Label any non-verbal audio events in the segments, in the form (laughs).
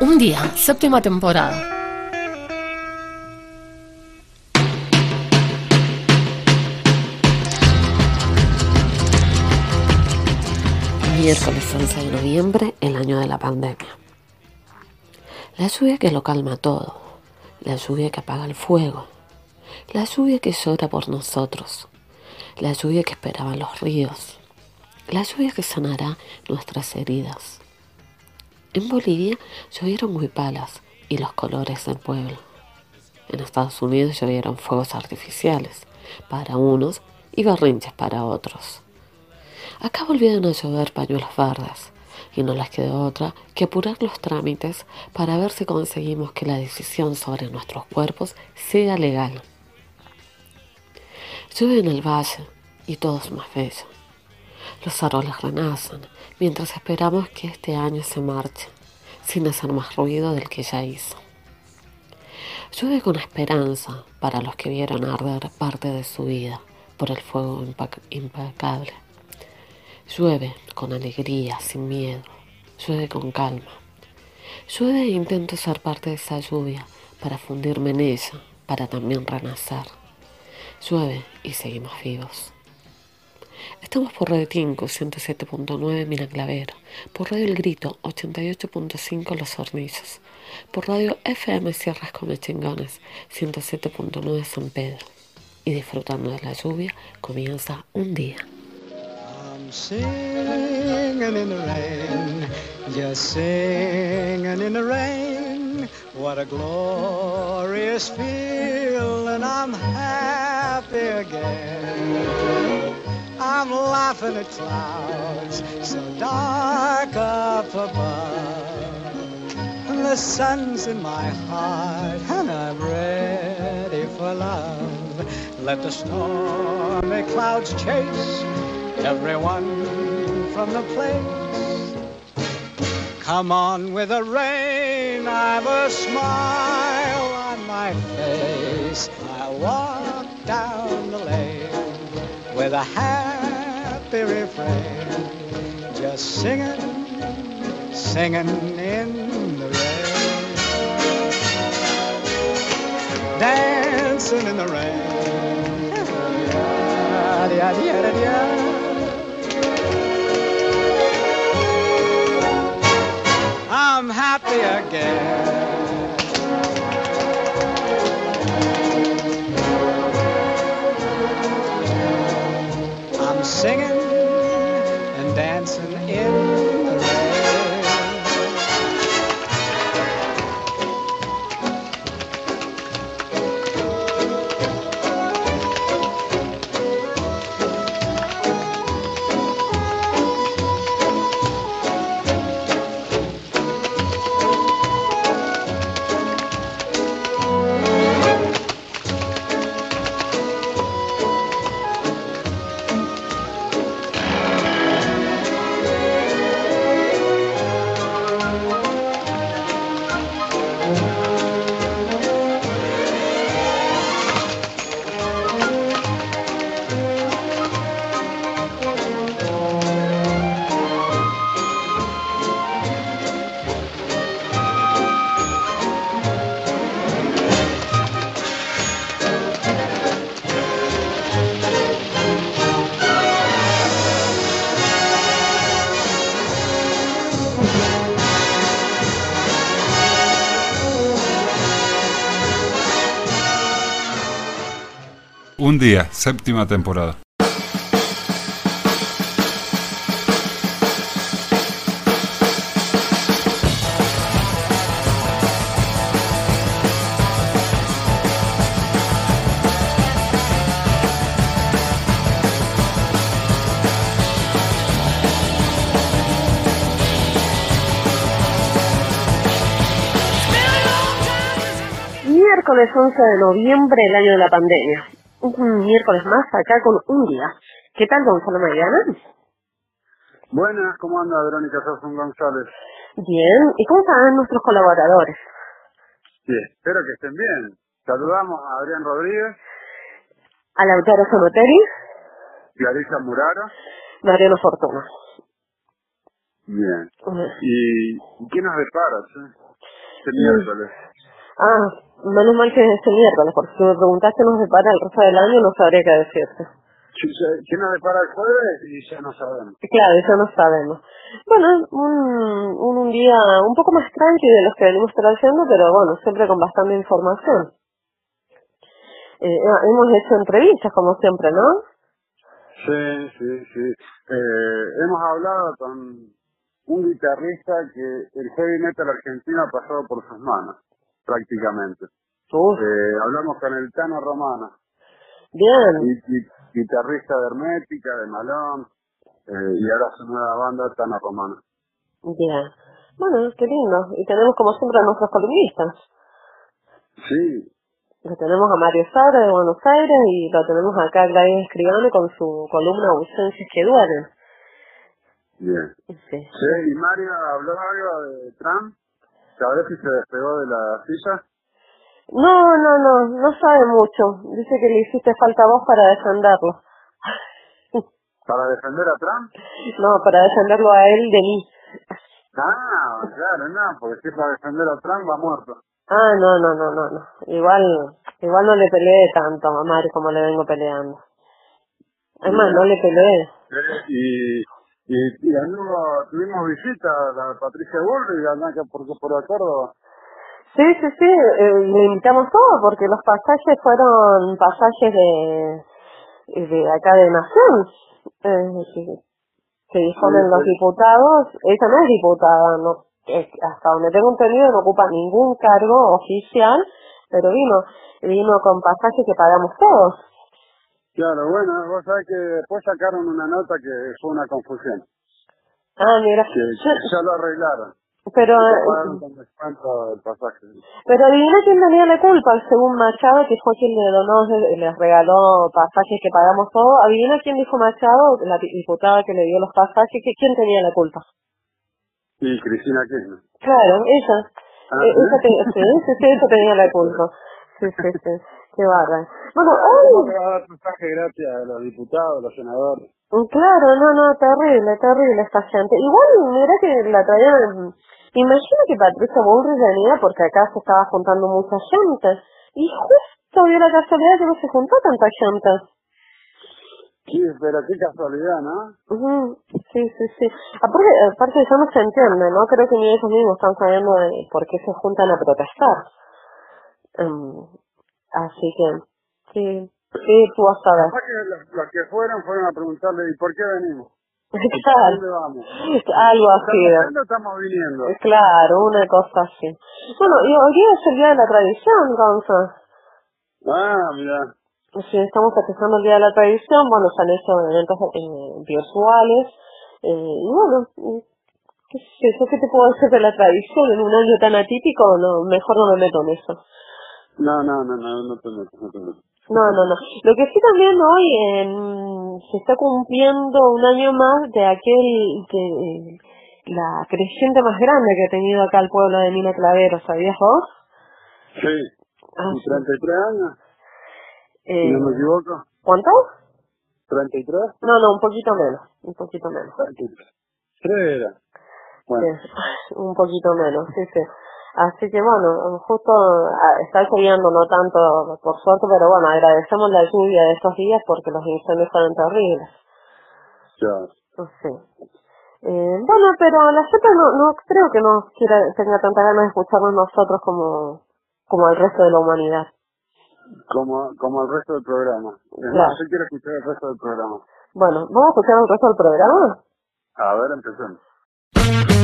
Un día, séptima temporada. Miércoles 11 de noviembre, el año de la pandemia. La lluvia que lo calma todo, la lluvia que apaga el fuego, la lluvia que llora por nosotros, la lluvia que esperaban los ríos, la lluvia que sanará nuestras heridas. En Bolivia llovieron palas y los colores del pueblo. En Estados Unidos llovieron fuegos artificiales para unos y berrinches para otros. Acá volvieron a llover pañuelos verdes y no les quedó otra que apurar los trámites para ver si conseguimos que la decisión sobre nuestros cuerpos sea legal. Llueve en el valle y todo es más bello. Los árboles renacen mientras esperamos que este año se marche sin hacer más ruido del que ya hizo. Llueve con esperanza para los que vieron arder parte de su vida por el fuego impecable Llueve con alegría, sin miedo. Llueve con calma. Llueve e intento ser parte de esa lluvia para fundirme en ella, para también renacer. Llueve y seguimos vivos. Estamos por Radio Tinco 107.9 Miraclavero, por Radio El Grito 88.5 Los Hornillos, por Radio FM Sierras Come Chingones 107.9 San Pedro. Y disfrutando de la lluvia comienza un día. What a glorious feeling, I'm happy again. I'm laughing at clouds so dark up above. And the sun's in my heart and I'm ready for love. Let the stormy clouds chase everyone from the place. Come on with the rain, I've a smile on my face. I walk down the lane with a happy refrain, just singing, singing in the rain, dancing in the rain. I'm happy again. Singing and dancing in Día, séptima temporada. Miércoles 11 de noviembre, el año de la pandemia un miércoles más acá con un día. ¿Qué tal, Gonzalo Mariana? Buenas, ¿cómo anda Verónica Sasson González? Bien, ¿y cómo están nuestros colaboradores? Bien, espero que estén bien. Saludamos a Adrián Rodríguez. A la autora Sonotelli. Clarisa Muraro. Mariano Fortuna. Bien. ¿Y qué nos depara? este miércoles. Ah, menos mal que es este miércoles, porque si me preguntás qué nos depara el resto del año, no sabría qué decirte. ¿Quién nos depara el jueves? Y ya no sabemos. Claro, eso no sabemos. Bueno, un, un, un día un poco más tranqui de los que venimos trayendo, pero bueno, siempre con bastante información. Eh, hemos hecho entrevistas, como siempre, ¿no? Sí, sí, sí. Eh, hemos hablado con un guitarrista que el heavy metal argentino ha pasado por sus manos, prácticamente. Eh, hablamos con el Tano Romano, bien. gui- gui- guitarrista de Hermética, de Malón, eh, y ahora su nueva banda, Tano Romano. Bien. Bueno, qué lindo. Y tenemos como siempre a nuestros columnistas. Sí, Lo tenemos a Mario Sabra de Buenos Aires y lo tenemos acá a Gladys Escribano con su columna Ausencias que duelen. bien. Sí. Sí, y Mario habló algo de Trump, ¿sabés si se despegó de la silla? No, no, no, no sabe mucho. Dice que le hiciste falta a vos para defenderlo. (laughs) ¿Para defender a Trump? No, para defenderlo a él de mí. Ah, claro, no, porque si es para defender a Trump va muerto. Ah, no, no, no, no, no. Igual, igual no le peleé tanto a Mario como le vengo peleando. Es más, no le peleé. Eh, y, y, y anduvo, tuvimos visita a la Patricia andá acá por, por Córdoba. Sí, sí, sí, eh, le invitamos todo porque los pasajes fueron pasajes de, de acá de Nación, eh, que, que disponen los diputados. Ella no es diputada, no, hasta donde tengo entendido no ocupa ningún cargo oficial, pero vino, vino con pasajes que pagamos todos. Claro, bueno, vos sabés que después sacaron una nota que fue una confusión, Ah, mira, que ya lo arreglaron. pero, eh, pasaje. pero adivina quién tenía la culpa, según Machado, que fue quien le donó, les regaló pasajes que pagamos todos. Adivina quién dijo Machado, la diputada que le dio los pasajes, que quién tenía la culpa. Y Cristina Kirchner. Claro, ella. Ah, Eh, te- sí, sí, sí, ella tenía la culpa. Sí, sí, sí. (laughs) Qué bárbaro. Bueno, ¿Cómo hoy, le va a dar pasaje gratis a los diputados, a los senadores? claro, no, no, terrible, terrible esta gente. Igual, mira que la traían, imagino que Patricia Bullrich venía porque acá se estaba juntando mucha gente. Y justo dio la casualidad que no se juntó tanta gente. Sí, pero qué casualidad, ¿no? Ujú, Sí, sí, sí. Aparte, aparte eso no se entiende, ¿no? Creo que ni ellos mismos están sabiendo de por qué se juntan a protestar. Em, así que, sí, sí, tú vas a ver. Los, los que fueron fueron a preguntarle, ¿y por qué venimos? (laughs) ¿A Claro, dónde vamos? algo así. ¿Estamos ¿no? yendo o estamos viniendo? Claro, una cosa así. Bueno, y hoy es el día de la tradición, entonces. Ah, mira. Sí, estamos festejando el día de la tradición, bueno, se han hecho eventos eh, virtuales, eh, y bueno, qué sé yo, ¿qué te puedo decir de la tradición en un año tan atípico? No, mejor no me meto en eso. No, no, no, no, no te metas, no te metas. No, no, no. Lo que sí también hoy en- se está cumpliendo un año más de aquel, de la creciente más grande que ha tenido acá el pueblo de Mina Clavero, ¿sabías vos? Sí, Ah, ¿y sí. 33 años? Eh, Si no me equivoco. ¿Cuánto? ¿33? No, no, un poquito menos, un poquito menos. 33. Tres era. Bueno, Sí, (laughs) un poquito menos, sí, sí. Así que bueno, justo está lloviendo, no tanto por suerte, pero bueno, agradecemos la lluvia de estos días porque los incendios fueron terribles. ya. Sí. Eh, bueno, pero la gente no, no creo que nos quiera, tenga tanta ganas de escucharnos nosotros como, como el resto de la humanidad. Como, como el resto del programa. Claro. más, yo quiero escuchar el resto del programa. Bueno, ¿vamos a escuchar el resto del programa? A ver, empecemos.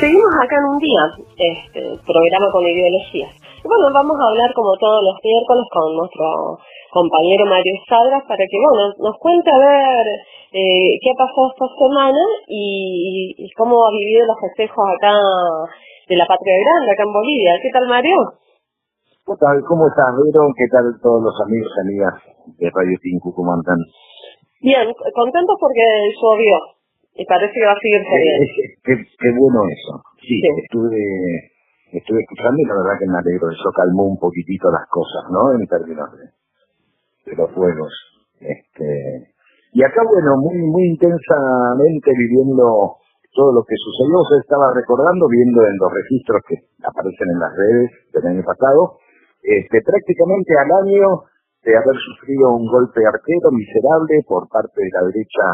Seguimos acá en un día, este programa con ideologías. Y bueno, vamos a hablar como todos los miércoles con nuestro compañero Mario Sadras para que, bueno, nos cuente a ver eh, qué ha pasado esta semana y, y cómo ha vivido los festejos acá de la Patria Grande, acá en Bolivia. ¿Qué tal, Mario? ¿Qué tal? ¿Cómo estás, Vero? ¿Qué tal todos los amigos y amigas de Radio 5 ¿Cómo andan? Bien, contentos porque llovió y parece que va a seguir lloviendo. qué, qué bueno eso. Sí, Sí. estuve estuve escuchando y la verdad que me alegro, eso calmó un poquitito las cosas, ¿no? En términos de, de los juegos. Este, y acá, bueno, muy, muy intensamente viviendo todo lo que sucedió, se estaba recordando, viendo en los registros que aparecen en las redes del año pasado, este, prácticamente al año de haber sufrido un golpe arquero miserable por parte de la derecha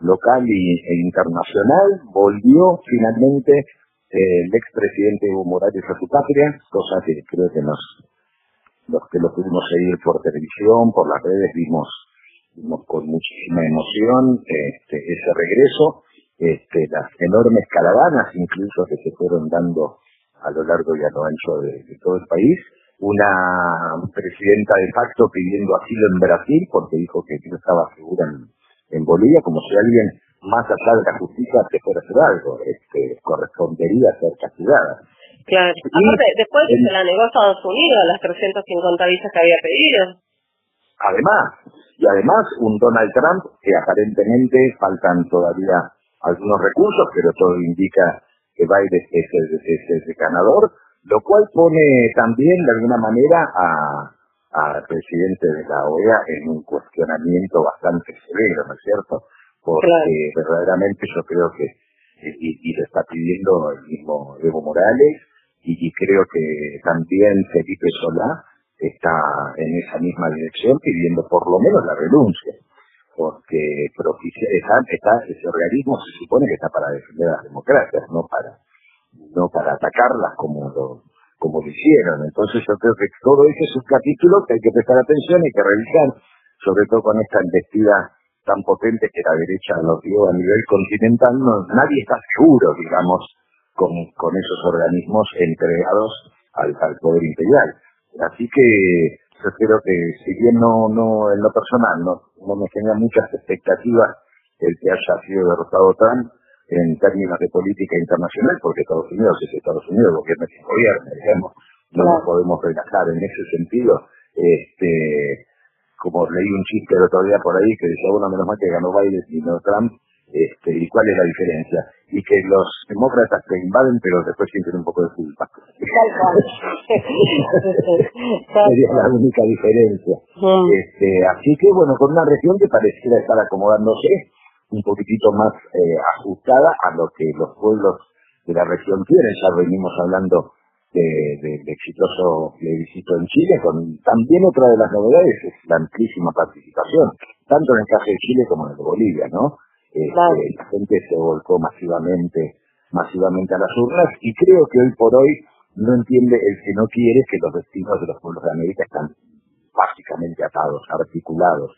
local e internacional, volvió finalmente eh, el expresidente Evo Morales a su patria, cosa que creo que nos, los que lo pudimos seguir por televisión, por las redes, vimos con muchísima emoción este, ese regreso, este, las enormes caravanas incluso que se fueron dando a lo largo y a lo ancho de, de todo el país, una presidenta de facto pidiendo asilo en Brasil porque dijo que no estaba segura en, en Bolivia, como si alguien más allá de la justicia te fuera a hacer algo, este, correspondería ser castigada. Claro. Y Aparte, después se la negó a Estados Unidos las 350 visas que había pedido. Además, y además un Donald Trump que aparentemente faltan todavía algunos recursos, pero todo indica que Biden es el, es el ganador, lo cual pone también de alguna manera a al presidente de la OEA en un cuestionamiento bastante severo, ¿no es cierto? Porque Claro. verdaderamente yo creo que, y, y lo está pidiendo el mismo Evo Morales, y, y creo que también Felipe Solá está en esa misma dirección pidiendo por lo menos la renuncia, porque está, está- ese organismo se supone que está para defender las democracias, no para no para atacarlas como lo, como lo hicieron. Entonces yo creo que todo ese es un capítulo que hay que prestar atención y que revisar, sobre todo con esta investida tan potente que la derecha nos dio a nivel continental, nadie está seguro, digamos, con, con esos organismos entregados al, al poder imperial. Así que yo creo que si bien no, no en lo personal no, no me genera muchas expectativas el que haya sido derrotado Trump en términos de política internacional, porque Estados Unidos es Estados Unidos, gobierno es gobierno, digamos, no nos podemos relajar en ese sentido. Este, como leí un chiste el otro día por ahí que decía, bueno, menos mal que ganó Biden y no Trump, este, ¿y cuál es la diferencia? Y que los demócratas te invaden, pero después sienten un poco de culpa. Tal cual. (laughs) Sería la única diferencia. Este, así que bueno, con una región que pareciera estar acomodándose un poquitito más eh, ajustada a lo que los pueblos de la región quieren. Ya venimos hablando de- del exitoso plebiscito en Chile, con también otra de las novedades es la amplísima participación, tanto en el caso de Chile como en el de Bolivia, ¿no? Este, Claro. La gente se volcó masivamente, masivamente a las urnas y creo que hoy por hoy no entiende el que no quiere que los destinos de los pueblos de América están básicamente atados, articulados,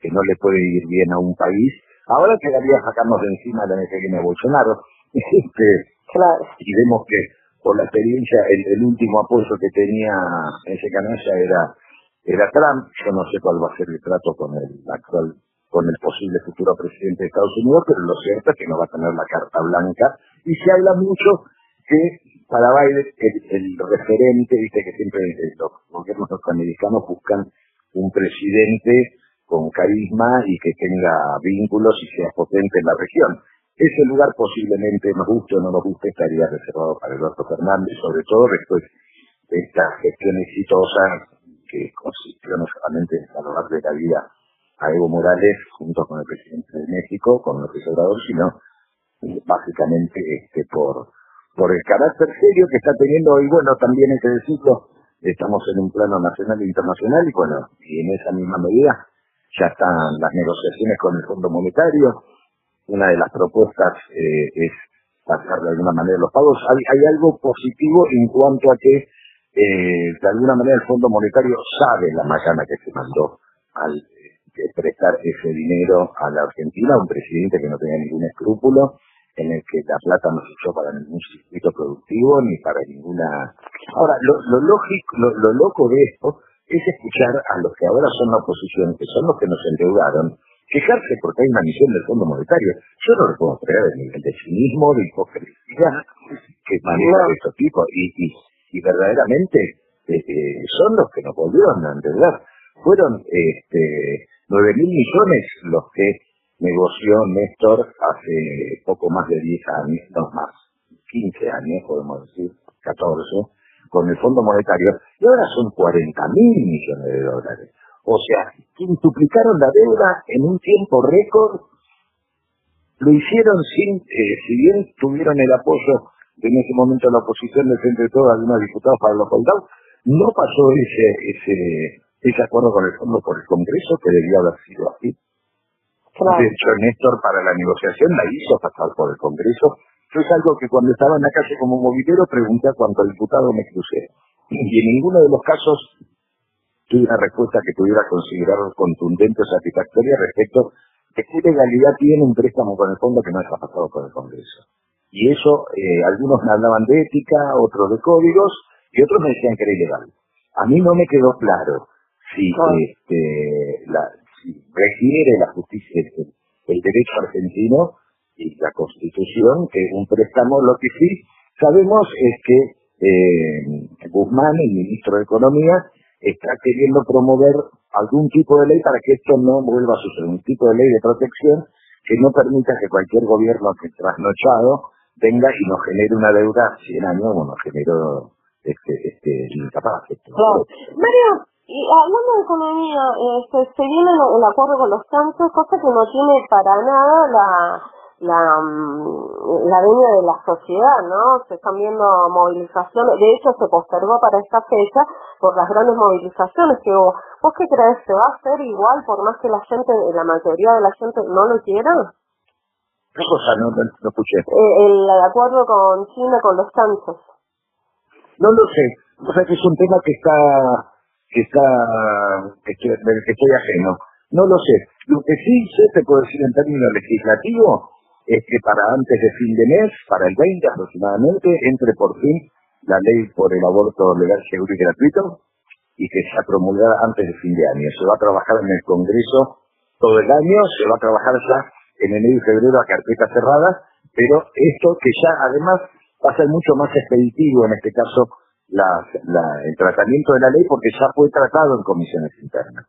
que no le puede ir bien a un país. Ahora quedaría sacarnos de encima la que viene Bolsonaro, (laughs) este, Claro. y vemos que por la experiencia el, el último apoyo que tenía ese canalla era era Trump, yo no sé cuál va a ser el trato con el actual con el posible futuro presidente de Estados Unidos, pero lo cierto es que no va a tener la carta blanca y se habla mucho que para Biden el, el referente, viste que siempre los gobiernos norteamericanos buscan un presidente con carisma y que tenga vínculos y sea potente en la región. Ese lugar posiblemente nos guste o no nos guste estaría reservado para Alberto Fernández, sobre todo después de esta gestión exitosa que consistió no solamente en salvarle la vida a Evo Morales junto con el presidente de México, con López Obrador, sino eh, básicamente este por por el carácter serio que está teniendo hoy, bueno, también hay que decirlo, estamos en un plano nacional e internacional y bueno, y en esa misma medida ya están las negociaciones con el Fondo Monetario, una de las propuestas eh, es pasar de alguna manera los pagos. Hay, algo positivo en cuanto a que eh, de alguna manera el Fondo Monetario sabe la macana que se mandó al prestar ese dinero a la Argentina, un presidente que no tenía ningún escrúpulo, en el que la plata no se echó para ningún circuito productivo ni para ninguna... Ahora, lo, lo lógico, lo, lo loco de esto es escuchar a los que ahora son la oposición, que son los que nos endeudaron, quejarse porque hay una misión del Fondo Monetario. Yo no le puedo creer el nivel de cinismo, de hipocresía que maneja estos tipos y, y, y verdaderamente eh, son los que nos volvieron a endeudar. Fueron este, 9 mil millones los que negoció Néstor hace poco más de 10 años, no más, 15 años podemos decir, 14, con el Fondo Monetario, y ahora son 40 mil millones de dólares. O sea, quintuplicaron la deuda en un tiempo récord, lo hicieron sin, eh, si bien tuvieron el apoyo en ese momento la oposición del Frente de Todos, algunos diputados para los soldados, no pasó ese, ese, ese acuerdo con el fondo por el Congreso, que debía haber sido así. Claro. De hecho, Néstor para la negociación la hizo pasar por el Congreso. Eso es algo que cuando estaba en la calle como movilero pregunté a cuánto diputado me crucé. Y en ninguno de los casos tuve una respuesta que pudiera considerar contundente o satisfactoria respecto de qué legalidad tiene un préstamo con el fondo que no está pasado por el Congreso. Y eso, eh, algunos me hablaban de ética, otros de códigos, y otros me decían que era ilegal. A mí no me quedó claro si, este, la, si requiere la justicia el, el derecho argentino y la constitución que un préstamo, lo que sí sabemos es que eh, Guzmán, el ministro de Economía, está queriendo promover algún tipo de ley para que esto no vuelva a suceder, un tipo de ley de protección que no permita que cualquier gobierno que trasnochado venga y nos genere una deuda 100 años, bueno, generó este, este, incapaz. este. Mario, y hablando de economía, este, se viene el, acuerdo con los campos, cosa que no tiene para nada la la, mm, la de la sociedad, ¿no? Se están viendo movilizaciones, de hecho se postergó para esta fecha por las grandes movilizaciones que hubo. ¿Vos qué crees? ¿Se va a hacer igual por más que la gente, la mayoría de la gente no lo quiera? ¿Qué cosa? No, no, no escuché. Eh, el acuerdo con China, con los campos. No lo sé. O sea que es un tema que está, que está, que que estoy ajeno. No lo sé. Lo que sí sé, te puedo decir en términos legislativos, es que para antes de fin de mes, para el 20 aproximadamente, entre por fin la ley por el aborto legal, seguro y gratuito, y que sea promulgada antes de fin de año. Se va a trabajar en el Congreso todo el año, se va a trabajar ya en enero y febrero a carpeta cerrada, pero esto que ya además va a ser mucho más expeditivo en este caso la- el tratamiento de la ley porque ya fue tratado en comisiones internas.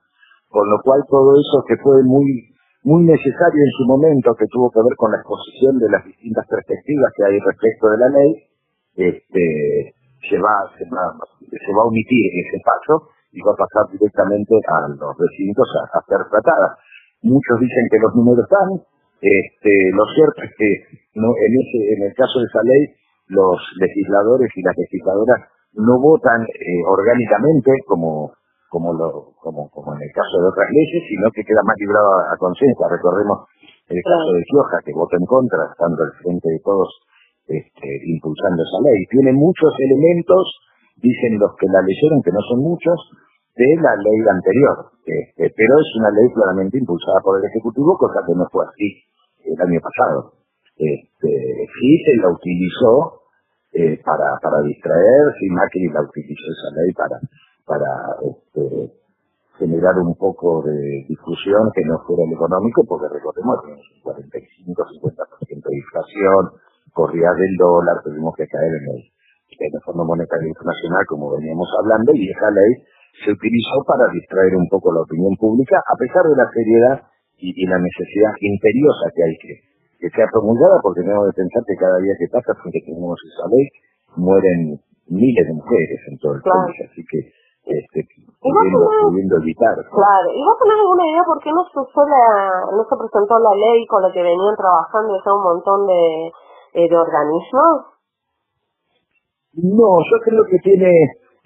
Con lo cual todo eso que fue muy muy necesario en su momento, que tuvo que ver con la exposición de las distintas perspectivas que hay respecto de la ley, este, se va, a omitir ese paso y va a pasar directamente a los recintos a, ser tratada. Muchos dicen que los números están, lo cierto es que en el caso de esa ley, los legisladores y las legisladoras no votan eh, orgánicamente como como lo como, como en el caso de otras leyes, sino que queda más librado a, a conciencia. Recordemos el caso de Gioja, que vota en contra, estando al frente de todos este, impulsando esa ley. Tiene muchos elementos, dicen los que la leyeron, que no son muchos, de la ley anterior, este, pero es una ley claramente impulsada por el Ejecutivo, cosa que no fue así el año pasado. Este, sí se la utilizó eh, para, para distraer, sí Macri la utilizó esa ley para, este, generar un poco de difusión que no fuera el económico, porque recordemos que tenemos un 45-50% de inflación, corrida del dólar, tuvimos que caer en el, en Fondo Monetario Internacional, como veníamos hablando, y esa ley se utilizó para distraer un poco la opinión pública, a pesar de la seriedad y, y la necesidad imperiosa que hay que, que sea promulgada, porque tenemos que pensar que cada día que pasa, sin que tengamos esa ley, mueren miles de mujeres en todo el Claro. país, así que este, pudiendo, tenés- pudiendo evitar. Claro, ¿y vos tenés alguna idea por qué no se usó la, no se presentó la ley con la que venían trabajando ya un montón de, eh, de organismos? No, yo creo que tiene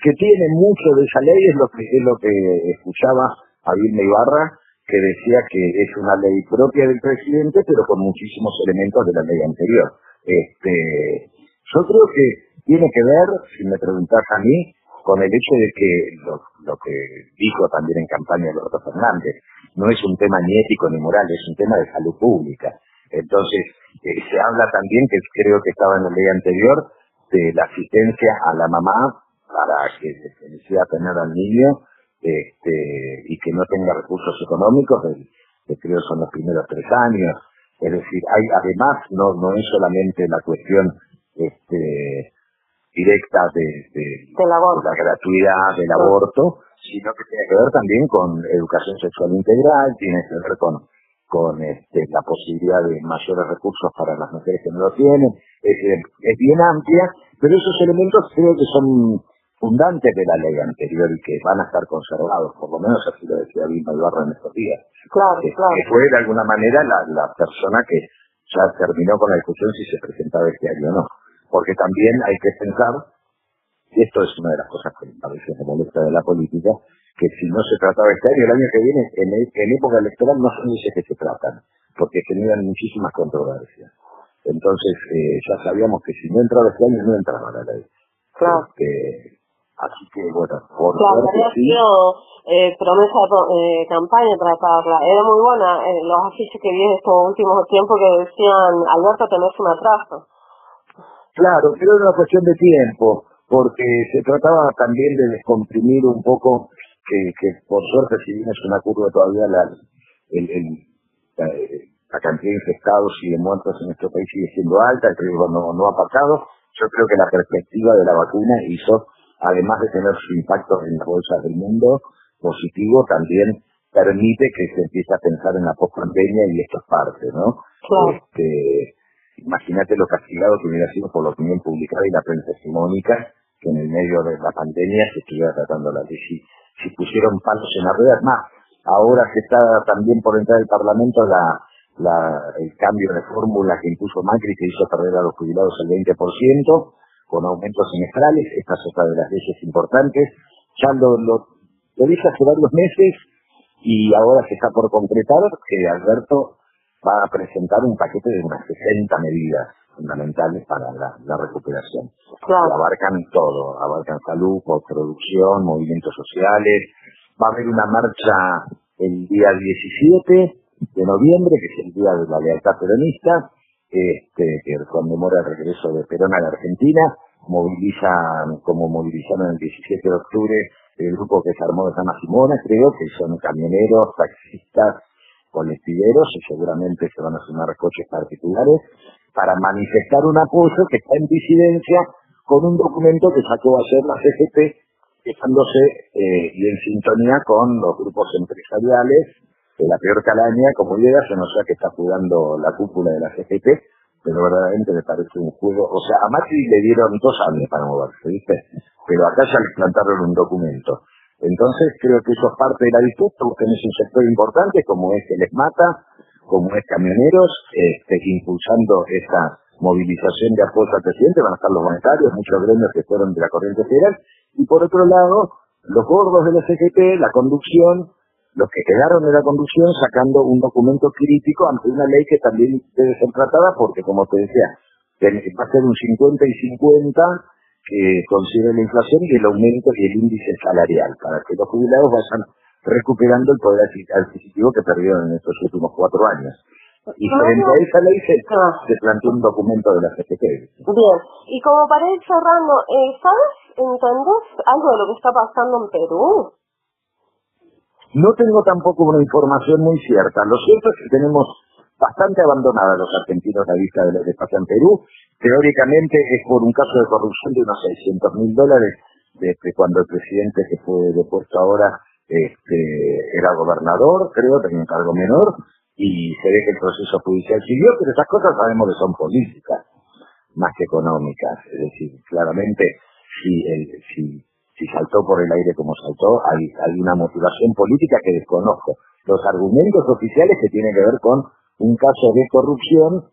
que tiene mucho de esa ley es lo que es lo que escuchaba a Vilma Ibarra que decía que es una ley propia del presidente pero con muchísimos elementos de la ley anterior. Este, yo creo que tiene que ver, si me preguntás a mí, con el hecho de que lo, que dijo también en campaña Alberto Fernández, no es un tema ni ético ni moral, es un tema de salud pública. Entonces, eh, se habla también, que creo que estaba en la ley anterior, de la asistencia a la mamá para que se decida tener al niño este, y que no tenga recursos económicos, el- que creo son los primeros tres años. Es decir, hay además, no, no es solamente la cuestión este, directa de, de- Del aborto. de la gratuidad del aborto, sino que tiene que ver también con educación sexual integral, tiene que ver con, con este, la posibilidad de mayores recursos para las mujeres que no lo tienen, es, es bien amplia, pero esos elementos creo que son fundantes de la ley anterior y que van a estar conservados, por lo menos así lo decía Vilma Ibarra en estos días. Claro, que, claro. que fue de alguna manera la, la persona que ya terminó con la discusión si se presentaba este año o no. Porque también hay que pensar, y esto es una de las cosas que a veces me molesta de la política, que si no se trataba este año, el año que viene, en, en época electoral no son leyes que se tratan, porque generan muchísimas controversias. Entonces, eh, ya sabíamos que si no entraba este año, no entraba la ley. Claro. Este, así que, bueno, por Claro, suerte había sí. sido eh, promesa de eh, campaña tratarla. Era muy buena. eh, los afiches que vi estos últimos tiempos que decían, Alberto, tenés un atraso. Claro, pero era una cuestión de tiempo, porque se trataba también de descomprimir un poco, que, que por suerte, si bien es una curva todavía, la, el, el- la, la cantidad de infectados y de muertos en nuestro país sigue siendo alta, el riesgo no, no ha pasado. Yo creo que la perspectiva de la vacuna hizo, además de tener su impacto en las bolsas del mundo positivo, también permite que se empiece a pensar en la pospandemia y esto es parte, ¿no? Este, imagínate lo castigado que hubiera sido por la opinión publicada y la prensa hegemónica que en el medio de la pandemia se estuviera tratando la ley. Si, si pusieron palos en las ruedas, más, ahora que está también por entrar el Parlamento la, la, el cambio de fórmula que impuso Macri que hizo perder a los jubilados el 20%, con aumentos semestrales, esta es otra de las leyes importantes. Ya lo, lo, lo dije hace varios meses y ahora se está por concretar que Alberto va a presentar un paquete de unas 60 medidas fundamentales para la, la recuperación. Claro. abarcan todo, abarcan salud, producción, movimientos sociales. Va a haber una marcha el día 17 de noviembre, que es el día de la lealtad peronista, este, que conmemora el regreso de Perón a la Argentina. Movilizan, como movilizaron el 17 de octubre, el grupo que se armó de Sama Simona, creo, que son camioneros, taxistas, colectiveros, y seguramente se van a sumar coches particulares, para manifestar un apoyo que está en disidencia con un documento que sacó ayer la CGT, quejándose y en sintonía con los grupos empresariales de la peor calaña, como idea, yo no sé a qué está jugando la cúpula de la CGT, pero verdaderamente me parece un juego, o sea, a Macri le dieron dos años para moverse, ¿viste? Pero acá ya les plantaron un documento. Entonces creo que eso es parte de la disputa, porque es un sector importante como es el ESMATA, como es Camioneros, este, impulsando esa movilización de apoyo al presidente, van a estar los monetarios, muchos gremios que fueron de la corriente federal, y por otro lado, los gordos de la CGT, la conducción, los que quedaron de la conducción sacando un documento crítico ante una ley que también debe ser tratada porque, como te decía, va a ser un 50 y 50 que considere la inflación y el aumento y el índice salarial para que los jubilados vayan recuperando el poder adqui- adquisitivo que perdieron en estos últimos cuatro años. Y frente a esa ley se, se planteó un documento de la CGT. Bien, y como para ir cerrando, eh, ¿sabes, entendés algo de lo que está pasando en Perú? No tengo tampoco una información muy cierta. Lo cierto es que tenemos bastante abandonada a los argentinos la vista de lo que pasa en Perú. Teóricamente es por un caso de corrupción de unos 600 mil dólares, desde cuando el presidente que fue depuesto ahora este, era gobernador, creo, tenía un cargo menor, y se ve que el proceso judicial siguió, pero esas cosas sabemos que son políticas, más que económicas. Es decir, claramente, si, el, si si saltó por el aire como saltó, hay, hay una motivación política que desconozco. Los argumentos oficiales que tienen que ver con un caso de corrupción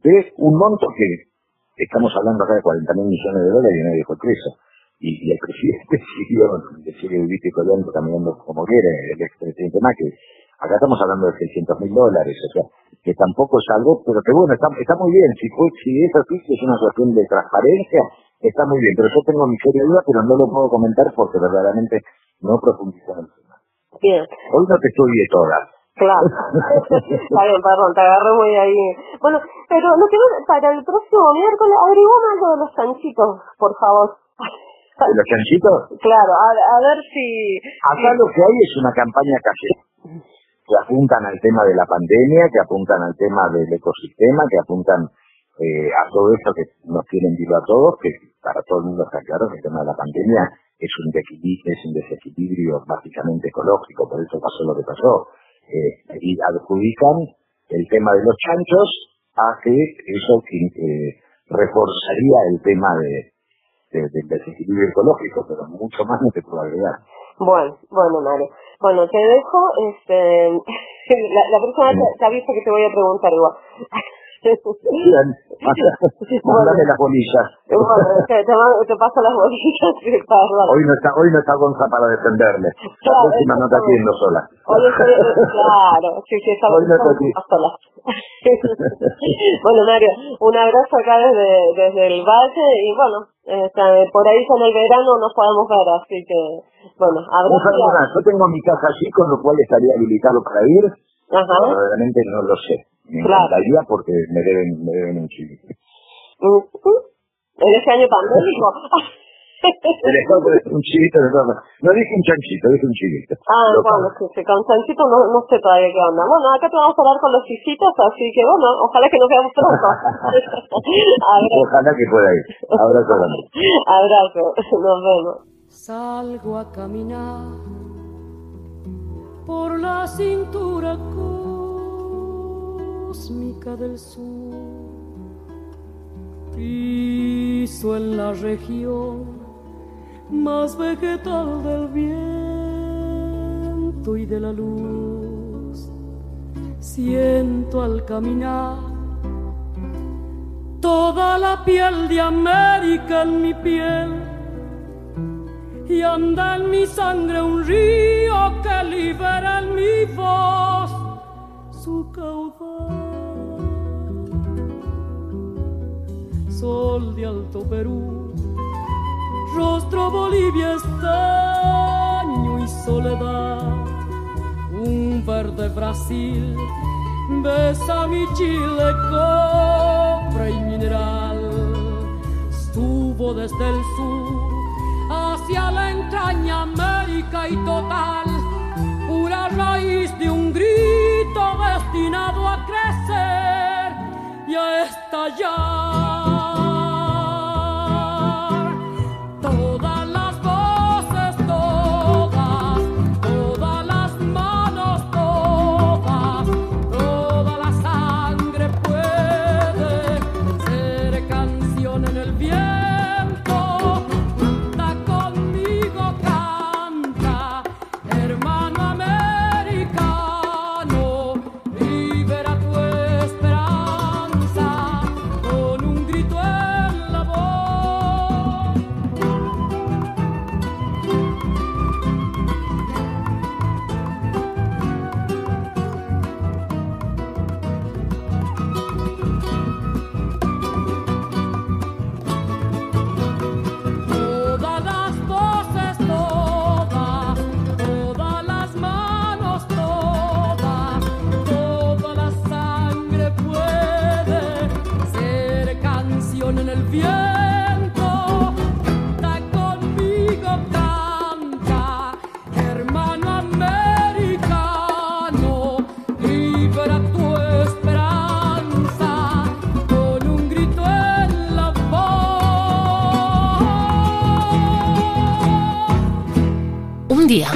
de un monto que estamos hablando acá de 40 mil millones de dólares y nadie fue preso. Y, el presidente (laughs) siguió, sigue vivito y coleando, caminando como quiere, el expresidente Macri. Acá estamos hablando de 600 mil dólares, o sea, que tampoco es algo, pero que bueno, está, muy bien. Si, fue, si es es una cuestión de transparencia, está muy bien. Pero yo tengo mi seria duda, pero no lo puedo comentar porque verdaderamente no profundizo en el tema. Bien, Hoy no te estoy de todas. claro. (laughs) Está bien, perdón, te agarré muy ahí. Bueno, pero lo que para el próximo miércoles, averiguame algo de los chanchitos, por favor. ¿De los chanchitos? Claro, a, a ver si... Acá lo que hay es una campaña casera que apuntan al tema de la pandemia, que apuntan al tema del ecosistema, que apuntan eh, a todo eso que nos tienen vivo a todos, que para todo el mundo está claro que el tema de la pandemia es un, desequilibrio, es un desequilibrio básicamente ecológico, por eso pasó lo que pasó. eh, y adjudican el tema de los chanchos a que eso eh, reforzaría el tema de, del desequilibrio ecológico, pero mucho más no te puedo agregar. Bueno, bueno, Mario. Bueno, te dejo, este, (laughs) la, la persona te, te que te voy a preguntar igual. (laughs) Mándame las bolillas. Bueno, te, te, paso las bolillas. Hoy no está, hoy no está Gonza para defenderle. La Claro, próxima no está haciendo sola. Hoy estoy, claro, sí, sí, está Hoy no está aquí. sola. (laughs) bueno, Mario, un abrazo acá desde, desde el valle y bueno, este, por ahí con el verano nos podemos ver, así que, bueno, abrazo. Yo tengo mi casa allí, con lo cual estaría habilitado para ir. Ajá. Verdaderamente no lo sé. Me Claro. encantaría porque me deben, me deben un. Ujú. En este año pandémico. El Estado es un chivito de todo. No dije un chanchito, dije un chivito. Ah, Lo bueno, sí, sí, con Sanchito no, no sé todavía qué onda. Bueno, acá te vamos a hablar con los visitas, así que bueno, ojalá que nos veamos pronto. (laughs) Ojalá que pueda ir. Abrazo grande. abrazo, nos vemos. Salgo a caminar por la cintura cósmica del sur. Piso en la región más vegetal del viento y de la luz. Siento al caminar toda la piel de América en mi piel y anda en mi sangre un río que libera en mi voz su caudal. Sol de Alto Perú, rostro Bolivia estaño y soledad, un verde Brasil besa mi Chile cobre y mineral, estuvo desde el sur hacia la entraña América y total, pura raíz de un grito destinado a crecer y a estallar.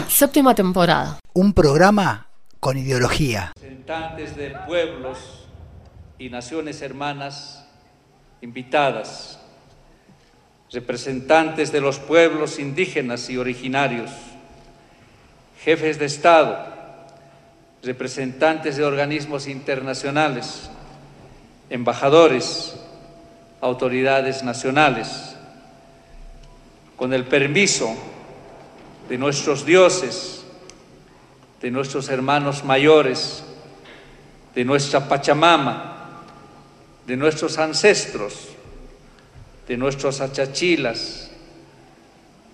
Séptima temporada. Un programa con ideología. representantes de pueblos y naciones hermanas invitadas, representantes de los pueblos indígenas y originarios, jefes de Estado, representantes de organismos internacionales, embajadores, autoridades nacionales, con el permiso de nuestros dioses, de nuestros hermanos mayores, de nuestra Pachamama, de nuestros ancestros, de nuestros achachilas,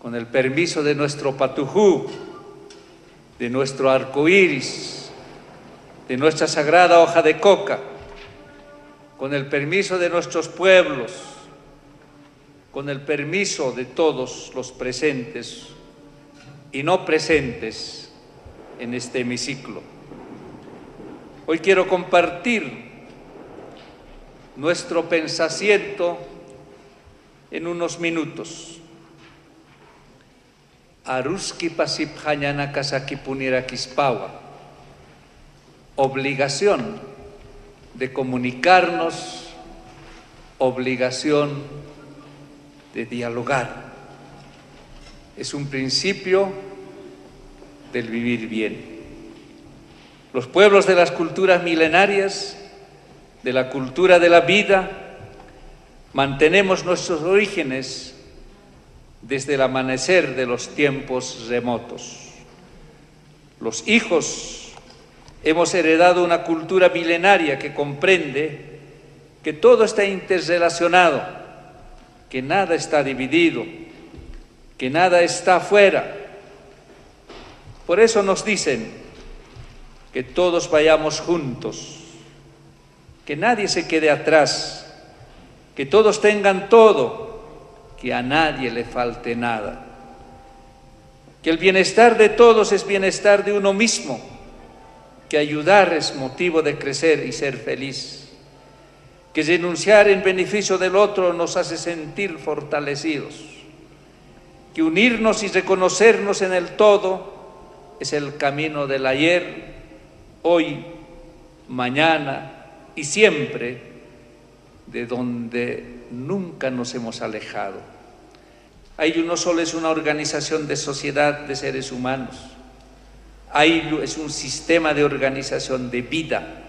con el permiso de nuestro patujú, de nuestro arco iris, de nuestra sagrada hoja de coca, con el permiso de nuestros pueblos, con el permiso de todos los presentes y no presentes en este hemiciclo. Hoy quiero compartir nuestro pensamiento en unos minutos. Aruski pasip kispawa. obligación de comunicarnos, obligación de dialogar. Es un principio del vivir bien. Los pueblos de las culturas milenarias, de la cultura de la vida, mantenemos nuestros orígenes desde el amanecer de los tiempos remotos. Los hijos hemos heredado una cultura milenaria que comprende que todo está interrelacionado, que nada está dividido, que nada está fuera. Por eso nos dicen que todos vayamos juntos, que nadie se quede atrás, que todos tengan todo, que a nadie le falte nada que el bienestar de todos es bienestar de uno mismo, que ayudar es motivo de crecer y ser feliz, que denunciar en beneficio del otro nos hace sentir fortalecidos, que unirnos y reconocernos en el todo es el camino del ayer, hoy, mañana y siempre, de donde nunca nos hemos alejado. Hay no solo es una organización de sociedad de seres humanos, hay es un sistema de organización de vida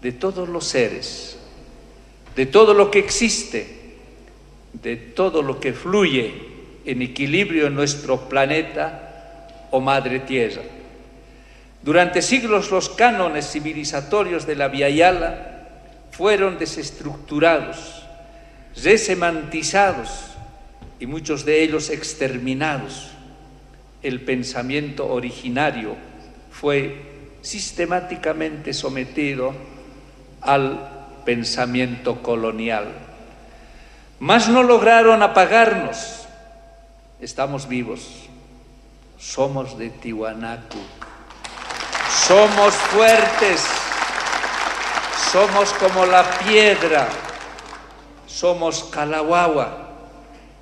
de todos los seres, de todo lo que existe, de todo lo que fluye en equilibrio en nuestro planeta o madre tierra. Durante siglos los cánones civilizatorios de la Via Yala fueron desestructurados, resemantizados, y muchos de ellos exterminados. El pensamiento originario fue sistemáticamente sometido al pensamiento colonial. Mas no lograron apagarnos. Estamos vivos. Somos de Tiwanaku. Somos fuertes. Somos como la piedra. Somos Kalawawa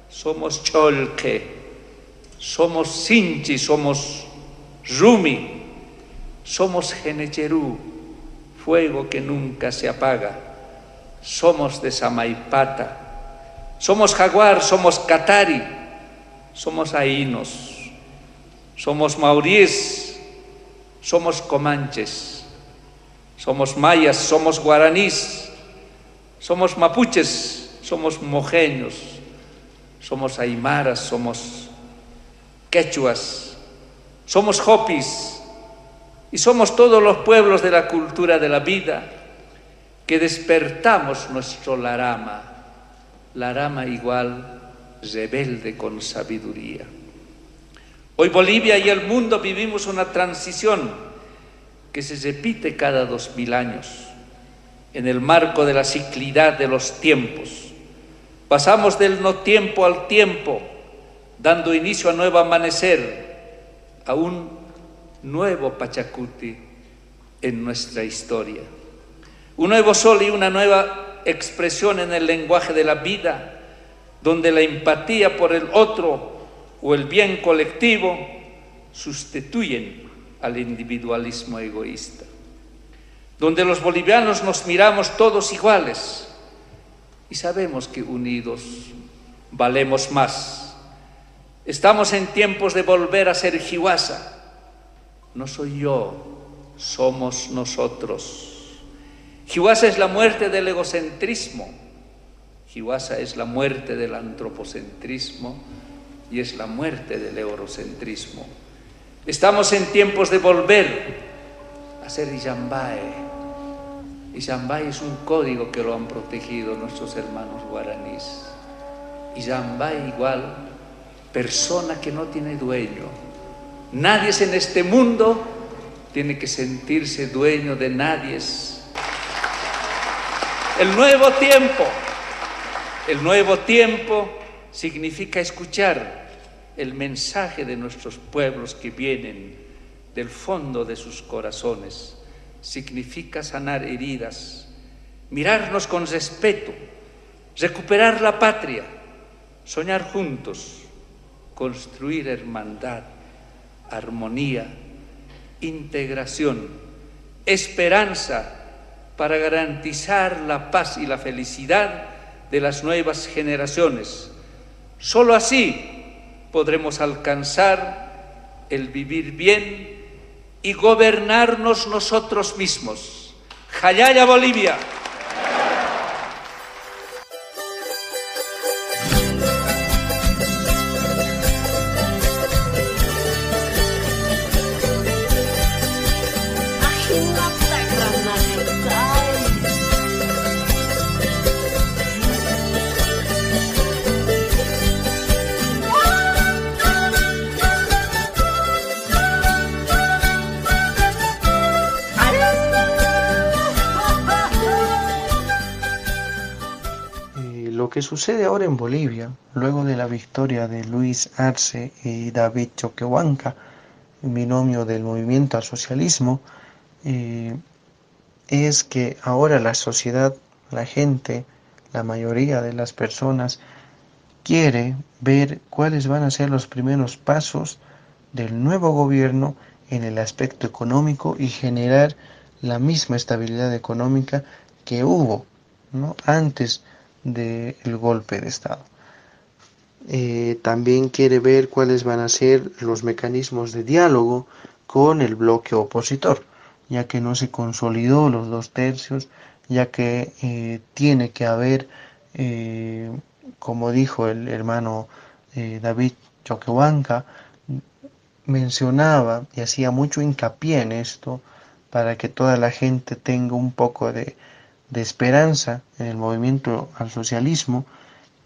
somos Cholque, somos Sinchi, somos Rumi, somos Genecherú, fuego que nunca se apaga, somos de Samaipata, somos Jaguar, somos Catari, somos Ainos, somos Maurís, somos Comanches, somos Mayas, somos Guaranís, somos Mapuches, somos Mojeños, somos aymaras, somos quechuas, somos hopis y somos todos los pueblos de la cultura de la vida que despertamos nuestro larama, larama igual rebelde con sabiduría. Hoy Bolivia y el mundo vivimos una transición que se repite cada dos mil años en el marco de la ciclidad de los tiempos Pasamos del no tiempo al tiempo, dando inicio a nuevo amanecer, a un nuevo Pachacuti en nuestra historia. Un nuevo sol y una nueva expresión en el lenguaje de la vida, donde la empatía por el otro o el bien colectivo sustituyen al individualismo egoísta. Donde los bolivianos nos miramos todos iguales y sabemos que unidos valemos más. Estamos en tiempos de volver a ser Jiwasa. No soy yo, somos nosotros. Jiwasa es la muerte del egocentrismo. Jiwasa es la muerte del antropocentrismo y es la muerte del eurocentrismo. Estamos en tiempos de volver a ser Iyambae, y Zambay es un código que lo han protegido nuestros hermanos guaraníes. Y Zambay igual, persona que no tiene dueño. Nadie en este mundo tiene que sentirse dueño de nadie. El nuevo tiempo, el nuevo tiempo significa escuchar el mensaje de nuestros pueblos que vienen del fondo de sus corazones. Significa sanar heridas, mirarnos con respeto, recuperar la patria, soñar juntos, construir hermandad, armonía, integración, esperanza para garantizar la paz y la felicidad de las nuevas generaciones. Solo así podremos alcanzar el vivir bien y gobernarnos nosotros mismos. Jayaya Bolivia. Que sucede ahora en Bolivia, luego de la victoria de Luis Arce y David Choquehuanca, binomio del movimiento al socialismo, eh, es que ahora la sociedad, la gente, la mayoría de las personas quiere ver cuáles van a ser los primeros pasos del nuevo gobierno en el aspecto económico y generar la misma estabilidad económica que hubo ¿no? antes del golpe de Estado. Eh, también quiere ver cuáles van a ser los mecanismos de diálogo con el bloque opositor, ya que no se consolidó los dos tercios, ya que eh, tiene que haber, eh, como dijo el hermano David Choquehuanca, mencionaba y hacía mucho hincapié en esto para que toda la gente tenga un poco de, de esperanza en el movimiento al socialismo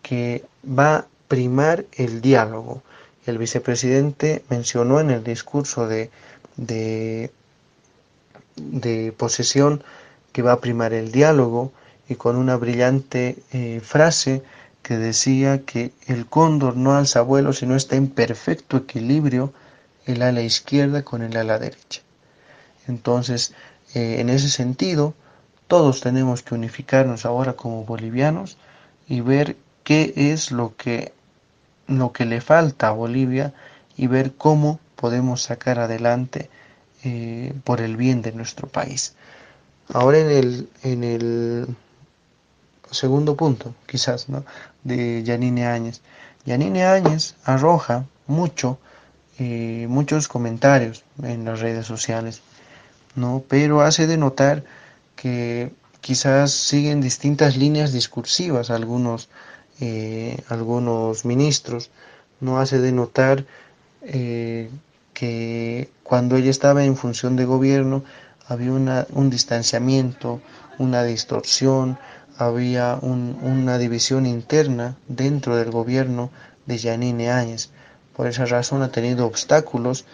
que va a primar el diálogo. El vicepresidente mencionó en el discurso de, de, posesión que va a primar el diálogo y con una brillante eh, frase que decía que el cóndor no alza vuelo sino está en perfecto equilibrio el ala izquierda con el ala derecha. Entonces, eh, en ese sentido, todos tenemos que unificarnos ahora como bolivianos y ver qué es lo que, lo que le falta a Bolivia y ver cómo podemos sacar adelante eh, por el bien de nuestro país. Ahora en el, en el segundo punto, quizás, ¿no? de Yanine Áñez. Yanine Áñez arroja mucho, eh, muchos comentarios en las redes sociales, ¿no? pero hace de notar que quizás siguen distintas líneas discursivas algunos, eh, algunos ministros. No hace de notar eh, que cuando ella estaba en función de gobierno había una, un distanciamiento, una distorsión, había una división interna dentro del gobierno de Yanine Áñez. Por esa razón ha tenido obstáculos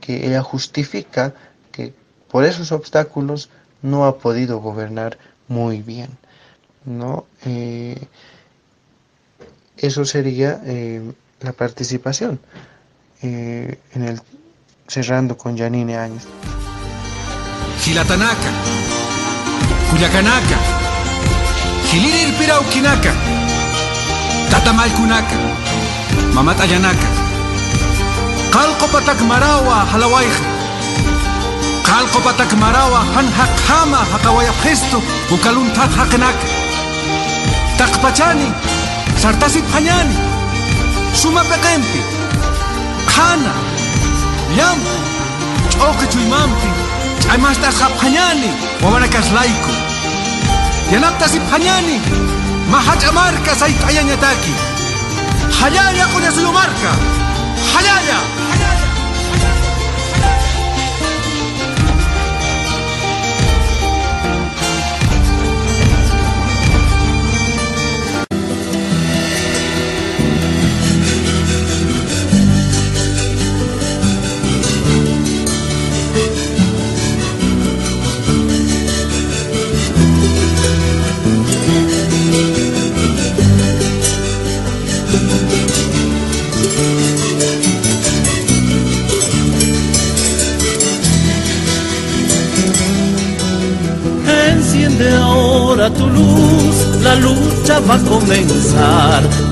que ella justifica que por esos obstáculos no ha podido gobernar muy bien. ¿no? Eh, eso sería eh, la participación eh, en el cerrando con Janine Áñez. Gilatanaka, Cuyacanaka, Gilirir Pirauquinaca, Tatamalcunaca, Mamatayanaka, Calcopatak Marawa, Halawaija. Xalqopatak marawa hanjaq jama haqawayapqistu ukaluntat haqinaka taqpachani sartasit phañani sumapi qempi qhana llampu ch'uqi chuymanpi ch'aymastas hapqañani wawanakarlayku yanaptas iphañani mahach'amarka sayt'ayañataki hallalla q'ullasuyumarka hallalla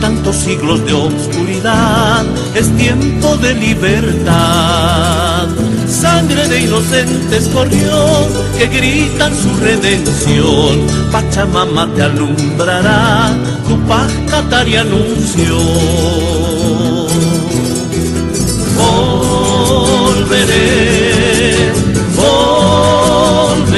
Tantos siglos de oscuridad, es tiempo de libertad. Sangre de inocentes corrió, que gritan su redención. Pachamama te alumbrará, tu paz y anunció. Volveré, volveré,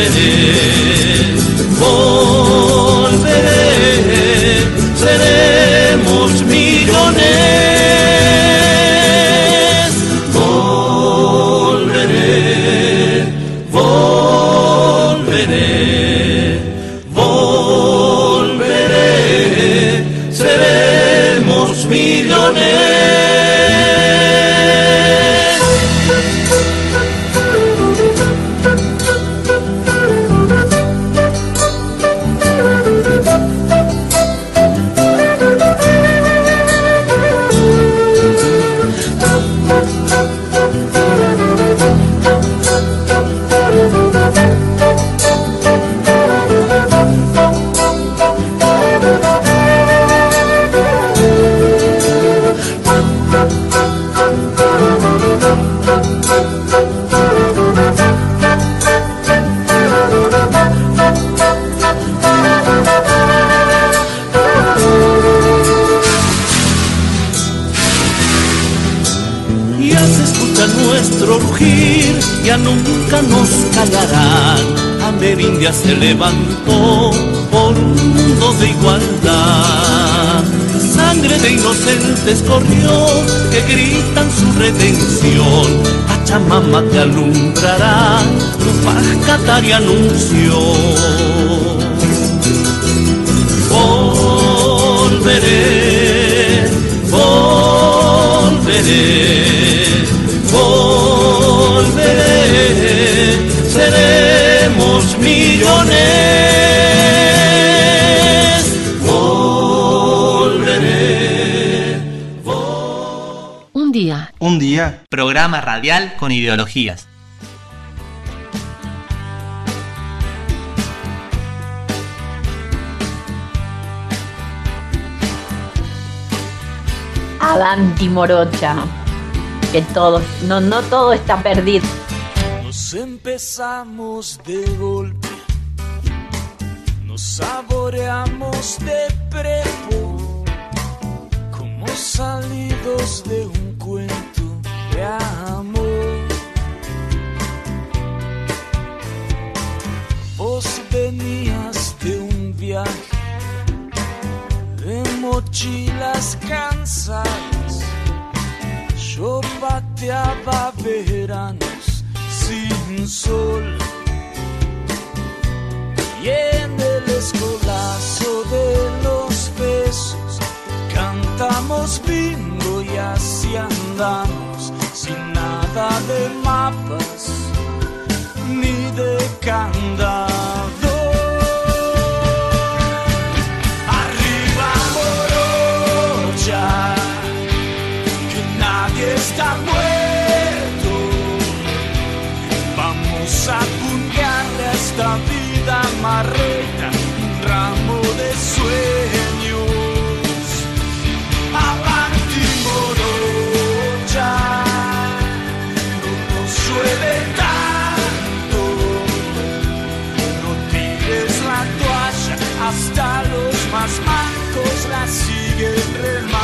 Amerindia se levantó por un mundo de igualdad. Sangre de inocentes corrió, que gritan su redención. Pachamama te alumbrará, tu paz Catari anunció. Volveré, volveré, volveré, seremos millones. Volveré. Un día, Un día, programa radial con ideologías. Avanti morocha. Que todo, no, no todo está perdido. Nos empezamos de golpe, saboreamos de prepo, como salidos de un cuento de amor. Vos venías de un viaje de mochilas cansadas. Yo pateaba veranos sin sol. En el escolazo de los besos cantamos bingo y así andamos sin nada de mapas ni de candado. Los más mancos la siguen remando.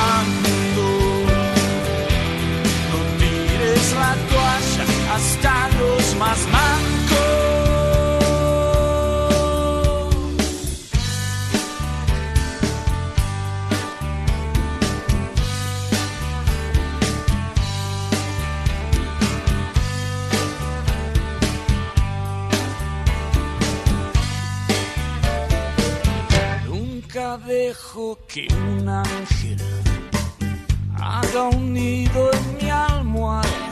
Dejo que un ángel haga un nido en mi almohada,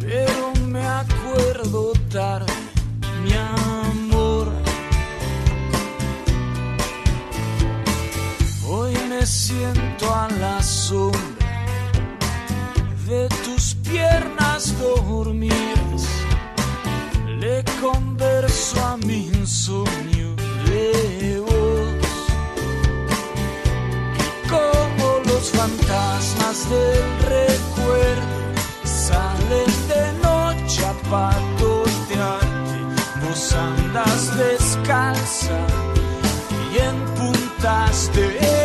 pero me acuerdo tarde, mi amor. Hoy me siento a la sombra de tus piernas dormidas, le converso a mi insomnio de los fantasmas del recuerdo salen de noche zapatos de arte, vos andas descalza y en puntas de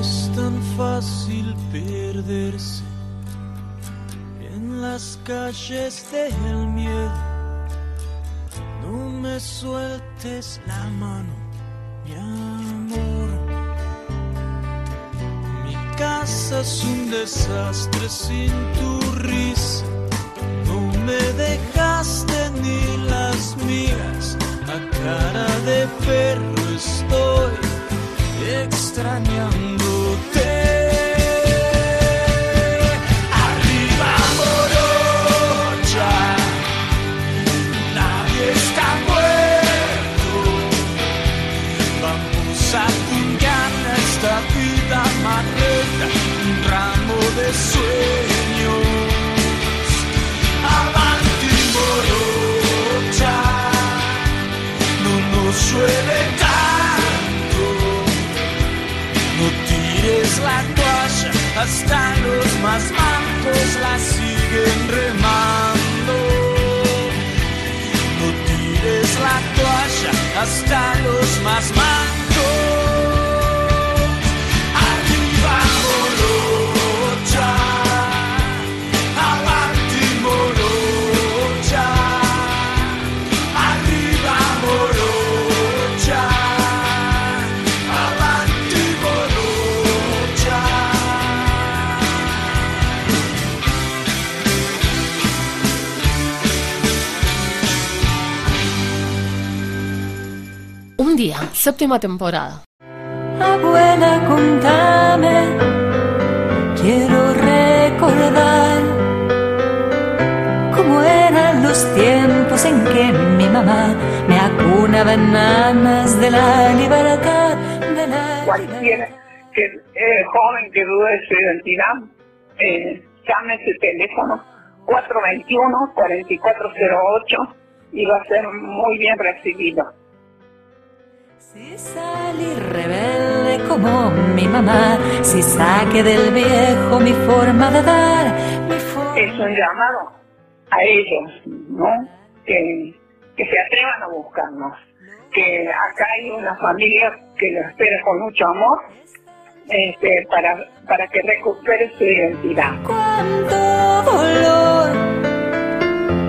Es tan fácil perderse en las calles del sueltes la mano, mi amor. Mi casa es un desastre sin tu risa. No me dejaste ni las migas. A cara de perro estoy extrañándote. Hasta los más mancos séptima temporada. Abuela, contame, quiero recordar cómo eran los tiempos en que mi mamá me acunaba en nanas de la libertad, de la cualquier que, eh, joven que dude de su identidad, eh, llame ese teléfono 421-4408 y va a ser muy bien recibido. Si salí rebelde como mi mamá, si saque del viejo mi forma de dar, mi forma Es un llamado a ellos, ¿no? Que, que se atrevan a buscarnos. Que acá hay una familia que lo espera con mucho amor este, para, para que recupere su identidad. cuánto dolor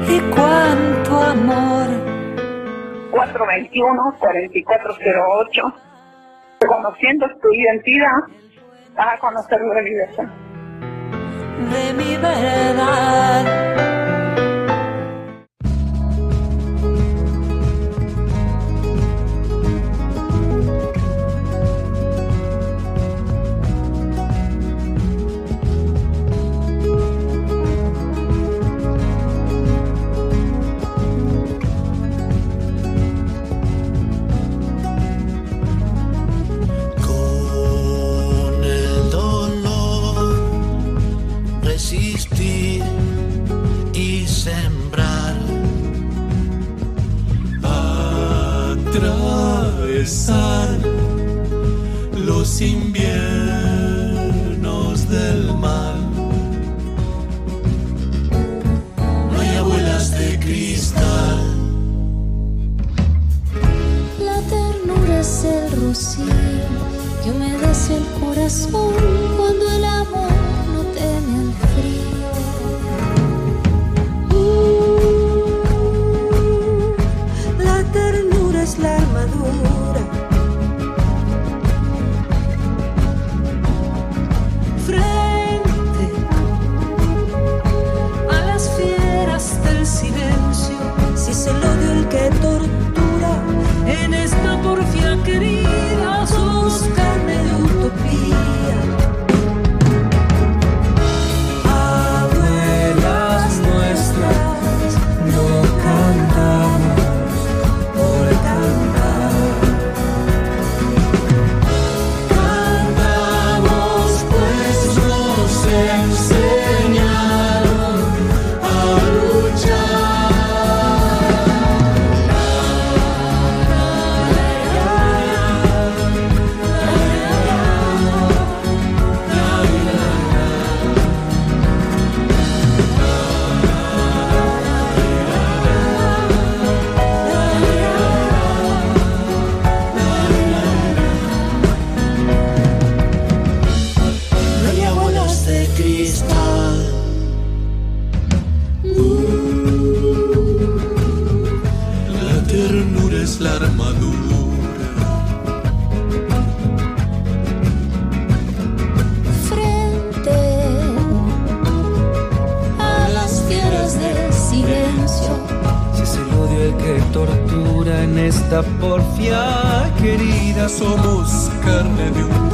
y cuánto amor. 421-4408. Conociendo tu identidad, vas a conocer la libertad. de mi verdad. Los inviernos del mal. No hay abuelas de cristal. La ternura es el rocío que humedece el corazón cuando el amor close. Esta querida, somos carne de utopía.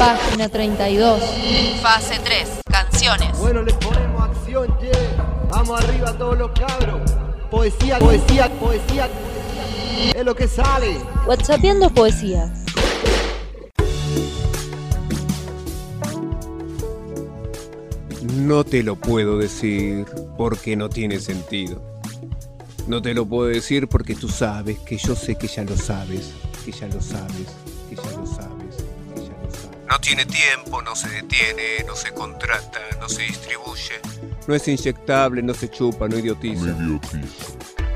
Página 32. Fase 3. Canciones. Bueno, le ponemos acción, che. Vamos arriba todos los cabros. Poesía, poesía, poesía. Es lo que sale. WhatsAppiendo poesía. No te lo puedo decir porque no tiene sentido. No te lo puedo decir porque tú sabes que yo sé que ya lo sabes, que ya lo sabes, No tiene tiempo, no se detiene, no se contrata, no se distribuye. No es inyectable, no se chupa, no idiotiza.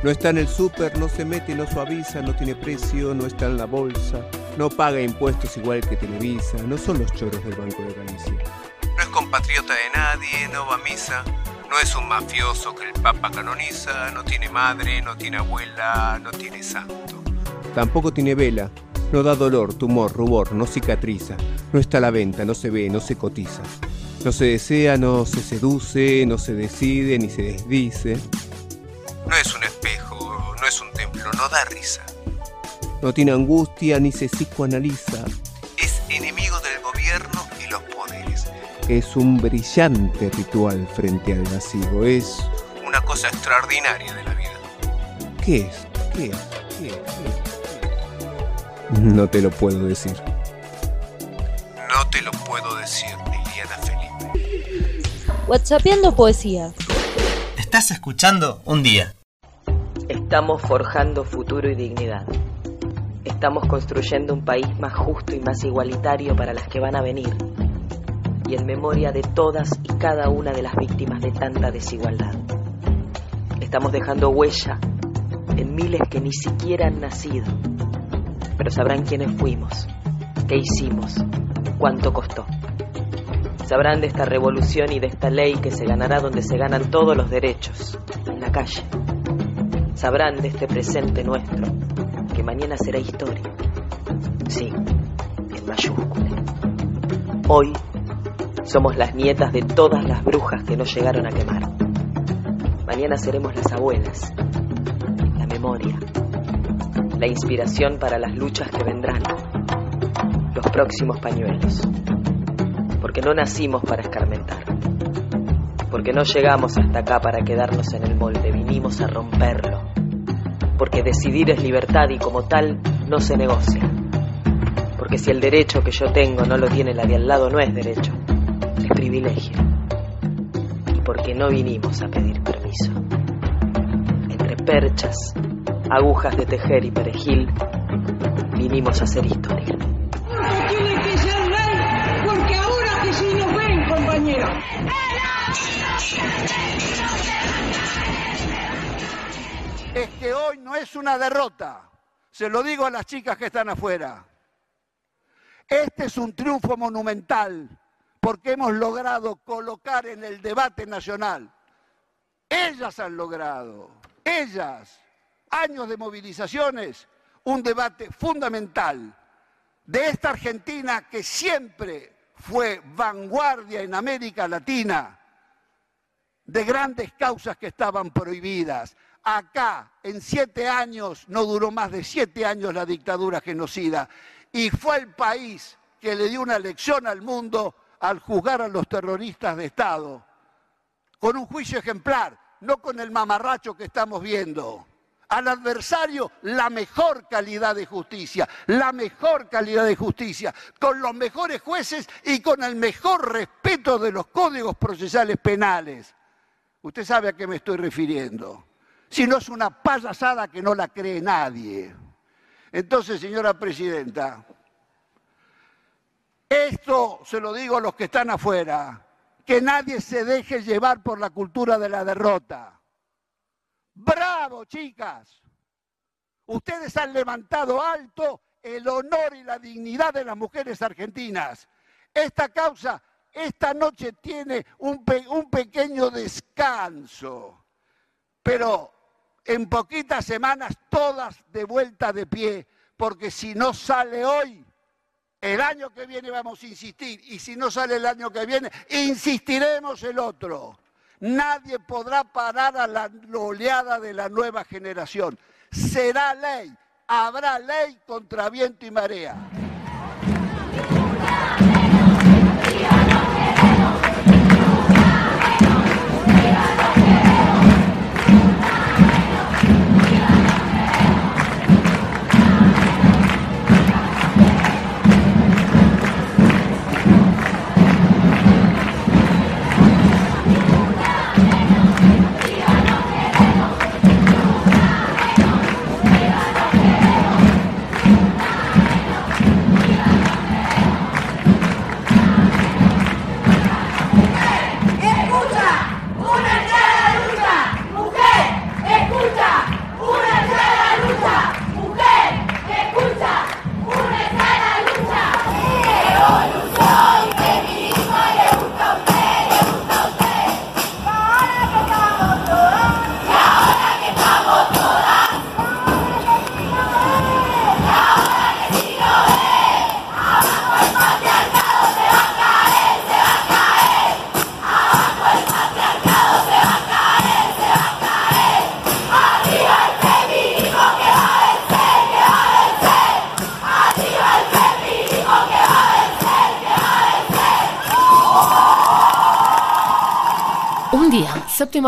No está en el súper, no se mete, no suaviza, no tiene precio, no está en la bolsa, no paga impuestos igual que Televisa, no son los choros del Banco de Galicia. No es compatriota de nadie, no va a misa, no es un mafioso que el Papa canoniza, no tiene madre, no tiene abuela, no tiene santo. Tampoco tiene vela, no da dolor, tumor, rubor, no cicatriza, no está a la venta, no se ve, no se cotiza. No se desea, no se seduce, no se decide ni se desdice. No es un espejo, no es un templo, no da risa. No tiene angustia ni se psicoanaliza. Es enemigo del gobierno y los poderes. Es un brillante ritual frente al vacío. Es una cosa extraordinaria de la vida. ¿Qué es? ¿Qué es? No te lo puedo decir. No te lo puedo decir, Liliana Felipe. WhatsAppiendo poesía. Estás escuchando un día. Estamos forjando futuro y dignidad. Estamos construyendo un país más justo y más igualitario para las que van a venir. Y en memoria de todas y cada una de las víctimas de tanta desigualdad. Estamos dejando huella en miles que ni siquiera han nacido. Pero sabrán quiénes fuimos, qué hicimos, cuánto costó. Sabrán de esta revolución y de esta ley que se ganará donde se ganan todos los derechos, en la calle. Sabrán de este presente nuestro, que mañana será historia. Sí, en mayúscula. Hoy somos las nietas de todas las brujas que no llegaron a quemar. Mañana seremos las abuelas, la memoria, la inspiración para las luchas que vendrán, los próximos pañuelos. Porque no nacimos para escarmentar, porque no llegamos hasta acá para quedarnos en el molde, vinimos a romperlo. Porque decidir es libertad y como tal no se negocia. Porque si el derecho que yo tengo no lo tiene la de al lado, no es derecho. es privilegio. Y porque no vinimos a pedir permiso. Entre perchas, agujas de tejer y perejil, vinimos a hacer historia. Tiene que ser porque ahora que sí nos ven, compañeros. Es que hoy no es una derrota. Se lo digo a las chicas que están afuera. Este es un triunfo monumental porque hemos logrado colocar en el debate nacional. Ellas han logrado, ellas, años de movilizaciones, un debate fundamental de esta Argentina que siempre fue vanguardia en América Latina de grandes causas que estaban prohibidas. Acá, en siete años, no duró más de siete años la dictadura genocida y fue el país que le dio una lección al mundo al juzgar a los terroristas de Estado, con un juicio ejemplar, no con el mamarracho que estamos viendo. Al adversario la mejor calidad de justicia, la mejor calidad de justicia, con los mejores jueces y con el mejor respeto de los códigos procesales penales. Usted sabe a qué me estoy refiriendo. Si no es una payasada que no la cree nadie. Entonces, señora presidenta, esto se lo digo a los que están afuera, que nadie se deje llevar por la cultura de la derrota. Chicas. Ustedes han levantado alto el honor y la dignidad de las mujeres argentinas. Esta causa esta noche tiene un pequeño descanso, pero en poquitas semanas todas de vuelta de pie, porque si no sale hoy, el año que viene vamos a insistir, y si no sale el año que viene, insistiremos el otro. Nadie podrá parar a la oleada de la nueva generación. Será ley, habrá ley contra viento y marea.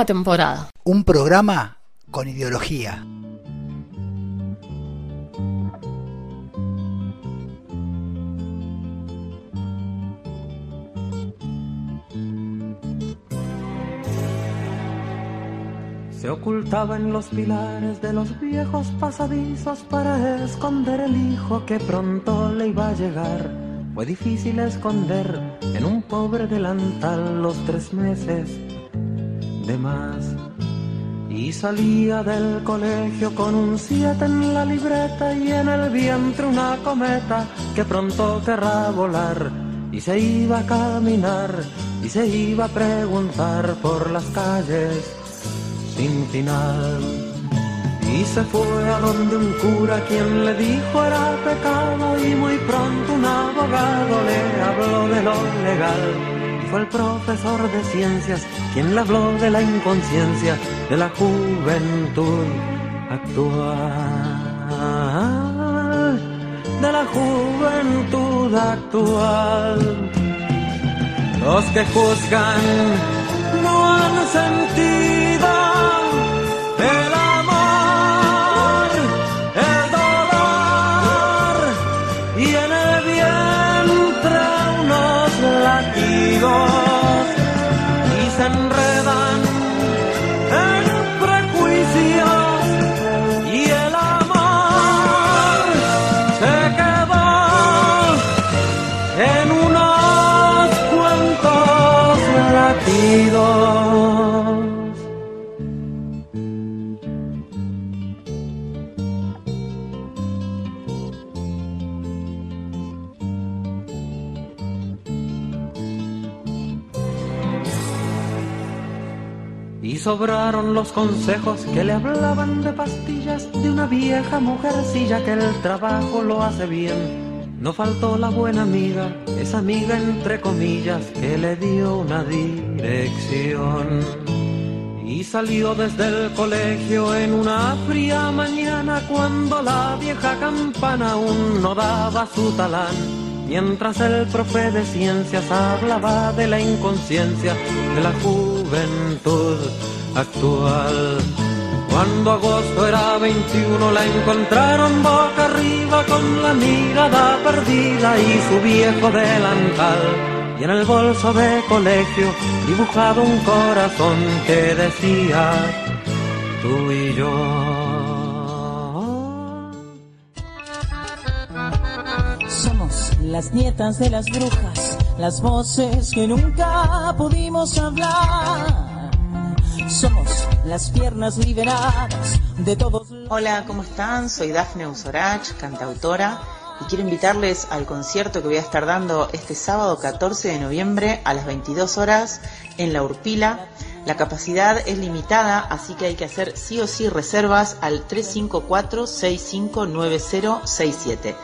Temporada. Un programa con ideología. Se ocultaba en los pilares de los viejos pasadizos para esconder el hijo que pronto le iba a llegar. Fue difícil esconder en un pobre delantal los tres meses de. Y salía del colegio con un siete en la libreta y en el vientre una cometa que pronto querrá volar. Y se iba a caminar y se iba a preguntar por las calles sin final. Y se fue a donde un cura quien le dijo era pecado y muy pronto un abogado le habló de lo legal fue el profesor de ciencias quien le habló de la inconsciencia de la juventud actual, de la juventud actual. Los que juzgan no han sentido el Y sobraron los consejos que le hablaban de pastillas de una vieja mujercilla que el trabajo lo hace bien. No faltó la buena amiga, esa amiga entre comillas que le dio una dirección. Y salió desde el colegio en una fría mañana cuando la vieja campana aún no daba su talán. Mientras el profe de ciencias hablaba de la inconsciencia de la juventud actual. Cuando agosto era 21 la encontraron boca arriba con la mirada perdida y su viejo delantal. Y en el bolso de colegio dibujado un corazón que decía tú y yo. Somos las nietas de las brujas, las voces que nunca pudimos hablar. Somos las piernas liberadas de todos. Hola, ¿cómo están? Soy Dafne Usorach, cantautora, y quiero invitarles al concierto que voy a estar dando este sábado 14 de noviembre a las 22 horas en La Urpila. La capacidad es limitada, así que hay que hacer sí o sí reservas al 354-659067.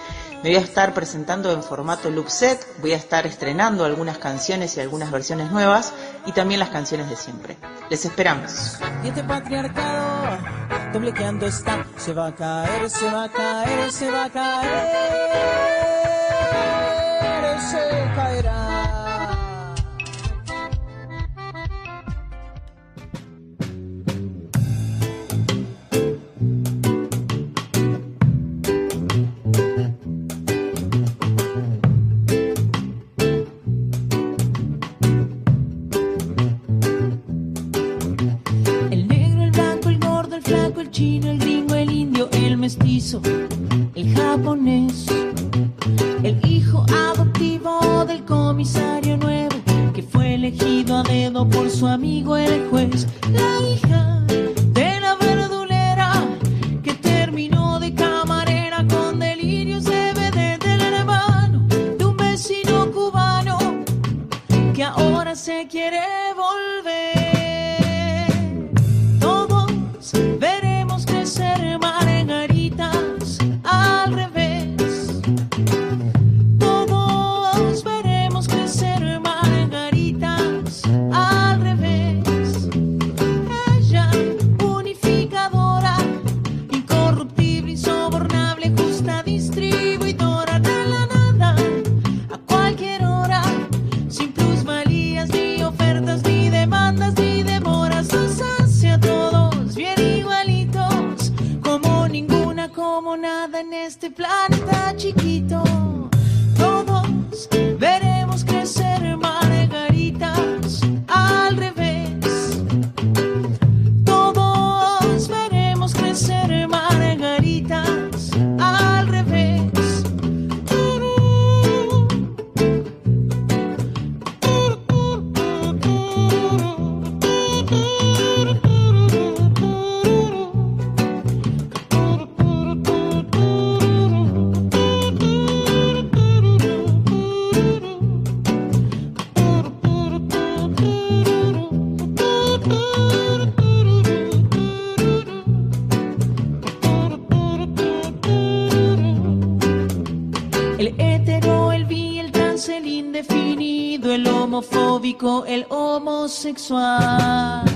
Me voy a estar presentando en formato loop set, voy a estar estrenando algunas canciones y algunas versiones nuevas y también las canciones de siempre. Les esperamos. sexual.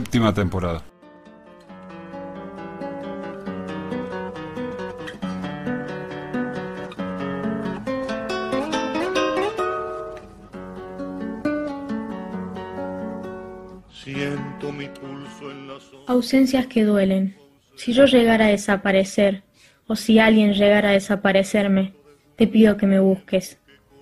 Séptima temporada. Siento mi pulso en la Ausencias que duelen. Si yo llegara a desaparecer, o si alguien llegara a desaparecerme, te pido que me busques.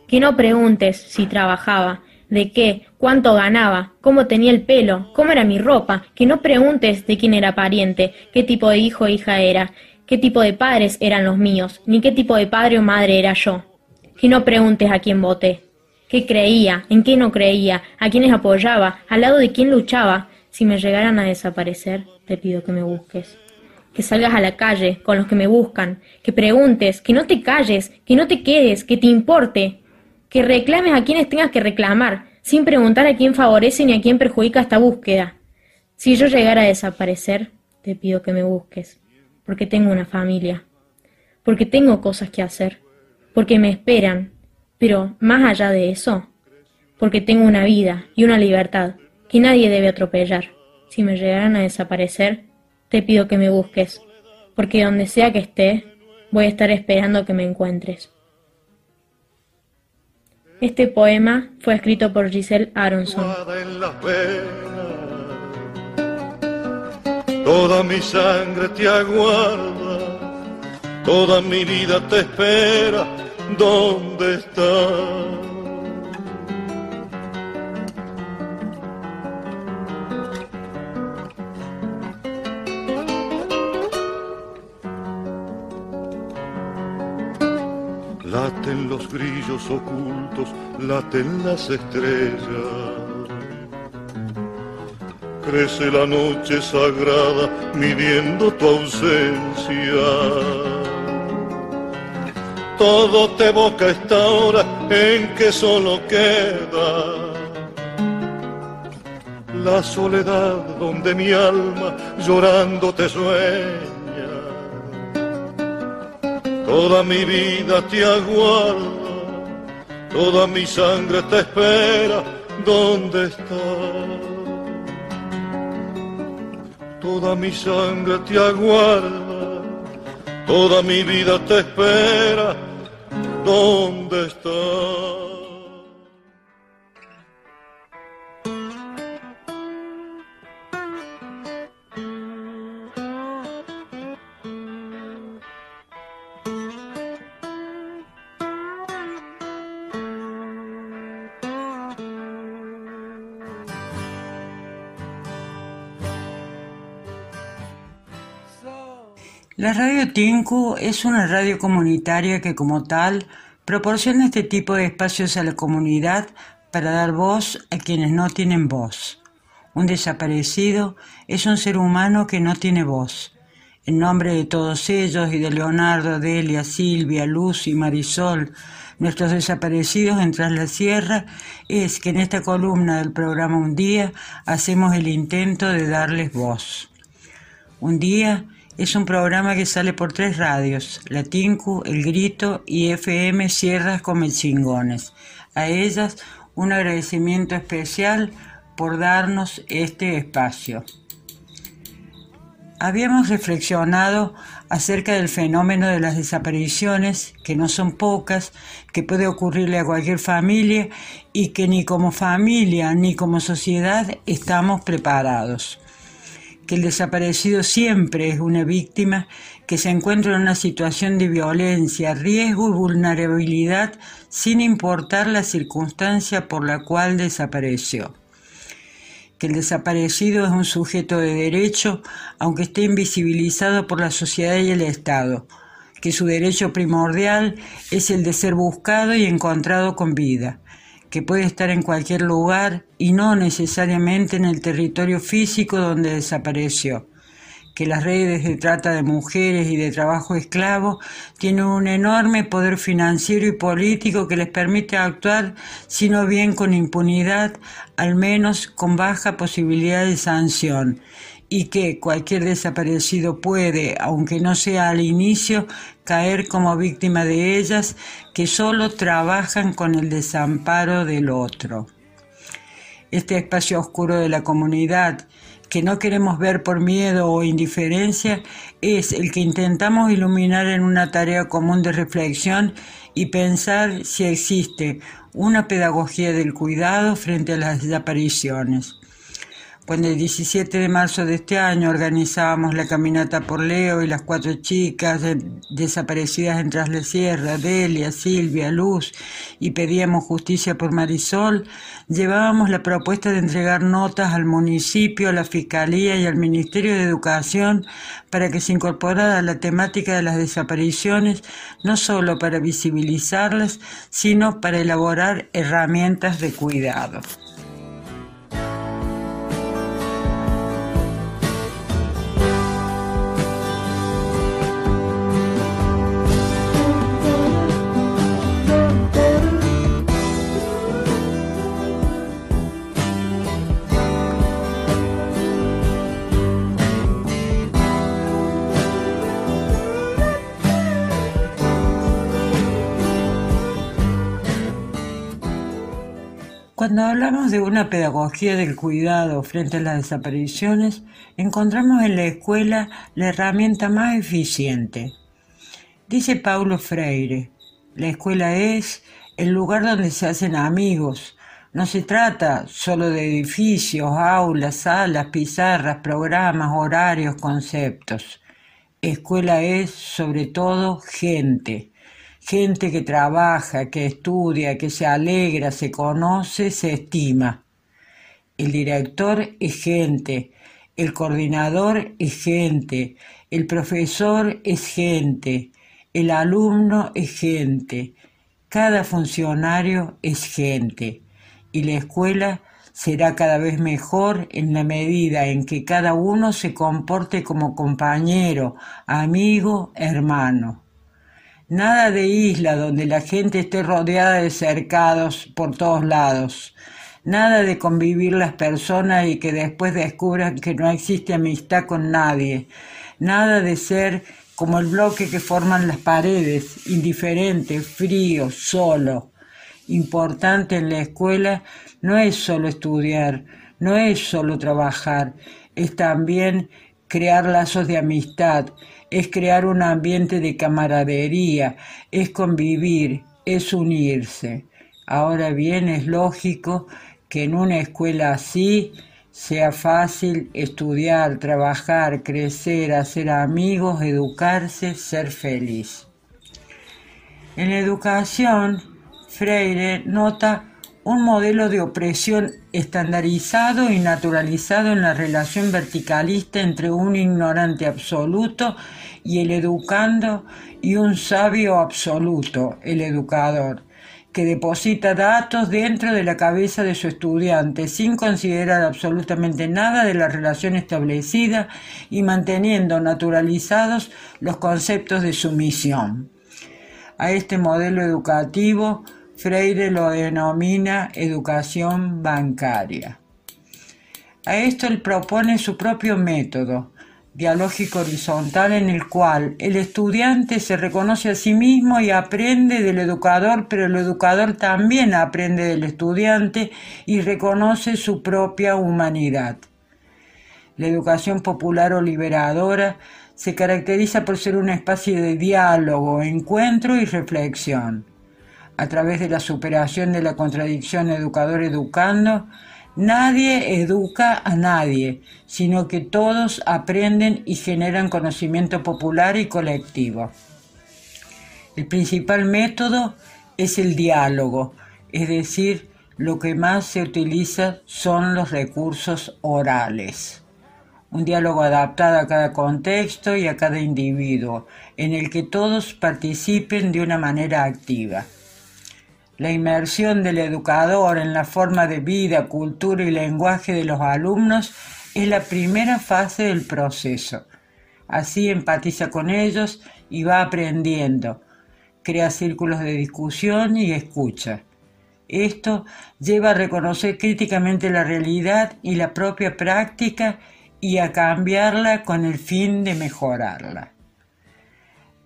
Que no preguntes si trabajaba, de qué, cuánto ganaba, cómo tenía el pelo, cómo era mi ropa. Que no preguntes de quién era pariente, qué tipo de hijo o hija era, qué tipo de padres eran los míos, ni qué tipo de padre o madre era yo. Que no preguntes a quién voté, qué creía, en qué no creía, a quiénes apoyaba, al lado de quién luchaba. Si me llegaran a desaparecer, te pido que me busques. Que salgas a la calle con los que me buscan, que preguntes, que no te calles, que no te quedes, que te importe, que reclames a quienes tengas que reclamar, sin preguntar a quién favorece ni a quién perjudica esta búsqueda. Si yo llegara a desaparecer, te pido que me busques, porque tengo una familia, porque tengo cosas que hacer, porque me esperan, pero más allá de eso, porque tengo una vida y una libertad que nadie debe atropellar. Si me llegaran a desaparecer, te pido que me busques, porque donde sea que esté, voy a estar esperando que me encuentres. Este poema fue escrito por Giselle Aronson. Toda mi sangre te aguarda, toda mi vida te espera. ¿Dónde estás? Laten los grillos ocultos, laten las estrellas. Crece la noche sagrada midiendo tu ausencia. Todo te evoca esta hora en que solo queda la soledad donde mi alma llorando te sueña. Toda mi vida te aguarda, toda mi sangre te espera. ¿Dónde estás? Toda mi sangre te aguarda, toda mi vida te espera. ¿Dónde estás? La radio Tinku es una radio comunitaria que como tal proporciona este tipo de espacios a la comunidad para dar voz a quienes no tienen voz. Un desaparecido es un ser humano que no tiene voz. En nombre de todos ellos y de Leonardo, Delia, Silvia, Lucy, Marisol, nuestros desaparecidos en Tras la Sierra, es que en esta columna del programa Un Día hacemos el intento de darles voz. Un Día es un programa que sale por tres radios, La Tinku, El Grito y FM Sierras con Melchingones. A ellas un agradecimiento especial por darnos este espacio. Habíamos reflexionado acerca del fenómeno de las desapariciones, que no son pocas, que puede ocurrirle a cualquier familia y que ni como familia ni como sociedad estamos preparados. Que el desaparecido siempre es una víctima que se encuentra en una situación de violencia, riesgo y vulnerabilidad sin importar la circunstancia por la cual desapareció. Que el desaparecido es un sujeto de derecho, aunque esté invisibilizado por la sociedad y el Estado, que su derecho primordial es el de ser buscado y encontrado con vida, que puede estar en cualquier lugar y no necesariamente en el territorio físico donde desapareció. Que las redes de trata de mujeres y de trabajo esclavo tienen un enorme poder financiero y político que les permite actuar, si no bien con impunidad, al menos con baja posibilidad de sanción, y que cualquier desaparecido puede, aunque no sea al inicio, caer como víctima de ellas que solo trabajan con el desamparo del otro. Este espacio oscuro de la comunidad, que no queremos ver por miedo o indiferencia es el que intentamos iluminar en una tarea común de reflexión y pensar si existe una pedagogía del cuidado frente a las desapariciones. Cuando el 17 de marzo de este año organizábamos la caminata por Leo y las cuatro chicas desaparecidas en Trasle Sierra, Delia, Silvia, Luz, y pedíamos justicia por Marisol, llevábamos la propuesta de entregar notas al municipio, a la Fiscalía y al Ministerio de Educación para que se incorporara la temática de las desapariciones, no solo para visibilizarlas, sino para elaborar herramientas de cuidado. Cuando hablamos de una pedagogía del cuidado frente a las desapariciones, encontramos en la escuela la herramienta más eficiente. Dice Paulo Freire, la escuela es el lugar donde se hacen amigos. No se trata solo de edificios, aulas, salas, pizarras, programas, horarios, conceptos. Escuela es, sobre todo, gente gente que trabaja, que estudia, que se alegra, se conoce, se estima. El director es gente, el coordinador es gente, el profesor es gente, el alumno es gente, cada funcionario es gente y la escuela será cada vez mejor en la medida en que cada uno se comporte como compañero, amigo, hermano. Nada de isla donde la gente esté rodeada de cercados por todos lados. Nada de convivir las personas y que después descubran que no existe amistad con nadie. Nada de ser como el bloque que forman las paredes, indiferente, frío, solo. Importante en la escuela no es solo estudiar, no es solo trabajar, es también crear lazos de amistad, es crear un ambiente de camaradería, es convivir, es unirse. Ahora bien, es lógico que en una escuela así sea fácil estudiar, trabajar, crecer, hacer amigos, educarse, ser feliz. En la educación, Freire nota un modelo de opresión estandarizado y naturalizado en la relación verticalista entre un ignorante absoluto y el educando y un sabio absoluto, el educador, que deposita datos dentro de la cabeza de su estudiante sin considerar absolutamente nada de la relación establecida y manteniendo naturalizados los conceptos de sumisión. A este modelo educativo Freire lo denomina educación bancaria. A esto él propone su propio método, dialógico horizontal en el cual el estudiante se reconoce a sí mismo y aprende del educador, pero el educador también aprende del estudiante y reconoce su propia humanidad. La educación popular o liberadora se caracteriza por ser un espacio de diálogo, encuentro y reflexión. A través de la superación de la contradicción educador-educando, nadie educa a nadie, sino que todos aprenden y generan conocimiento popular y colectivo. El principal método es el diálogo, es decir, lo que más se utiliza son los recursos orales. Un diálogo adaptado a cada contexto y a cada individuo, en el que todos participen de una manera activa. La inmersión del educador en la forma de vida, cultura y lenguaje de los alumnos es la primera fase del proceso. Así empatiza con ellos y va aprendiendo. Crea círculos de discusión y escucha. Esto lleva a reconocer críticamente la realidad y la propia práctica y a cambiarla con el fin de mejorarla.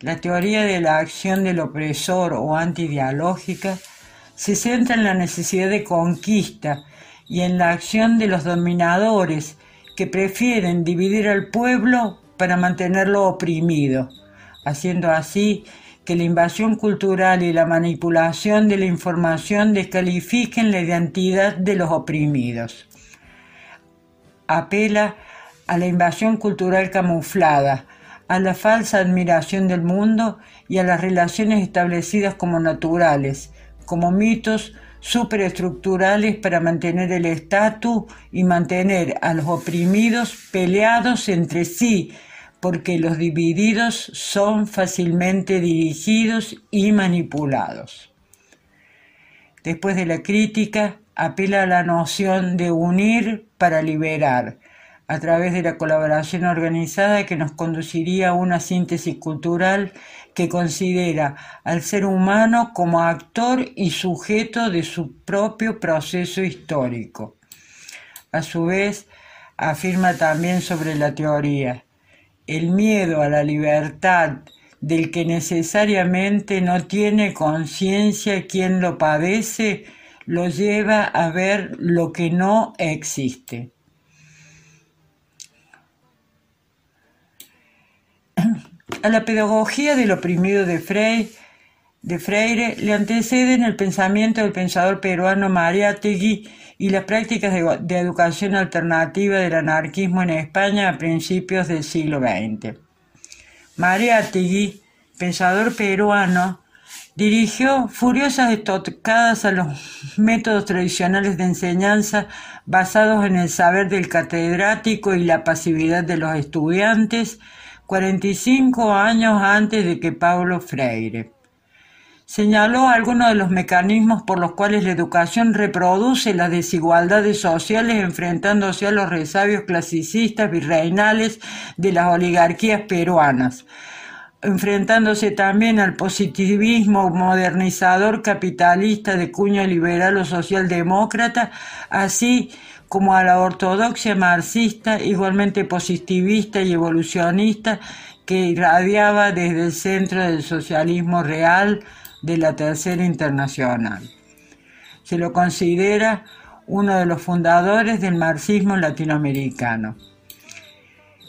La teoría de la acción del opresor o antidialógica se centra en la necesidad de conquista y en la acción de los dominadores que prefieren dividir al pueblo para mantenerlo oprimido, haciendo así que la invasión cultural y la manipulación de la información descalifiquen la identidad de los oprimidos. Apela a la invasión cultural camuflada, a la falsa admiración del mundo y a las relaciones establecidas como naturales, como mitos superestructurales para mantener el estatus y mantener a los oprimidos peleados entre sí, porque los divididos son fácilmente dirigidos y manipulados. Después de la crítica, apela a la noción de unir para liberar, a través de la colaboración organizada que nos conduciría a una síntesis cultural que considera al ser humano como actor y sujeto de su propio proceso histórico. A su vez, afirma también sobre la teoría, el miedo a la libertad del que necesariamente no tiene conciencia quien lo padece, lo lleva a ver lo que no existe. A la pedagogía del oprimido de, de Freire le anteceden el pensamiento del pensador peruano Mariátegui y las prácticas de, de, educación alternativa del anarquismo en España a principios del siglo XX. Mariátegui, pensador peruano, dirigió furiosas estocadas a los métodos tradicionales de enseñanza basados en el saber del catedrático y la pasividad de los estudiantes, 45 años antes de que Paulo Freire. Señaló algunos de los mecanismos por los cuales la educación reproduce las desigualdades sociales enfrentándose a los resabios clasicistas virreinales de las oligarquías peruanas, enfrentándose también al positivismo modernizador capitalista de cuño liberal o socialdemócrata, así como a la ortodoxia marxista, igualmente positivista y evolucionista, que irradiaba desde el centro del socialismo real de la Tercera Internacional. Se lo considera uno de los fundadores del marxismo latinoamericano.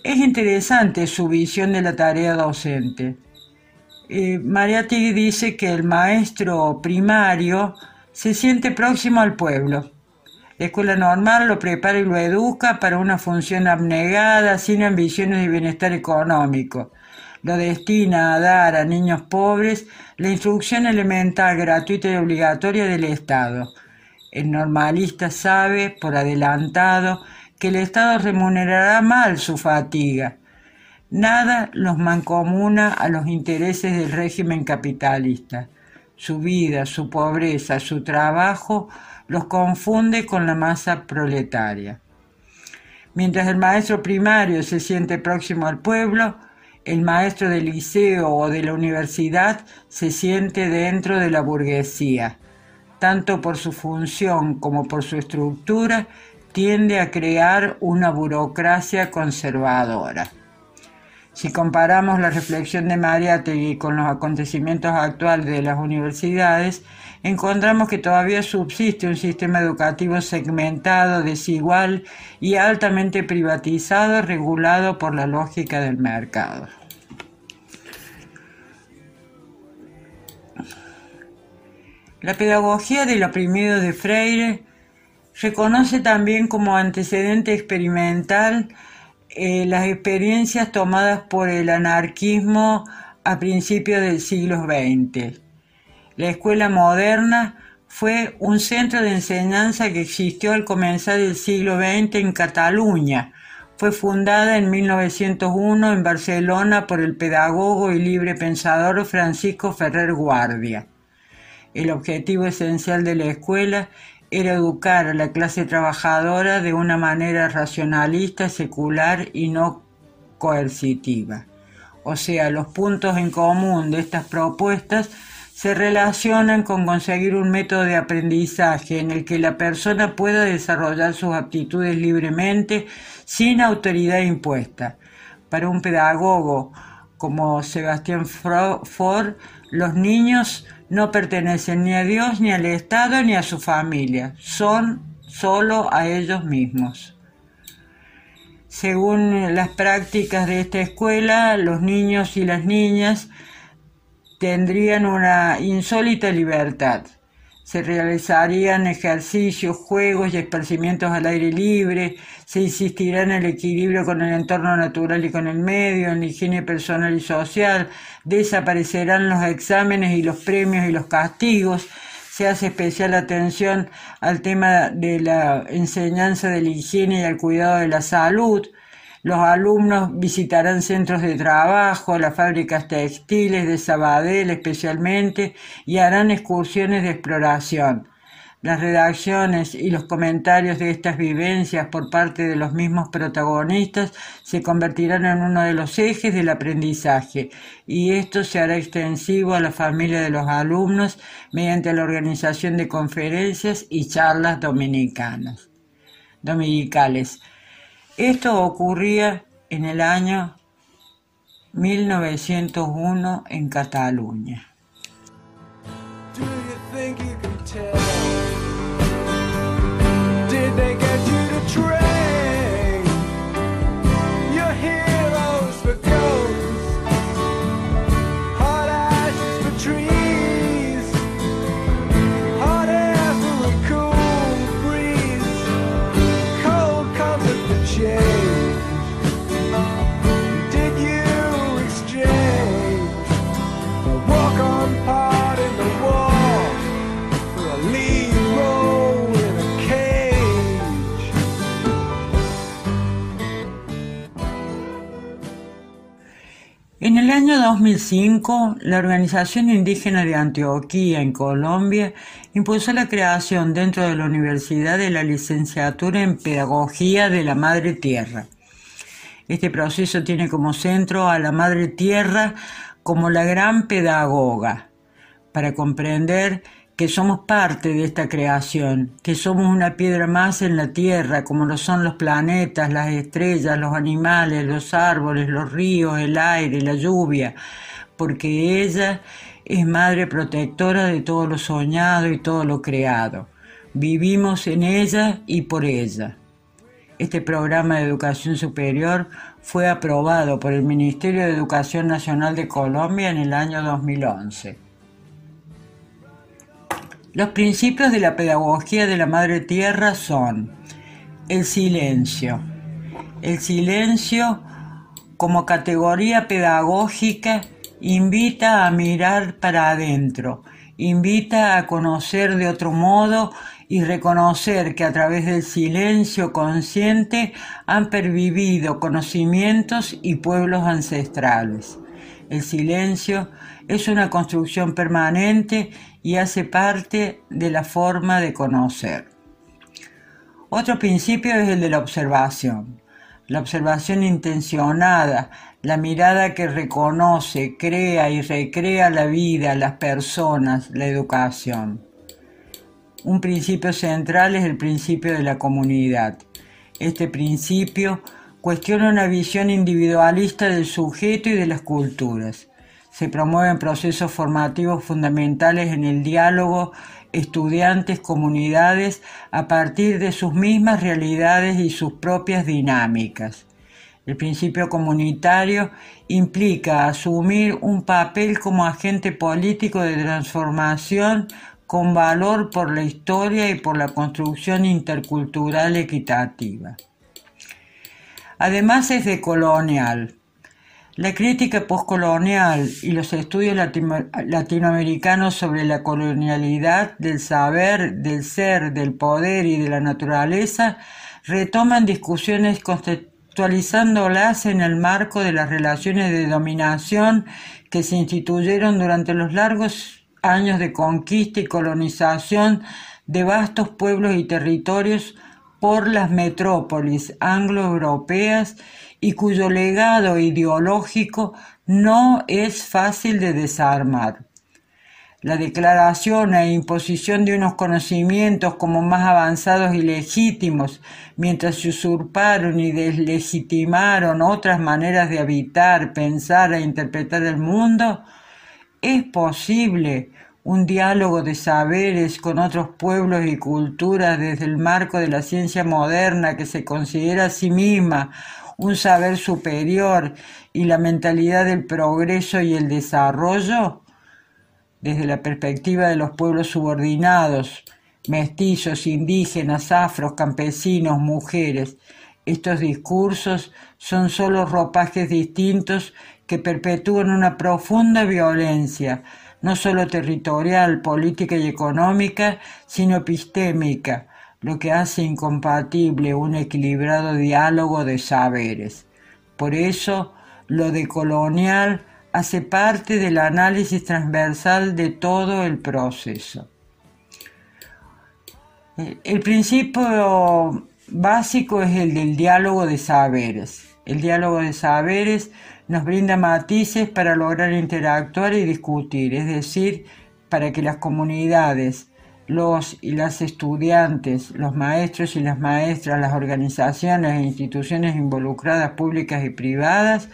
Es interesante su visión de la tarea docente. Eh, Mariatti dice que el maestro primario se siente próximo al pueblo escuela normal lo prepara y lo educa para una función abnegada, sin ambiciones de bienestar económico. Lo destina a dar a niños pobres la instrucción elemental, gratuita y obligatoria del Estado. El normalista sabe, por adelantado, que el Estado remunerará mal su fatiga. Nada los mancomuna a los intereses del régimen capitalista. Su vida, su pobreza, su trabajo los confunde con la masa proletaria. Mientras el maestro primario se siente próximo al pueblo, el maestro del liceo o de la universidad se siente dentro de la burguesía. Tanto por su función como por su estructura, tiende a crear una burocracia conservadora. Si comparamos la reflexión de Mariátegui con los acontecimientos actuales de las universidades, encontramos que todavía subsiste un sistema educativo segmentado, desigual y altamente privatizado, regulado por la lógica del mercado. La pedagogía del oprimido de Freire reconoce también como antecedente experimental eh, las experiencias tomadas por el anarquismo a principios del siglo XX. La escuela moderna fue un centro de enseñanza que existió al comenzar el siglo XX en Cataluña. Fue fundada en 1901 en Barcelona por el pedagogo y libre pensador Francisco Ferrer Guardia. El objetivo esencial de la escuela era educar a la clase trabajadora de una manera racionalista, secular y no coercitiva. O sea, los puntos en común de estas propuestas se relacionan con conseguir un método de aprendizaje en el que la persona pueda desarrollar sus aptitudes libremente sin autoridad impuesta. Para un pedagogo como Sebastián Ford, los niños no pertenecen ni a Dios, ni al Estado, ni a su familia. Son solo a ellos mismos. Según las prácticas de esta escuela, los niños y las niñas tendrían una insólita libertad. Se realizarían ejercicios, juegos y esparcimientos al aire libre, se insistirá en el equilibrio con el entorno natural y con el medio, en la higiene personal y social, desaparecerán los exámenes y los premios y los castigos, se hace especial atención al tema de la enseñanza de la higiene y al cuidado de la salud, los alumnos visitarán centros de trabajo, las fábricas textiles de Sabadell especialmente, y harán excursiones de exploración. Las redacciones y los comentarios de estas vivencias por parte de los mismos protagonistas se convertirán en uno de los ejes del aprendizaje y esto se hará extensivo a la familia de los alumnos mediante la organización de conferencias y charlas dominicanas, dominicales. Esto ocurría en el año 1901 en Cataluña. Año 2005, la Organización Indígena de Antioquía en Colombia impulsó la creación dentro de la universidad de la licenciatura en Pedagogía de la Madre Tierra. Este proceso tiene como centro a la Madre Tierra como la gran pedagoga, para comprender que somos parte de esta creación, que somos una piedra más en la tierra, como lo son los planetas, las estrellas, los animales, los árboles, los ríos, el aire, la lluvia, porque ella es madre protectora de todo lo soñado y todo lo creado. Vivimos en ella y por ella. Este programa de educación superior fue aprobado por el Ministerio de Educación Nacional de Colombia en el año 2011. Los principios de la pedagogía de la Madre Tierra son el silencio. El silencio como categoría pedagógica invita a mirar para adentro, invita a conocer de otro modo y reconocer que a través del silencio consciente han pervivido conocimientos y pueblos ancestrales. El silencio es una construcción permanente y hace parte de la forma de conocer. Otro principio es el de la observación. La observación intencionada, la mirada que reconoce, crea y recrea la vida, las personas, la educación. Un principio central es el principio de la comunidad. Este principio cuestiona una visión individualista del sujeto y de las culturas Se promueven procesos formativos fundamentales en el diálogo estudiantes, comunidades, a partir de sus mismas realidades y sus propias dinámicas. El principio comunitario implica asumir un papel como agente político de transformación con valor por la historia y por la construcción intercultural equitativa. Además es decolonial. La crítica postcolonial y los estudios latinoamericanos sobre la colonialidad del saber, del ser, del poder y de la naturaleza retoman discusiones actualizándolas en el marco de las relaciones de dominación que se instituyeron durante los largos años de conquista y colonización de vastos pueblos y territorios por las metrópolis anglo-europeas y cuyo legado ideológico no es fácil de desarmar. La declaración e imposición de unos conocimientos como más avanzados y legítimos, mientras se usurparon y deslegitimaron otras maneras de habitar, pensar e interpretar el mundo, es posible un diálogo de saberes con otros pueblos y culturas desde el marco de la ciencia moderna que se considera a sí misma un saber superior y la mentalidad del progreso y el desarrollo? desde la perspectiva de los pueblos subordinados, mestizos, indígenas, afros, campesinos, mujeres. Estos discursos son solo ropajes distintos que perpetúan una profunda violencia, no solo territorial, política y económica, sino epistémica, lo que hace incompatible un equilibrado diálogo de saberes. Por eso, lo decolonial hace parte del análisis transversal de todo el proceso. El principio básico es el del diálogo de saberes. El diálogo de saberes nos brinda matices para lograr interactuar y discutir, es decir, para que las comunidades, los y las estudiantes, los maestros y las maestras, las organizaciones e instituciones involucradas públicas y privadas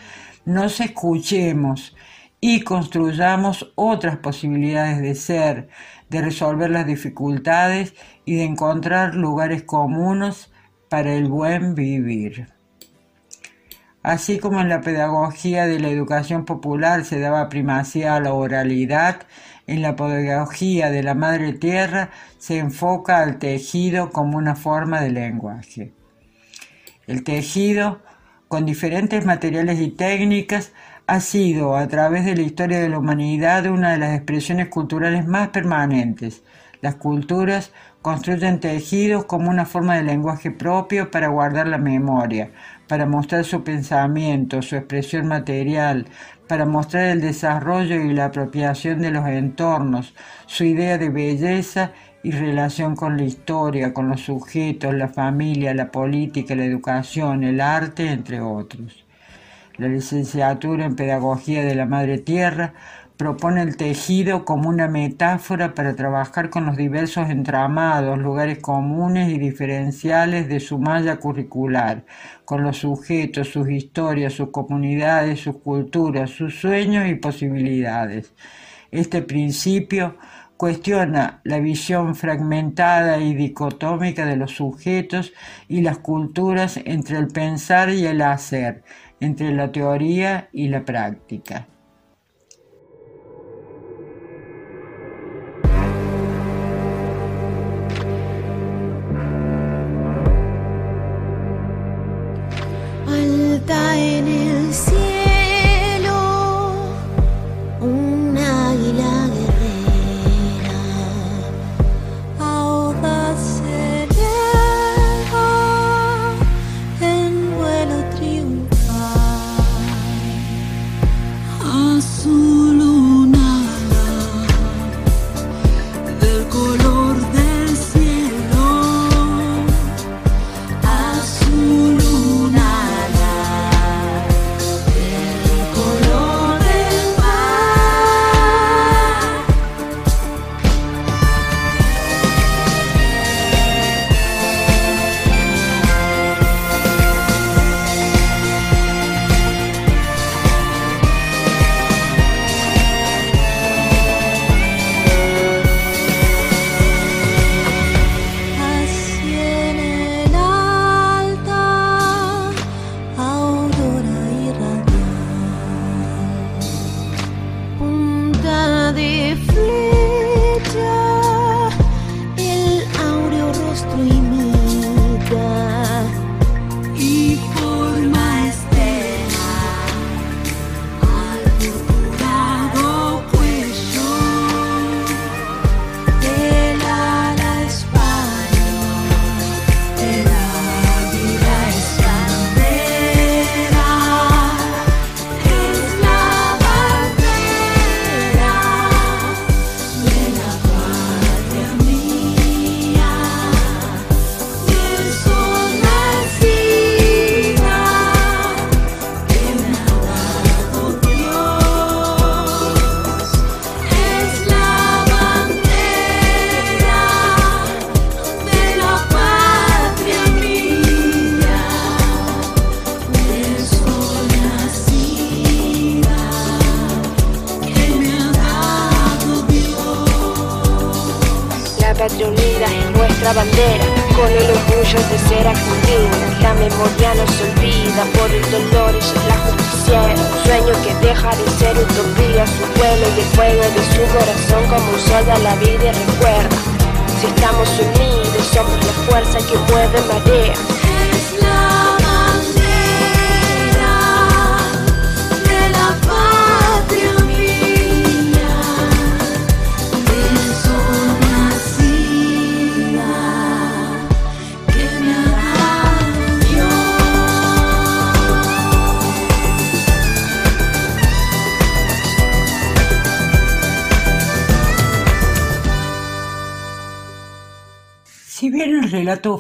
nos escuchemos y construyamos otras posibilidades de ser, de resolver las dificultades y de encontrar lugares comunes para el buen vivir. Así como en la pedagogía de la educación popular se daba primacía a la oralidad, en la pedagogía de la madre tierra se enfoca al tejido como una forma de lenguaje. El tejido con diferentes materiales y técnicas, ha sido, a través de la historia de la humanidad, una de las expresiones culturales más permanentes. Las culturas construyen tejidos como una forma de lenguaje propio para guardar la memoria, para mostrar su pensamiento, su expresión material, para mostrar el desarrollo y la apropiación de los entornos, su idea de belleza y relación con la historia, con los sujetos, la familia, la política, la educación, el arte, entre otros. La licenciatura en Pedagogía de la Madre Tierra propone el tejido como una metáfora para trabajar con los diversos entramados, lugares comunes y diferenciales de su malla curricular, con los sujetos, sus historias, sus comunidades, sus culturas, sus sueños y posibilidades. Este principio cuestiona la visión fragmentada y dicotómica de los sujetos y las culturas entre el pensar y el hacer, entre la teoría y la práctica.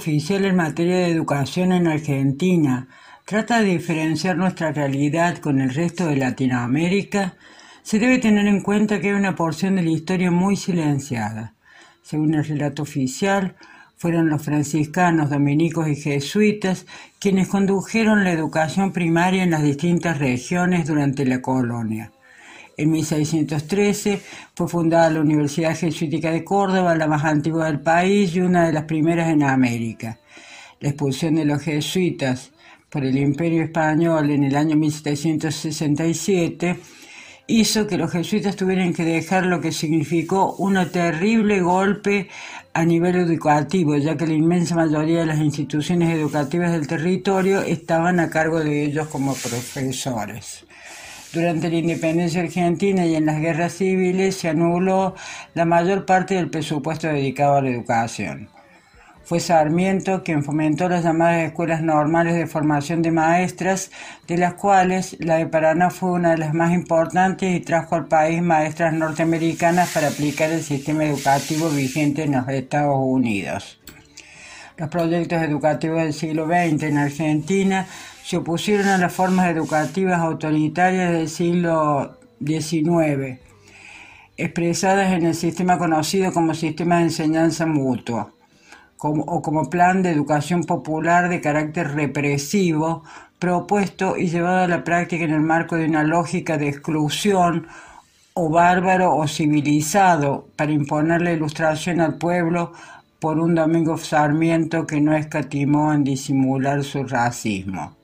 Oficial en materia de educación en Argentina trata de diferenciar nuestra realidad con el resto de Latinoamérica, se debe tener en cuenta que hay una porción de la historia muy silenciada. Según el relato oficial, fueron los franciscanos, dominicos y jesuitas quienes condujeron la educación primaria en las distintas regiones durante la colonia. En 1613 fue fundada la Universidad Jesuítica de Córdoba, la más antigua del país y una de las primeras en América. La expulsión de los jesuitas por el Imperio Español en el año 1767 hizo que los jesuitas tuvieran que dejar lo que significó un terrible golpe a nivel educativo, ya que la inmensa mayoría de las instituciones educativas del territorio estaban a cargo de ellos como profesores. Durante la independencia argentina y en las guerras civiles se anuló la mayor parte del presupuesto dedicado a la educación. Fue Sarmiento quien fomentó las llamadas escuelas normales de formación de maestras, de las cuales la de Paraná fue una de las más importantes y trajo al país maestras norteamericanas para aplicar el sistema educativo vigente en los Estados Unidos. Los proyectos educativos del siglo XX en Argentina se opusieron a las formas educativas autoritarias del siglo XIX, expresadas en el sistema conocido como sistema de enseñanza mutua, o como plan de educación popular de carácter represivo, propuesto y llevado a la práctica en el marco de una lógica de exclusión o bárbaro o civilizado para imponer la ilustración al pueblo por un Domingo Sarmiento que no escatimó en disimular su racismo.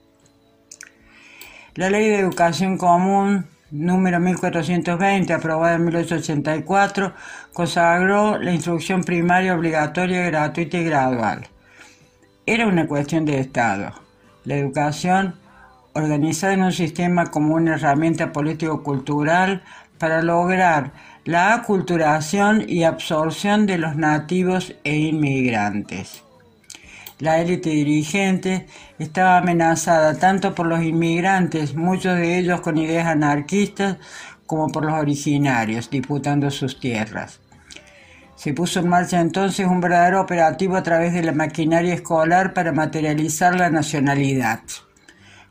La Ley de Educación Común número 1420, aprobada en 1884, consagró la instrucción primaria obligatoria, gratuita y gradual. Era una cuestión de Estado. La educación, organizada en un sistema como una herramienta político-cultural para lograr la aculturación y absorción de los nativos e inmigrantes. La élite dirigente estaba amenazada tanto por los inmigrantes, muchos de ellos con ideas anarquistas, como por los originarios, disputando sus tierras. Se puso en marcha entonces un verdadero operativo a través de la maquinaria escolar para materializar la nacionalidad.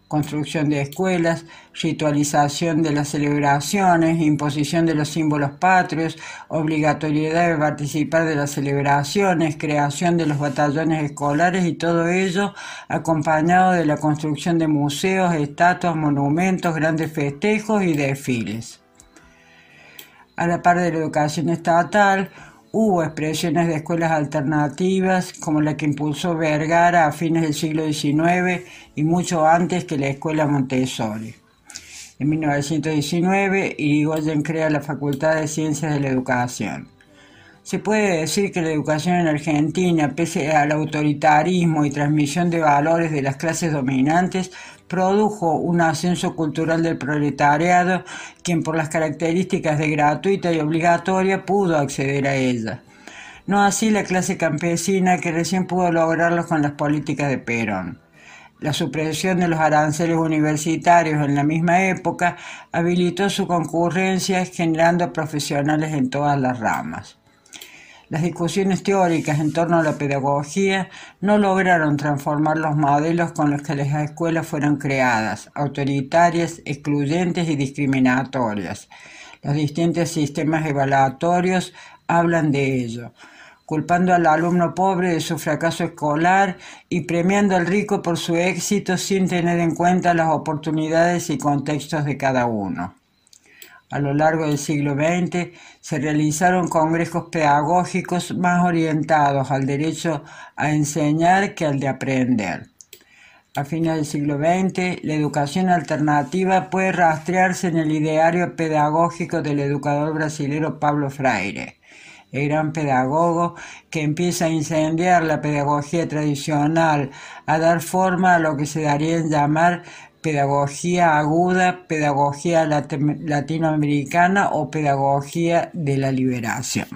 Construcción de escuelas, ritualización de las celebraciones, imposición de los símbolos patrios, obligatoriedad de participar de las celebraciones, creación de los batallones escolares y todo ello acompañado de la construcción de museos, estatuas, monumentos, grandes festejos y desfiles. A la par de la educación estatal, hubo expresiones de escuelas alternativas como la que impulsó Vergara a fines del siglo XIX y mucho antes que la escuela Montessori. En 1919, Irigoyen crea la Facultad de Ciencias de la Educación. Se puede decir que la educación en Argentina, pese al autoritarismo y transmisión de valores de las clases dominantes, produjo un ascenso cultural del proletariado, quien por las características de gratuita y obligatoria pudo acceder a ella. No así la clase campesina que recién pudo lograrlo con las políticas de Perón. La supresión de los aranceles universitarios en la misma época habilitó su concurrencia generando profesionales en todas las ramas. Las discusiones teóricas en torno a la pedagogía no lograron transformar los modelos con los que las escuelas fueron creadas, autoritarias, excluyentes y discriminatorias. Los distintos sistemas evaluatorios hablan de ello, culpando al alumno pobre de su fracaso escolar y premiando al rico por su éxito sin tener en cuenta las oportunidades y contextos de cada uno. A lo largo del siglo XX se realizaron congresos pedagógicos más orientados al derecho a enseñar que al de aprender. A fines del siglo XX, la educación alternativa puede rastrearse en el ideario pedagógico del educador brasilero Pablo Freire, el gran pedagogo que empieza a incendiar la pedagogía tradicional, a dar forma a lo que se daría en llamar pedagogía aguda, pedagogía lati- latinoamericana o pedagogía de la liberación.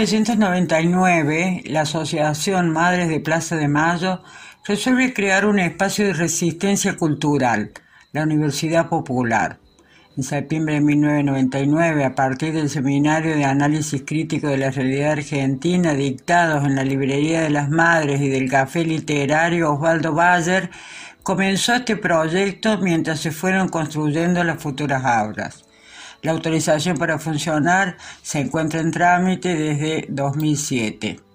1999, la Asociación Madres de Plaza de Mayo resuelve crear un espacio de resistencia cultural, la Universidad Popular. En septiembre de 1999, a partir del Seminario de Análisis Crítico de la Realidad Argentina dictados en la Librería de las Madres y del Café Literario Osvaldo Bayer, comenzó este proyecto mientras se fueron construyendo las futuras aulas. La autorización para funcionar se encuentra en trámite desde 2007.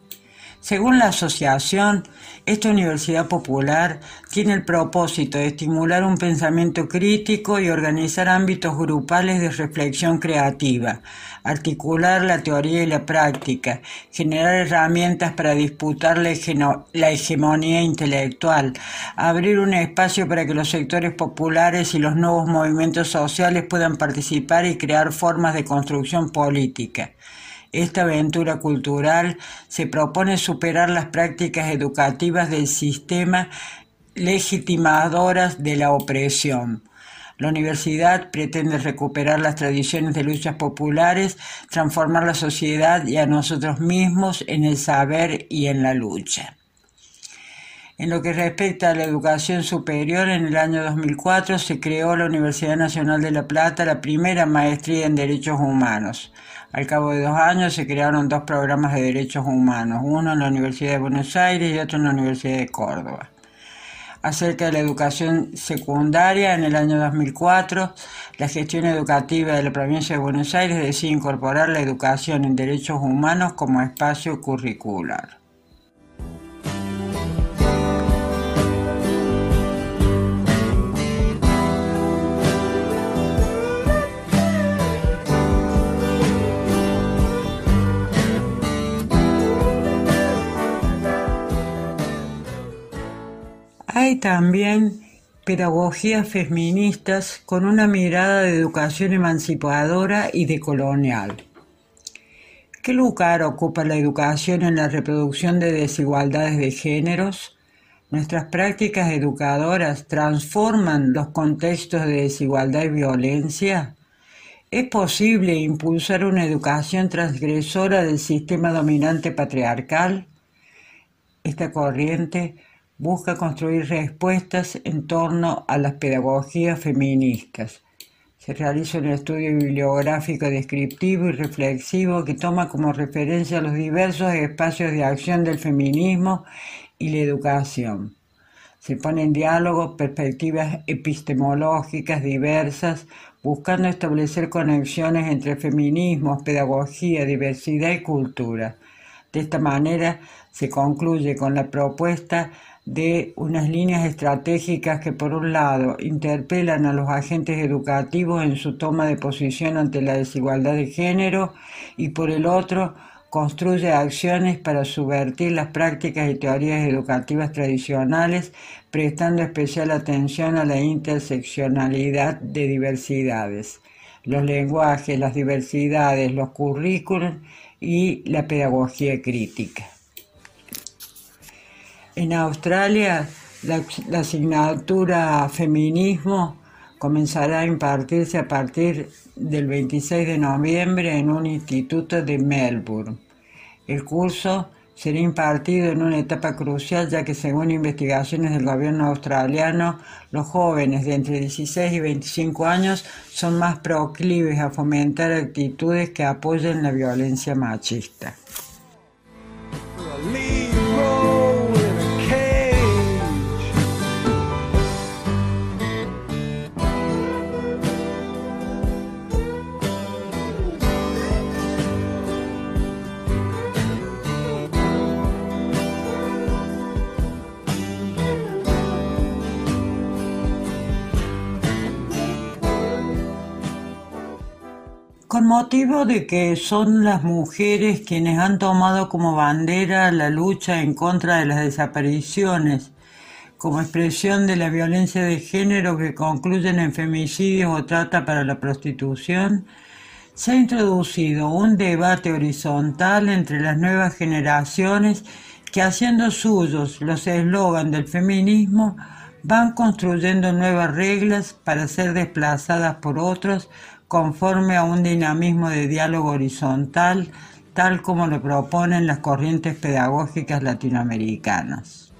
Según la asociación, esta universidad popular tiene el propósito de estimular un pensamiento crítico y organizar ámbitos grupales de reflexión creativa, articular la teoría y la práctica, generar herramientas para disputar la, la hegemonía intelectual, abrir un espacio para que los sectores populares y los nuevos movimientos sociales puedan participar y crear formas de construcción política. Esta aventura cultural se propone superar las prácticas educativas del sistema legitimadoras de la opresión. La universidad pretende recuperar las tradiciones de luchas populares, transformar la sociedad y a nosotros mismos en el saber y en la lucha. En lo que respecta a la educación superior, en el año 2004 se creó la Universidad Nacional de La Plata, la primera maestría en Derechos Humanos. Al cabo de dos años se crearon dos programas de derechos humanos, uno en la Universidad de Buenos Aires y otro en la Universidad de Córdoba. Acerca de la educación secundaria, en el año 2004, la gestión educativa de la provincia de Buenos Aires decide incorporar la educación en derechos humanos como espacio curricular. Hay también pedagogías feministas con una mirada de educación emancipadora y decolonial. ¿Qué lugar ocupa la educación en la reproducción de desigualdades de géneros? Nuestras prácticas educadoras transforman los contextos de desigualdad y violencia. ¿Es posible impulsar una educación transgresora del sistema dominante patriarcal? Esta corriente busca construir respuestas en torno a las pedagogías feministas. Se realiza un estudio bibliográfico descriptivo y reflexivo que toma como referencia los diversos espacios de acción del feminismo y la educación. Se pone en diálogo perspectivas epistemológicas diversas, buscando establecer conexiones entre feminismos, pedagogía, diversidad y cultura. De esta manera se concluye con la propuesta de unas líneas estratégicas que por un lado interpelan a los agentes educativos en su toma de posición ante la desigualdad de género y por el otro construye acciones para subvertir las prácticas y teorías educativas tradicionales, prestando especial atención a la interseccionalidad de diversidades, los lenguajes, las diversidades, los currículos y la pedagogía crítica. En Australia, la, la asignatura feminismo comenzará a impartirse a partir del 26 de noviembre en un instituto de Melbourne. El curso será impartido en una etapa crucial ya que según investigaciones del gobierno australiano, los jóvenes de entre 16 y 25 años son más proclives a fomentar actitudes que apoyen la violencia machista. Motivo de que son las mujeres quienes han tomado como bandera la lucha en contra de las desapariciones, como expresión de la violencia de género que concluyen en femicidios o trata para la prostitución, se ha introducido un debate horizontal entre las nuevas generaciones que haciendo suyos los eslogan del feminismo van construyendo nuevas reglas para ser desplazadas por otros conforme a un dinamismo de diálogo horizontal, tal como lo proponen las corrientes pedagógicas latinoamericanas.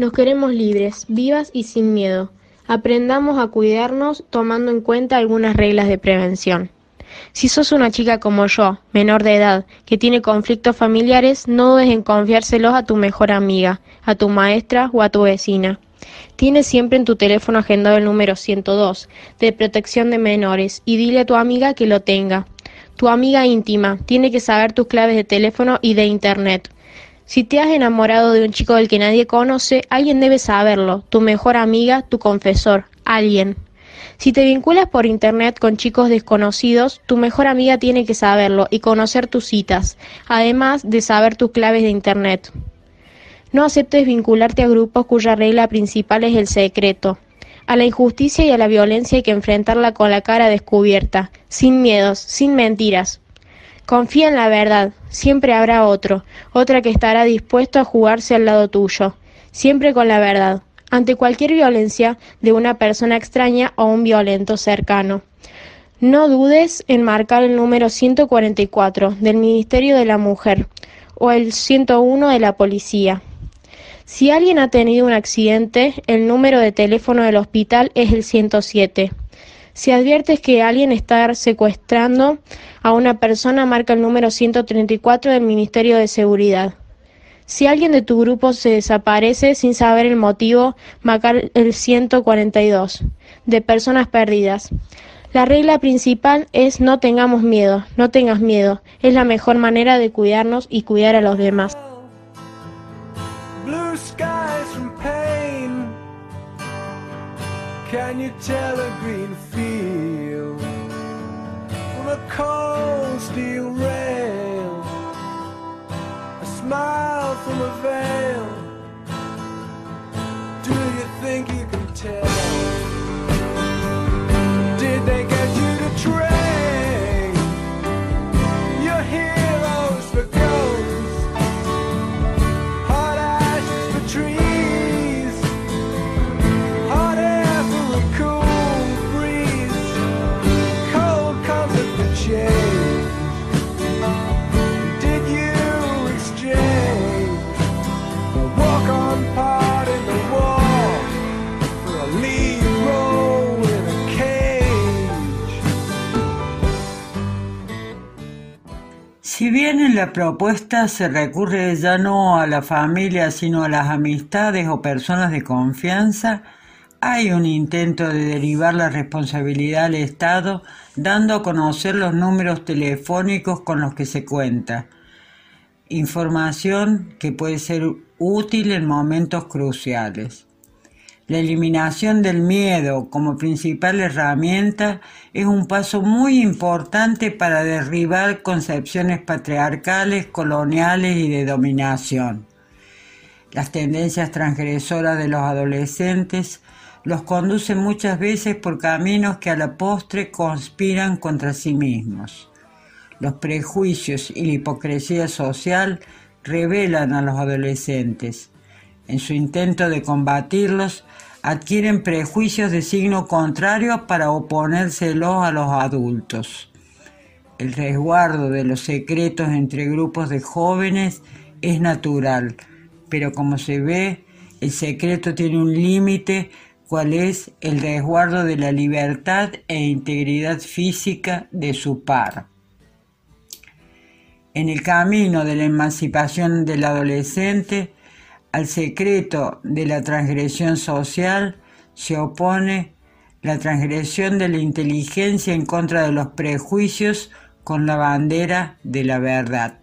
Nos queremos libres, vivas y sin miedo. Aprendamos a cuidarnos tomando en cuenta algunas reglas de prevención. Si sos una chica como yo, menor de edad, que tiene conflictos familiares, no dudes en confiárselos a tu mejor amiga, a tu maestra o a tu vecina. Tienes siempre en tu teléfono agendado el número 102 de protección de menores y dile a tu amiga que lo tenga. Tu amiga íntima tiene que saber tus claves de teléfono y de internet. Si te has enamorado de un chico del que nadie conoce, alguien debe saberlo, tu mejor amiga, tu confesor, alguien. Si te vinculas por internet con chicos desconocidos, tu mejor amiga tiene que saberlo y conocer tus citas, además de saber tus claves de internet. No aceptes vincularte a grupos cuya regla principal es el secreto. A la injusticia y a la violencia hay que enfrentarla con la cara descubierta, sin miedos, sin mentiras. Confía en la verdad, siempre habrá otro, otra que estará dispuesto a jugarse al lado tuyo, siempre con la verdad, ante cualquier violencia de una persona extraña o un violento cercano. No dudes en marcar el número 144 del Ministerio de la Mujer o el 101 de la Policía. Si alguien ha tenido un accidente, el número de teléfono del hospital es el 107. Si adviertes que alguien está secuestrando a una persona, marca el número 134 del Ministerio de Seguridad. Si alguien de tu grupo se desaparece sin saber el motivo, marca el 142 de personas perdidas. La regla principal es no tengamos miedo, no tengas miedo. Es la mejor manera de cuidarnos y cuidar a los demás. Can you tell a green field from a cold steel rail? A smile from a veil. Do you think you can tell? Did they get Si bien en la propuesta se recurre ya no a la familia, sino a las amistades o personas de confianza, hay un intento de derivar la responsabilidad al Estado, dando a conocer los números telefónicos con los que se cuenta. Información que puede ser útil en momentos cruciales. La eliminación del miedo como principal herramienta es un paso muy importante para derribar concepciones patriarcales, coloniales y de dominación. Las tendencias transgresoras de los adolescentes los conducen muchas veces por caminos que a la postre conspiran contra sí mismos. Los prejuicios y la hipocresía social revelan a los adolescentes. En su intento de combatirlos, adquieren prejuicios de signo contrario para oponérselos a los adultos. El resguardo de los secretos entre grupos de jóvenes es natural, pero como se ve, el secreto tiene un límite, cual es el resguardo de la libertad e integridad física de su par. En el camino de la emancipación del adolescente, al secreto de la transgresión social se opone la transgresión de la inteligencia en contra de los prejuicios con la bandera de la verdad.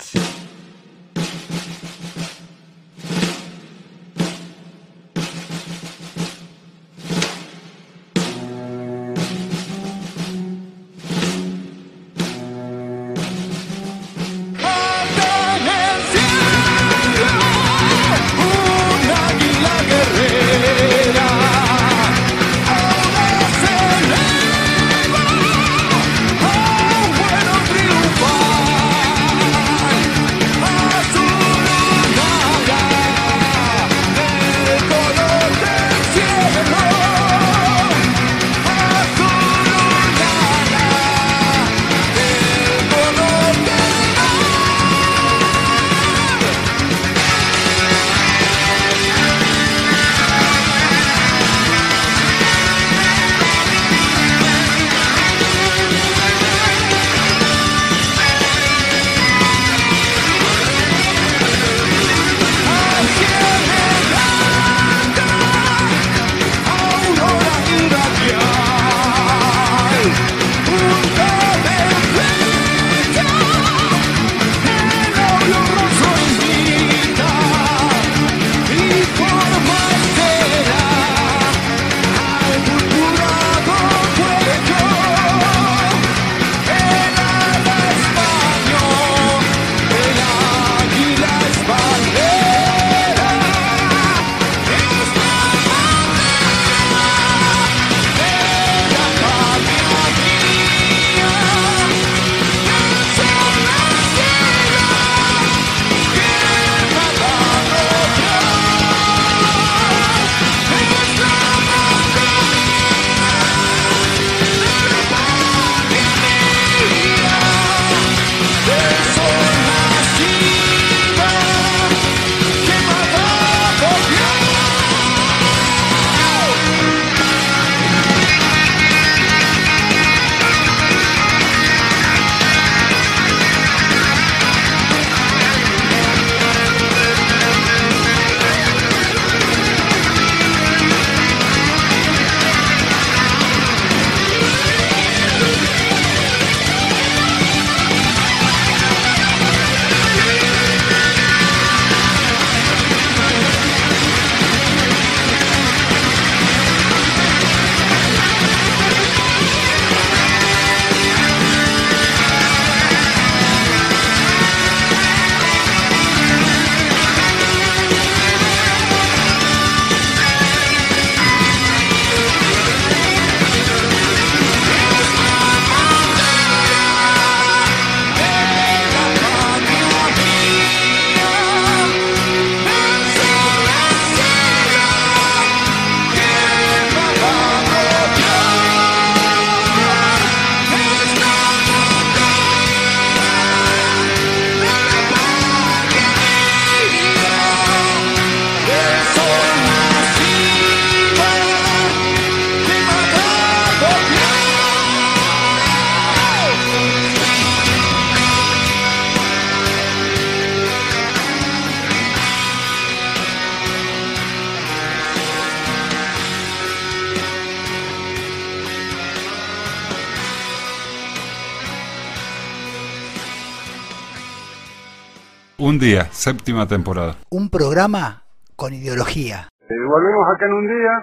Día, séptima temporada. Un programa con ideología. Eh, volvemos acá en un día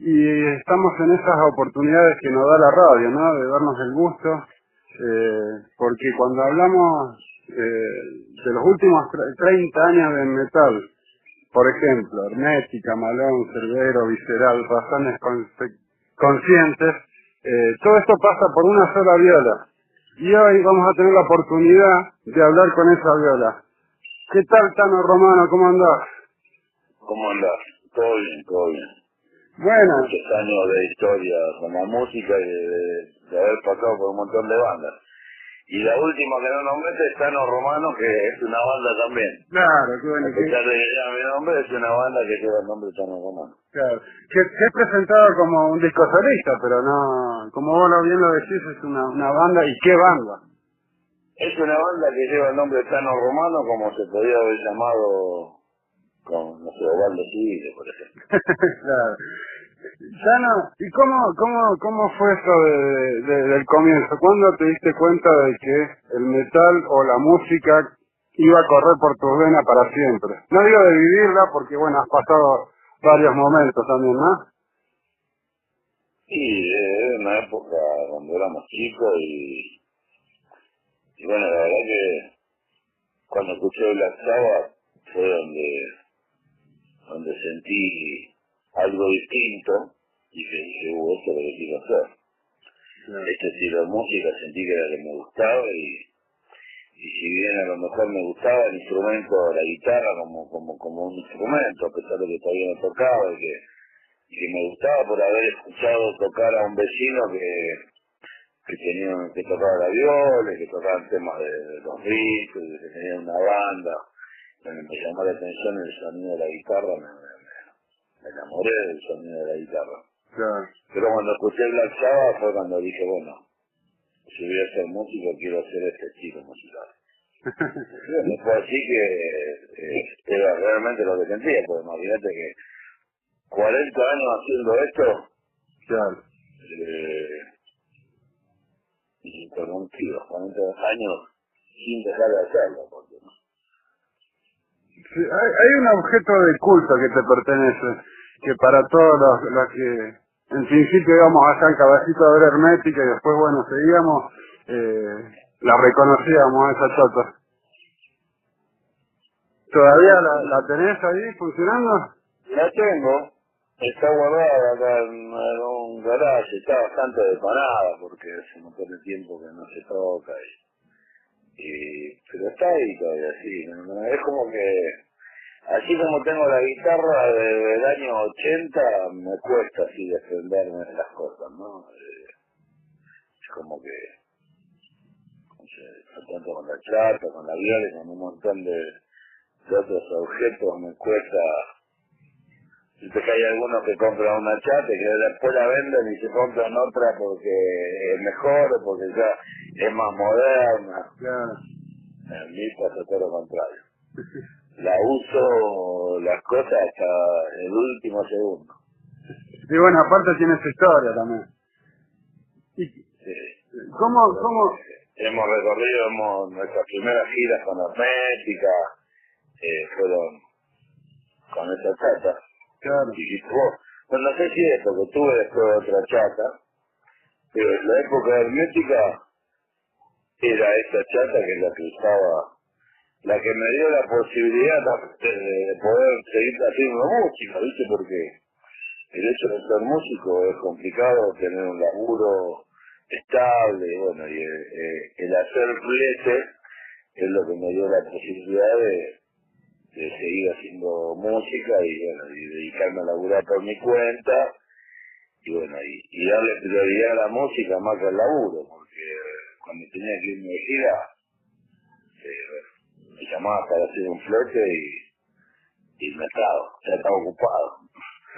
y estamos en esas oportunidades que nos da la radio, ¿no? De darnos el gusto, eh, porque cuando hablamos eh, de los últimos tre- 30 años del metal, por ejemplo, Hermética, Malón, Cerbero, Visceral, Razones Conscientes, eh, todo esto pasa por una sola viola. Y hoy vamos a tener la oportunidad de hablar con esa viola. ¿Qué tal, Tano Romano? ¿Cómo andás? ¿Cómo andás? Todo bien, todo bien. Bueno, Muchos años de historia con la música y de, de haber pasado por un montón de bandas. Y la última que no nombré es Tano Romano, que es una banda también. claro, qué bueno. A pesar de que lleva mi nombre, es una banda que lleva el nombre de Tano Romano. Claro. Que, he presentado como un disco solista, pero no, como vos lo bien lo decís, es una, una banda, ¿y qué banda? Es una banda que lleva el nombre de Tano Romano, como se podría haber llamado con, no sé, Ovaldo Civile, por ejemplo. (laughs) claro. ¿y cómo, cómo, cómo fue eso de, de- del comienzo? ¿Cuándo te diste cuenta de que el metal o la música iba a correr por tus venas para siempre? No digo de vivirla porque, bueno, has pasado varios momentos también, ¿no? Sí, era una época cuando éramos chicos y, y bueno, la verdad que cuando escuché Black Sabbath fue donde, donde sentí algo distinto y que dije, uh, esto que quiero hacer. Este estilo de música sentí que era lo que me gustaba y, y si bien a lo mejor me gustaba el instrumento, la guitarra como, como, como un instrumento, a pesar de que todavía no tocaba y que, y que me gustaba por haber escuchado tocar a un vecino que, que tenía que tocaba la viola, que tocaban temas de, de los Beatles, que tenía una banda, me, me llamó la atención el sonido de la guitarra, me, me, me- me enamoré del sonido de la guitarra. Claro. Pero cuando escuché Black Sabbath fue cuando dije, bueno, si voy a ser músico quiero hacer este estilo musical. (laughs) Bueno, fue así que eh, era realmente lo que sentía, porque imagínate que 40 años haciendo esto, Claro. eh, ininterrumpidos, 40 años sin dejar de hacerlo, porque ¿no? Sí, hay, hay un objeto de culto que te pertenece, que para todos los, los que en principio íbamos allá en Caballito a ver Hermética y después, bueno, seguíamos, eh, la reconocíamos a esa chota. ¿Todavía la, la tenés ahí funcionando? La tengo, está guardada acá en, un garaje, está bastante depanada porque hace un montón de tiempo que no se toca. Y, pero está ahí todavía, sí. no- es como que, así como tengo la guitarra de- del año 80, me cuesta así desprenderme de las cosas, ¿no? Eh, es como que, no sé, tanto con la chata, con la viola con un montón de, de otros objetos me cuesta Que hay algunos que compran una chata y que después la venden y se compran otra porque es mejor porque ya es más moderna. Claro. A mí pasa todo lo contrario. La uso las cosas hasta el último segundo. Y bueno, aparte tiene su historia también. ¿Y cómo, cómo? Hemos recorrido hemos, nuestras primeras giras con Hermética, eh, fueron con esa chata. Claro. Vos, bueno, no sé si es porque tuve después otra chata, pero en la época hermética era esa chata que es la que usaba, la que me dio la posibilidad de, de poder seguir haciendo música, ¿viste? Porque el hecho de ser músico es complicado, tener un laburo estable, bueno, y eh, eh, el hacer flete es lo que me dio la posibilidad de, de seguir haciendo música y bueno, y dedicarme a laburar por mi cuenta. Y bueno, y, darle prioridad a la música más que al laburo, porque cuando tenía que irme de gira, me llamaba para hacer un flete y, y me estaba, ya estaba ocupado. (laughs)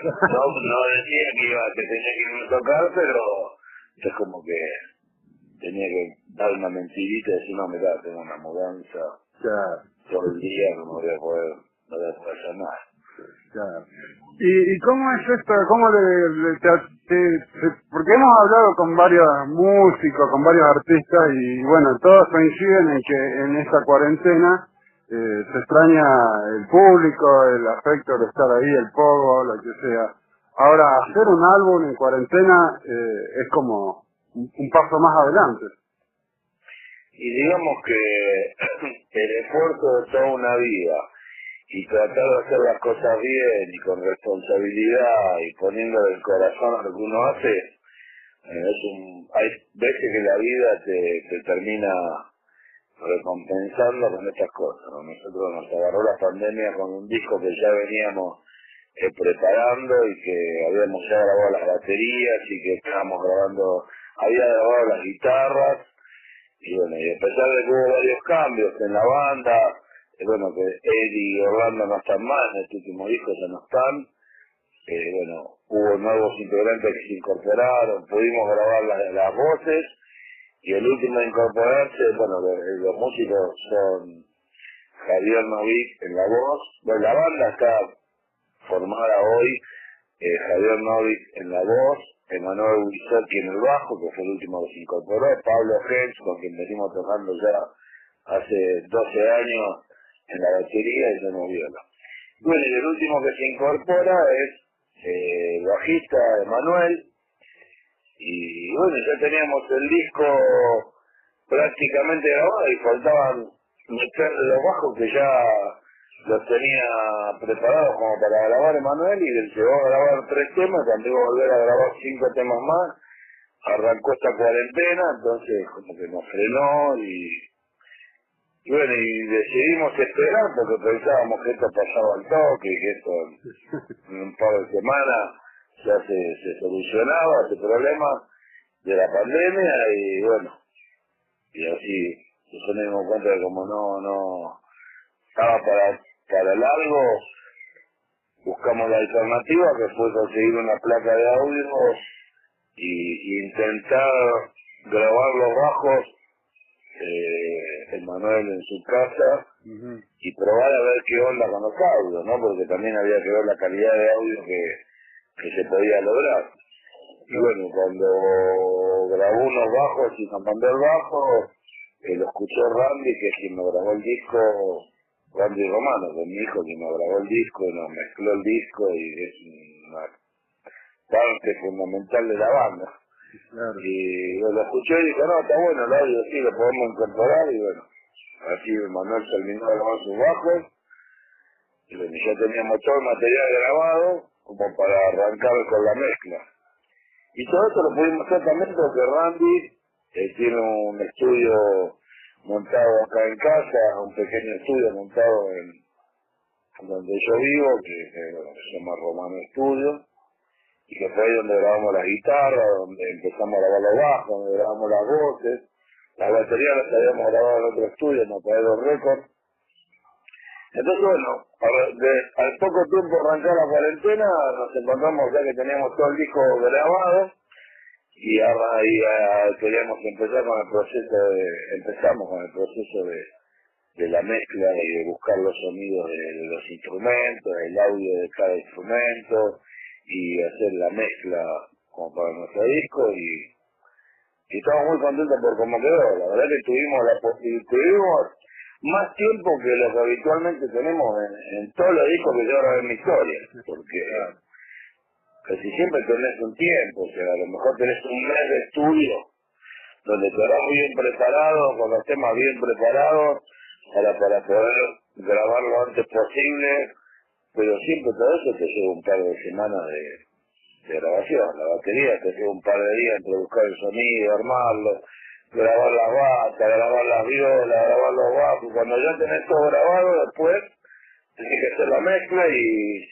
No, no decía que iba, que tenía que irme a tocar, pero es como que tenía que dar una mentirita y decir, no, mira, tengo una mudanza, Claro, todo el día no me voy a no voy a poder nada. claro. ¿Y, y cómo es esto? ¿Cómo le, te- porque hemos hablado con varios músicos, con varios artistas y bueno, todos coinciden en que en esta cuarentena eh, se extraña el público, el afecto de estar ahí, el pogo, lo que sea. Ahora, hacer un álbum en cuarentena eh, es como un paso más adelante. Y digamos que (clears throat) el esfuerzo de toda una vida y tratar de hacer las cosas bien y con responsabilidad y poniendo el corazón a lo que uno hace, eh, es hay veces que la vida te, te termina recompensando con estas cosas. ¿no? Nosotros nos agarró la pandemia con un disco que ya veníamos eh, preparando y que habíamos ya grabado las baterías y que estábamos grabando, había grabado las guitarras y bueno, y a pesar de que hubo varios cambios en la banda, eh, bueno, que Eddie y Orlando no están más, en este último disco ya no están, eh, bueno, hubo nuevos integrantes que se incorporaron, pudimos grabar las, las voces, y el último a incorporarse, bueno, los, músicos son Javier Novik en la voz, bueno, la banda está formada hoy, eh, Javier Novik en la voz, Emanuel Wisoki en el bajo, que fue el último que se incorporó, Pablo Gens, con quien venimos tocando ya hace 12 años en la batería y no viola. Bueno, y el último que se incorpora es eh, el bajista Emanuel, y bueno, ya teníamos el disco prácticamente grabado y faltaban meterle los bajos que ya los tenía preparados como para grabar Emanuel y él llegó a grabar tres temas, también iba a volver a grabar cinco temas más, arrancó esta cuarentena, entonces como que nos frenó y, bueno, y decidimos esperar porque pensábamos que esto pasaba al toque que esto en un par de semanas ya se, se solucionaba ese problema de la pandemia y bueno, y así nos dimos cuenta de como no, no estaba para, para largo, buscamos la alternativa que fue conseguir una placa de audio y, y intentar grabar los bajos eh, el Manuel en su casa y probar a ver qué onda con los audios, ¿no? Porque también había que ver la calidad de audio que, que se podía lograr. Y bueno, cuando grabó unos bajos y Santander bajo, eh, lo escuchó Randy, que es quien me grabó el disco, Randy Romano, que es mi hijo quien me grabó el disco, nos mezcló el disco y es una parte fundamental de la banda. Y lo escuché y dijo, no, está bueno el audio, sí, lo podemos incorporar y bueno, así Manuel terminó de grabar sus bajos y bueno, ya teníamos todo el material grabado como para arrancar con la mezcla. Y todo esto lo pudimos hacer también porque Randy eh, tiene un estudio montado acá en casa, un pequeño estudio montado en donde yo vivo, que eh, se llama Romano Studio, y que fue ahí donde grabamos las guitarras, donde empezamos a grabar los bajos, donde grabamos las voces, las baterías las habíamos grabado en otro estudio, en Matadero Records, entonces, bueno, al poco tiempo arrancar la cuarentena, nos encontramos ya que teníamos todo el disco grabado y ahora ahí ah, queríamos empezar con el proceso de, empezamos con el proceso de, de la mezcla y de buscar los sonidos de, los instrumentos, el audio de cada instrumento y hacer la mezcla como para nuestro disco y, y estamos muy contentos por cómo quedó. La verdad que tuvimos la tuvimos más tiempo que lo que habitualmente tenemos en, en todos los discos que yo grabé en mi historia, porque casi siempre tenés un tiempo, sea, a lo mejor tenés un mes de estudio donde vas bien preparado, con los temas bien preparados, para, para poder grabar lo antes posible, pero siempre todo eso te lleva un par de semanas de, grabación. La batería te lleva un par de días entre buscar el sonido, armarlo, grabar las batas, grabar las violas, grabar los bajos. Cuando ya tenés todo grabado, después tienes que hacer la mezcla y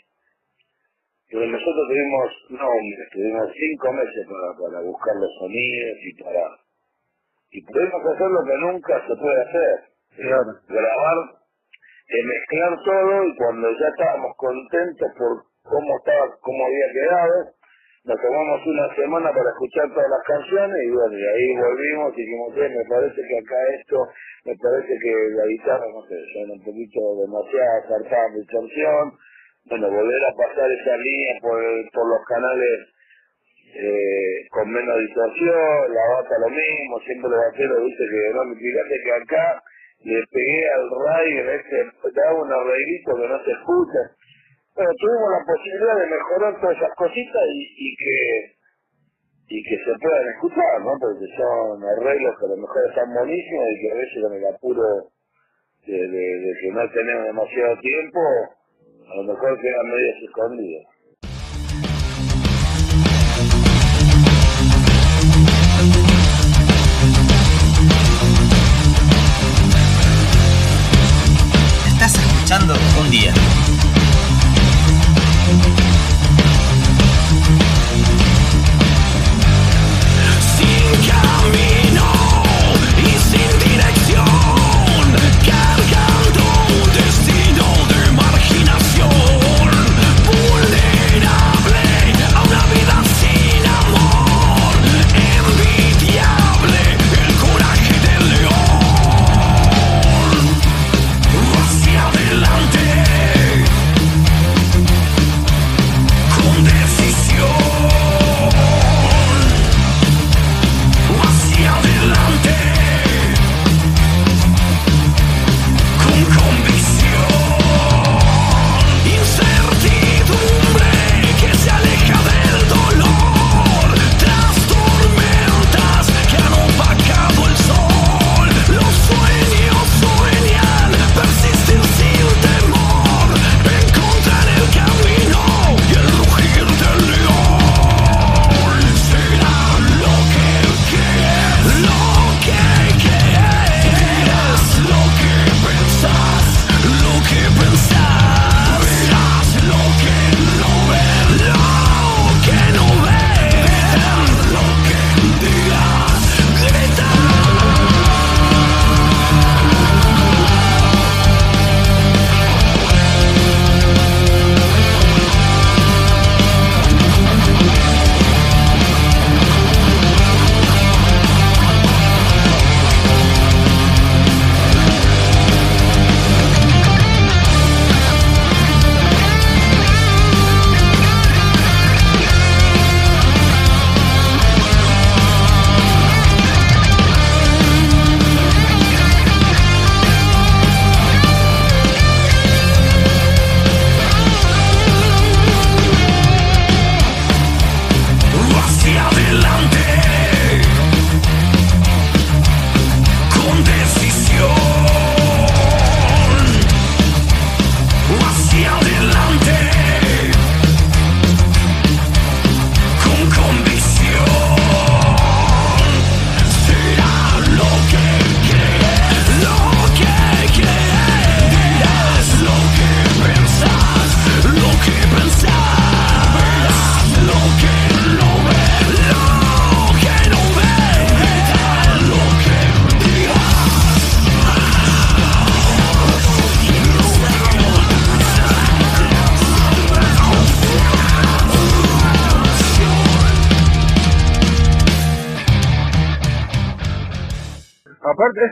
nosotros tuvimos, no, tuvimos cinco meses para, para buscar los sonidos y para y pudimos hacer lo que nunca se puede hacer. Grabar, eh, mezclar todo y cuando ya estábamos contentos por cómo estaba, cómo había quedado, nos tomamos una semana para escuchar todas las canciones y bueno, y ahí volvimos y dijimos, "Eh, me parece que acá esto, me parece que la guitarra, no sé, suena un poquito demasiada cartada distorsión, bueno, volver a pasar esa línea por, por los canales eh, con menos distorsión, la bata lo mismo, siempre el batero dice que no, fíjate que acá le pegué al radio, este, te hago un arreglito que no se escucha, bueno, tuvimos la posibilidad de mejorar todas esas cositas y, y que y que se puedan escuchar, ¿no? Porque son arreglos que a lo mejor están buenísimos y que a veces con el apuro de, de- de que no tenemos demasiado tiempo, a lo mejor quedan medias escondidas.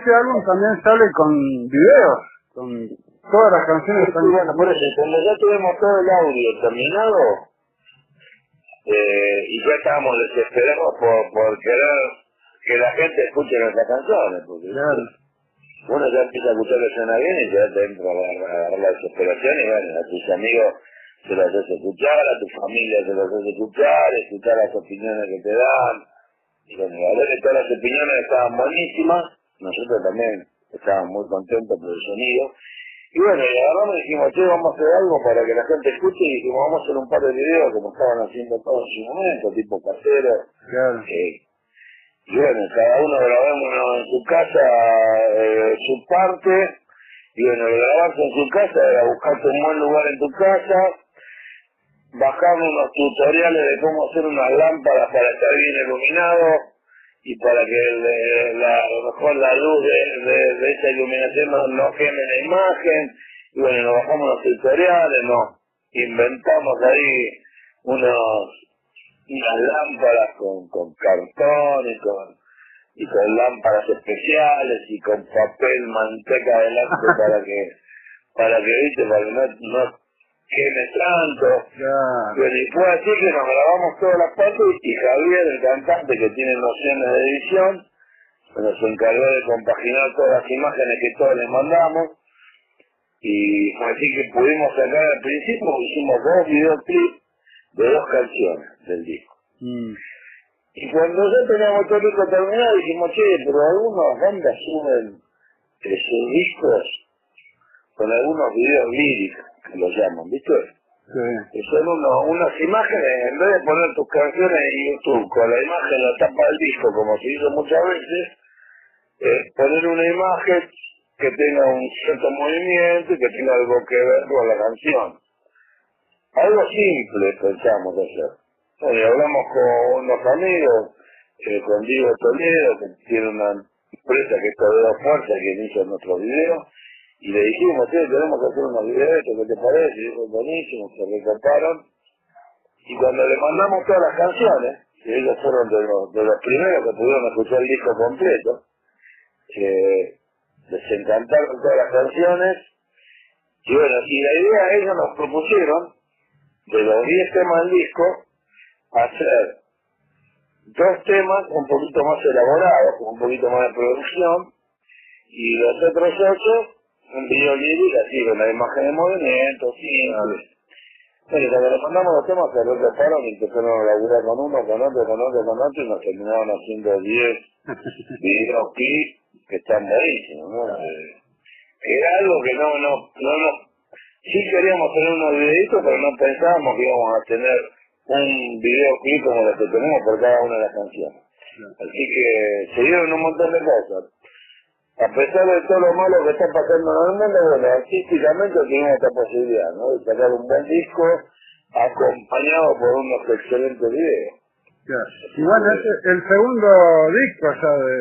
Este álbum también sale con videos, con todas las canciones están Bueno, por eso, cuando ya tuvimos todo el audio terminado, eh, y ya estábamos desesperados por, por querer que la gente escuche nuestras canciones, porque uno ya empieza a escuchar que suena bien y ya te entra a agarrar- la desesperación y bueno, a tus amigos se los haces escuchar, a tu familia se los haces escuchar, escuchar las opiniones que te dan, y bueno, a ver todas las opiniones estaban buenísimas, nosotros también estábamos muy contentos por el sonido, y bueno, y agarramos y dijimos, che, vamos a hacer algo para que la gente escuche y dijimos, vamos a hacer un par de videos como estaban haciendo todos en su momento, tipo casero. Eh, y bueno, cada uno grabamos en su casa eh, su parte, y bueno, grabarse en su casa era buscarte un buen lugar en tu casa, bajar unos tutoriales de cómo hacer unas lámparas para estar bien iluminado y para que el- la, a lo mejor la luz de, de- de esa iluminación no, no queme la imagen. Y bueno, nos bajamos los tutoriales, nos inventamos ahí unos unas lámparas con, con cartón y con, y con lámparas especiales y con papel manteca adelante (laughs) para que para que viste para que no, no queme tanto Bueno, y fue así que nos grabamos todas las partes y Javier el cantante que tiene nociones de edición nos encargó de compaginar todas las imágenes que todos les mandamos Y así que pudimos sacar al principio, hicimos dos videoclips de dos canciones del disco. Mm. Y cuando ya teníamos todo el disco terminado, dijimos, che, pero algunas bandas suben sus discos con algunos videos líricos, que lo llaman, ¿viste? Que son uno- unas imágenes, en vez de poner tus canciones en YouTube con la imagen en la tapa del disco, como se hizo muchas veces, eh, poner una imagen que tenga un cierto movimiento y que tenga algo que ver con la canción. Algo simple pensamos hacer. Bueno, y hablamos con unos amigos, eh, con Diego Toledo, que tiene una empresa que es Toledo Fuerza, que inicia nuestros videos, y le dijimos, che, tenemos que hacer unos videos, ¿qué te parece? Y dijo, buenísimo, se recoparon. Y cuando le mandamos todas las canciones, que ellos fueron de los, de los primeros que pudieron escuchar el disco completo, eh, les encantaron todas las canciones, y bueno, y la idea ellos nos propusieron, de los 10 temas del disco, hacer dos temas un poquito más elaborados, con un poquito más de producción, y los otros ocho, un video lírico así, con la imagen de movimiento, simple. Bueno, y cuando le mandamos los temas se retrasaron y empezaron a laburar con uno, con otro, con otro, con otro, y nos terminaron haciendo 10 (laughs) videos clips que están buenísimos, ¿no? Eh, era algo que no, no, no, no, sí queríamos tener unos videitos, pero no pensábamos que íbamos a tener un videoclip como los que tenemos por cada una de las canciones. Así que se dieron un montón de cosas. A pesar de todo lo malo que está pasando en el mundo, bueno, artísticamente tuvimos esta posibilidad, ¿no? De sacar un buen disco acompañado por unos excelentes videos. Claro. Y bueno, este, el segundo disco ya de...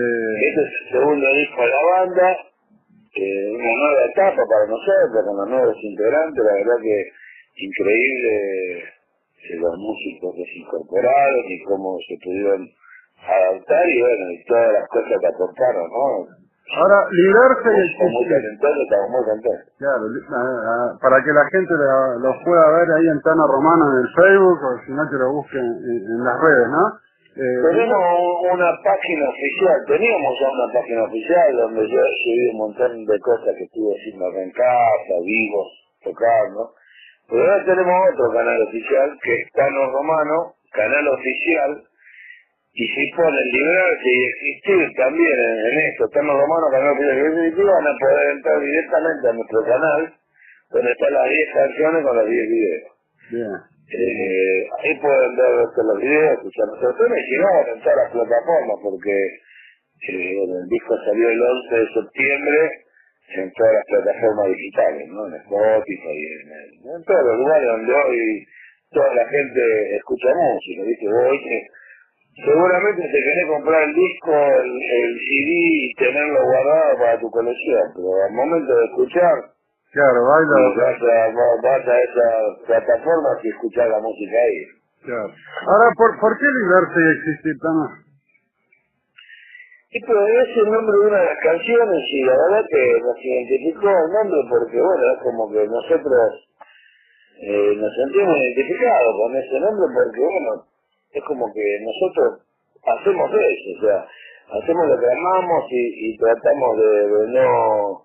de... Este es el segundo disco de la banda, eh, una nueva etapa para nosotros, con los nuevos integrantes, la verdad que increíble eh, los músicos que se incorporaron y cómo se pudieron adaptar y bueno, y todas las cosas que aportaron, ¿no? Ahora, librarse muy contentos. Claro, para que la gente lo- los pueda ver ahí en Tano Romano en el Facebook o si no que lo busquen en, las redes, ¿no? Eh, Tenemos un- una página oficial, teníamos ya una página oficial donde yo subido un montón de cosas que estuve haciendo acá en casa, vivos, tocando. Pero ahora tenemos otro canal oficial que es Tano Romano, canal oficial, y si ponen librarse y existir también en, en esto, Tano Romano, canal oficial y existir, van a poder entrar directamente a nuestro canal, donde están las 10 canciones con los 10 videos. Eh, ahí pueden ver este, los videos, escuchar nuestros temas y si no, van a entrar a las plataformas porque eh, bueno, el disco salió el 11 de septiembre en todas las plataformas digitales, ¿no? En Spotify, en, en, en todos los lugares donde hoy toda la gente escucha música. Vos hoy que seguramente te querés comprar el disco, el, el CD y tenerlo guardado para tu colección, pero al momento de escuchar, Claro, baila. vas a, vas- a esas plataformas y escuchar la música ahí. Claro. Ahora, ¿por, ¿por qué librarse y existir, Tano? Sí, pero es el nombre de una de las canciones y la verdad que nos identificó el nombre porque, bueno, es como que nosotros eh, nos sentimos identificados con ese nombre porque, bueno, es como que nosotros hacemos eso, o sea, hacemos lo que amamos y, tratamos de, no,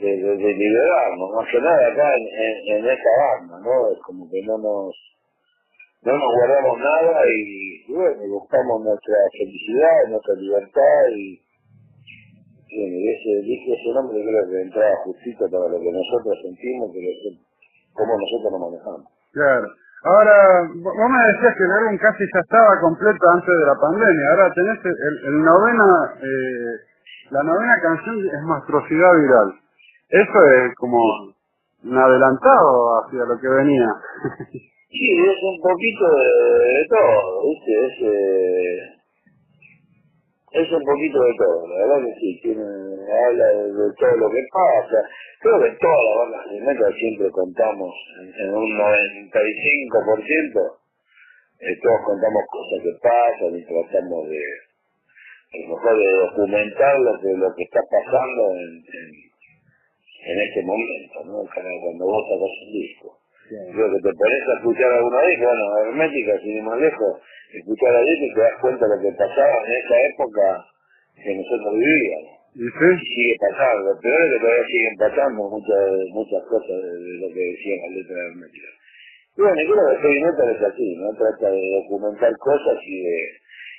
de, de- de liberarnos, más que nada acá en, esta banda, ¿no? Es como que no nos, no nos guardamos nada y, bueno, buscamos nuestra felicidad, nuestra libertad y, ese, ese nombre creo que entraba justito para lo que nosotros sentimos, pero cómo nosotros nos manejamos. Claro. Ahora, vo- vos me decías que el álbum casi ya estaba completo antes de la pandemia. Ahora tenés el, novena, eh, la novena canción es Monstruosidad Viral. Eso es como un adelantado hacia lo que venía. (laughs) Sí, es un poquito de, de todo, ¿viste? Es, eh, es un poquito de todo, la verdad que sí, habla de, todo lo que pasa. Creo que todas las bandas de metal siempre contamos en, un 95%, eh, todos contamos cosas que pasan y tratamos de, a lo mejor de documentar lo que, lo que está pasando en, en, en este momento, ¿no? Cuando vos sacas un disco. Creo que te pones a escuchar alguna vez, bueno, hermética, sin ir más lejos, escuchar a y te das cuenta de lo que pasaba en esa época que nosotros vivíamos. ¿Y sí? Y sigue pasando. Lo peor es que todavía siguen pasando muchas, muchas cosas de, de lo que decían las letras de Hermética. Y bueno, y creo que Heavy Metal es así, ¿no? Trata de documentar cosas y de,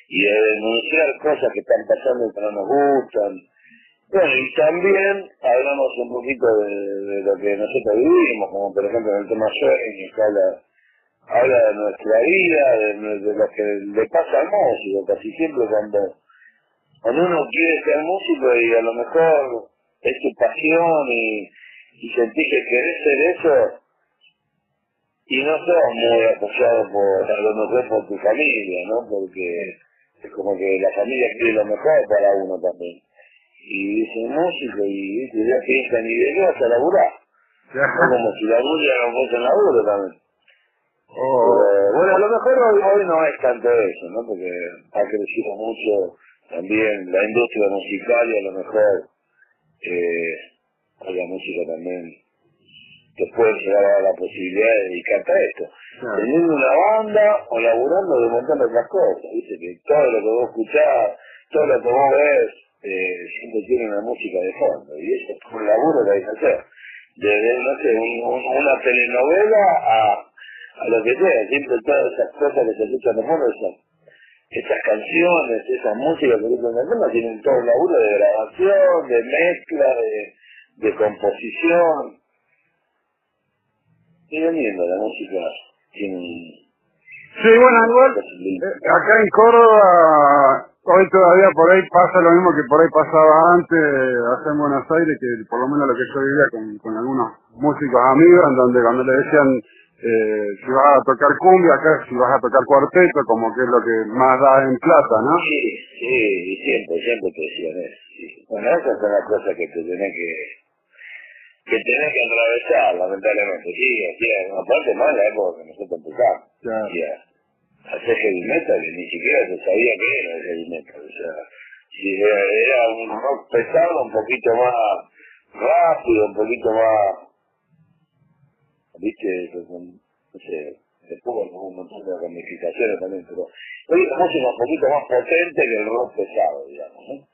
y de denunciar cosas que están pasando y que no nos gustan. Bueno, y también hablamos un poquito de, de lo que nosotros vivimos, como por ejemplo en el tema sueños, que habla, de nuestra vida, de, de lo que le pasa al músico, casi siempre cuando, cuando uno quiere ser músico y a lo mejor es tu pasión y, y sentís que querés ser eso, y no sos muy apoyado por, a lo mejor por tu familia, ¿no? Porque es como que la familia quiere lo mejor para uno también. Y dicen músico y ¿viste? ya piensan, ¿y de qué vas a laburar? Como si la música no fuese laburo también. Pero, bueno, a lo mejor hoy, hoy no es tanto eso, ¿no? Porque ha crecido mucho también la industria musical y a lo mejor eh, la música también te puede llegar a la posibilidad de dedicarte a esto. Teniendo una banda o laburando de un montón de otras cosas, ¿viste? Que todo lo que vos escuchás, todo lo que vos ves, eh, siempre tiene una música de fondo. Y eso es un laburo que hay que hacer. Desde, no sé, un- un- una telenovela a, a lo que sea, siempre todas esas cosas que se escuchan de fondo, esas, esas canciones, esas músicas que se escuchan de fondo, tienen todo un laburo de grabación, de mezcla, de, de composición. Y vendiendo la música tiene Sí, bueno, igual, eh, acá en Córdoba, hoy todavía por ahí pasa lo mismo que por ahí pasaba antes, acá en Buenos Aires, que por lo menos lo que yo vivía con, con algunos músicos amigos, en donde cuando le decían eh, si vas a tocar cumbia, acá si vas a tocar cuarteto, como que es lo que más da en plata, ¿no? Sí, sí, y siempre, siempre te decían eso. sí. Bueno, esas son las cosas que te tenés que, que tenés que atravesar, lamentablemente. Sí, así es, aparte más la época que nosotros empezamos. Claro. Hacer heavy metal y ni siquiera se sabía qué era el heavy metal. O sea, si era, era un rock pesado, un poquito más rápido, un poquito más, viste, son, no sé, después un montón de ramificaciones también, pero hoy la música un poquito más potente que el rock pesado, digamos, ¿no?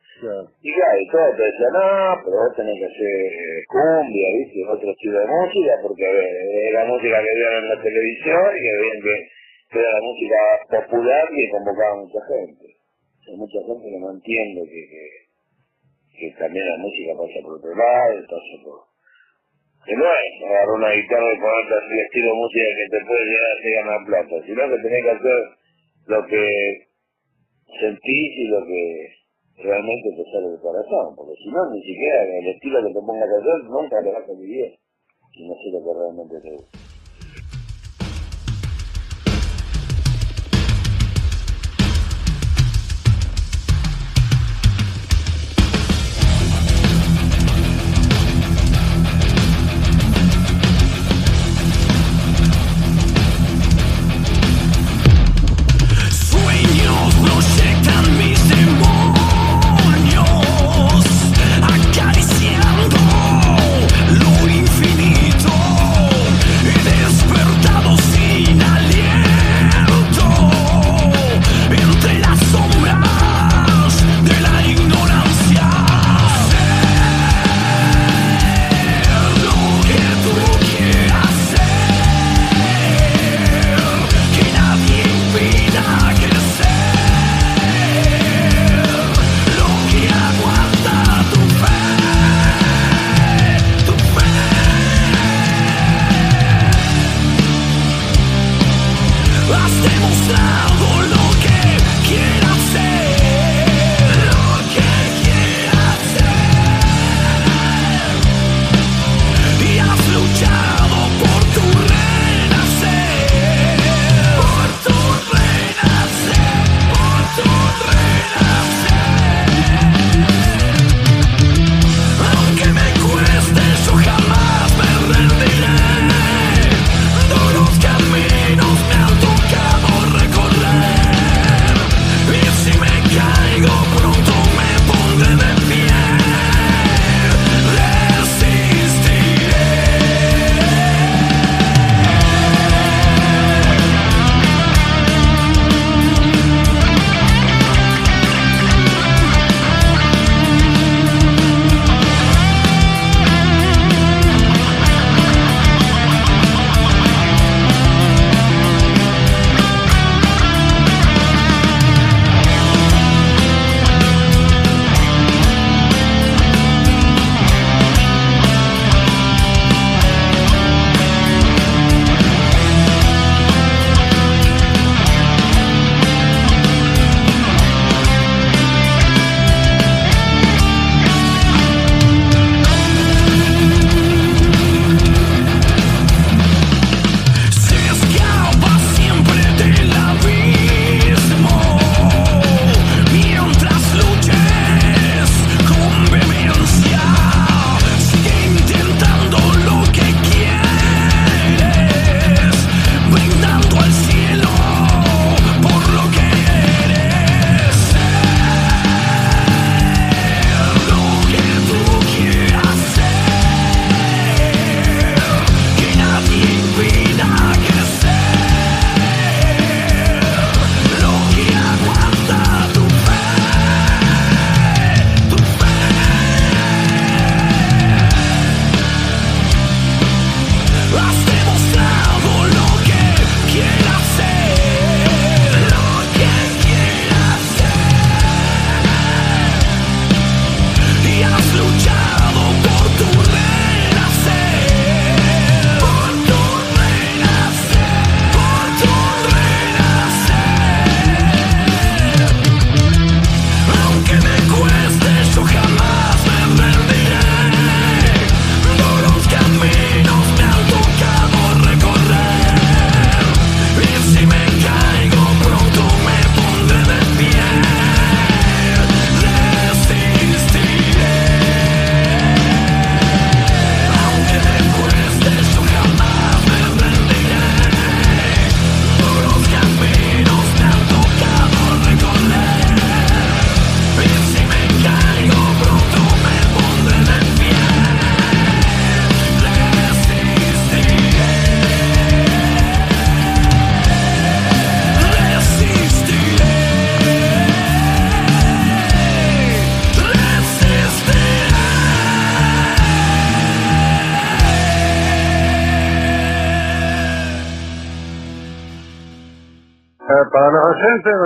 Y claro, y todos te decían, no, pero vos tenés que hacer cumbia, ¿viste? Otro estilo de música, porque a ver, es la música que vieron en la televisión y que veían que, era la música popular y que convocaba a mucha gente. Hay mucha gente que no entiende que, que, también la música pasa por otro lado, y pasa por... Que no es agarrar una guitarra y ponerte así estilo de música que te puede llegar a ganar plata, sino que tenés que hacer lo que sentís y lo que realmente te sale del corazón, porque si no, ni siquiera el estilo que te pongas a hacer nunca te vas a vivir si no sé lo que realmente te gusta.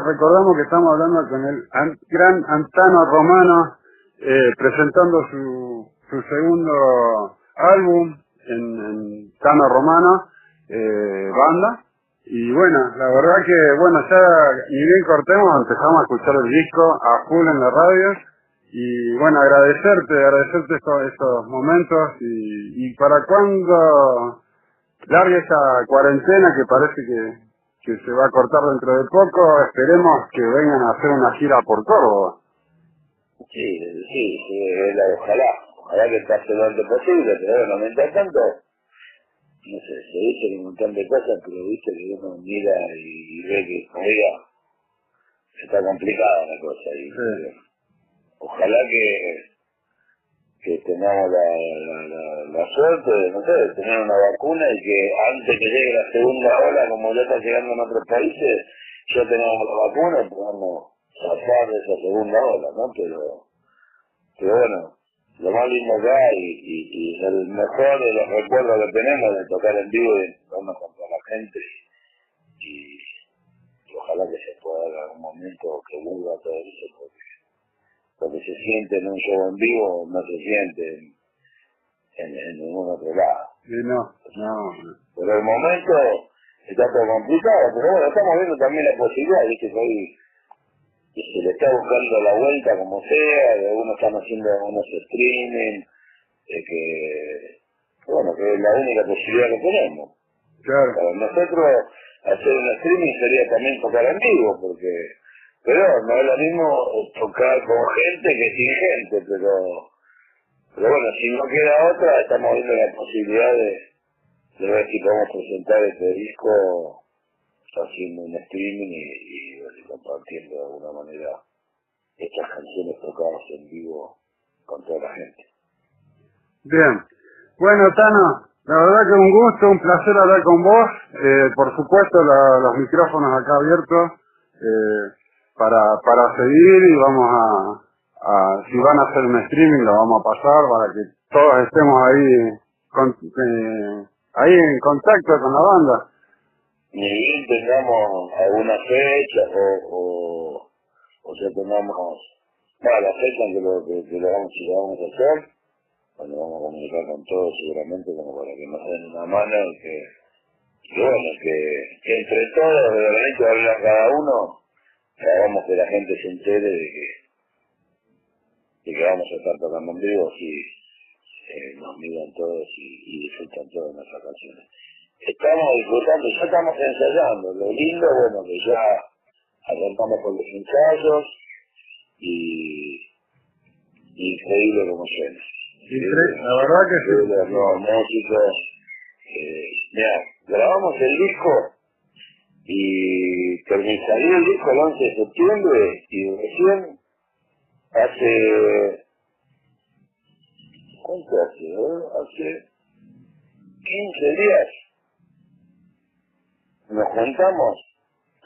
Recordamos que estamos hablando con el an- gran Antano Romano, eh, presentando su, su segundo álbum en, en Tano Romano, eh, banda. Y bueno, la verdad que, bueno, ya ni bien cortemos, empezamos a escuchar el disco a full en la radio. Y bueno, agradecerte, agradecerte estos, momentos. Y, para cuando largue esta cuarentena que parece que, que se va a cortar dentro de poco, esperemos que vengan a hacer una gira por Córdoba. Sí, sí, sí, ojalá, ojalá que pase lo antes posible, pero bueno, mientras tanto, no sé, se dice un montón de cosas, pero viste que uno mira y, ve que, oiga, está complicada la cosa y ojalá que, que tengamos la, suerte de, no sé, de tener una vacuna y que antes que llegue la segunda ola, como ya está llegando en otros países, ya tenemos la vacuna y podamos zafar de esa segunda ola, ¿no? Pero, pero bueno, lo más lindo hay y, y el mejor de los recuerdos que tenemos de tocar en vivo y encontrarnos con toda la gente y, ojalá que se pueda en algún momento que vuelva todo eso lo que se siente en un show en vivo no se siente en, en, en ningún otro lado. No, no. Por el momento está todo complicado, pero bueno, estamos viendo también la posibilidad, viste que hoy que se le está buscando la vuelta como sea, algunos están haciendo unos streaming, eh, que bueno, que es la única posibilidad que tenemos. Claro. Para nosotros hacer un streaming sería también tocar en vivo, porque pero no es lo mismo tocar con gente que sin gente, pero pero bueno, si no queda otra, estamos viendo la posibilidad de, ver si podemos presentar este disco haciendo un streaming y, compartiendo de alguna manera estas canciones tocadas en vivo con toda la gente. Bien. Bueno, Tano, la verdad que un gusto, un placer hablar con vos. Eh, por supuesto, los micrófonos acá abiertos eh, para, para seguir y vamos a, si van a hacer un streaming, lo vamos a pasar para que todos estemos ahí, eh, ahí en contacto con la banda. Ni bien tengamos alguna fecha o, o, o ya tengamos, bueno, la fecha en que lo, que, que lo vamos, vamos a hacer, cuando vamos a comunicar con todos seguramente como para que nos den una mano y que, y bueno, que, entre todos, de verdad que cada uno, que hagamos que la gente se entere de que, de que vamos a estar tocando en vivo si eh, nos miran todos y, y disfrutan todas nuestras canciones. Estamos disfrutando, ya estamos ensayando, lo lindo, bueno, que ya arrancamos con los ensayos y increíble como suena. La verdad que sí. Los músicos. Eh, mira, grabamos el disco y termi- salió el disco el 11 de septiembre y recién hace ¿cuánto hace? eh? Hace 15 días nos juntamos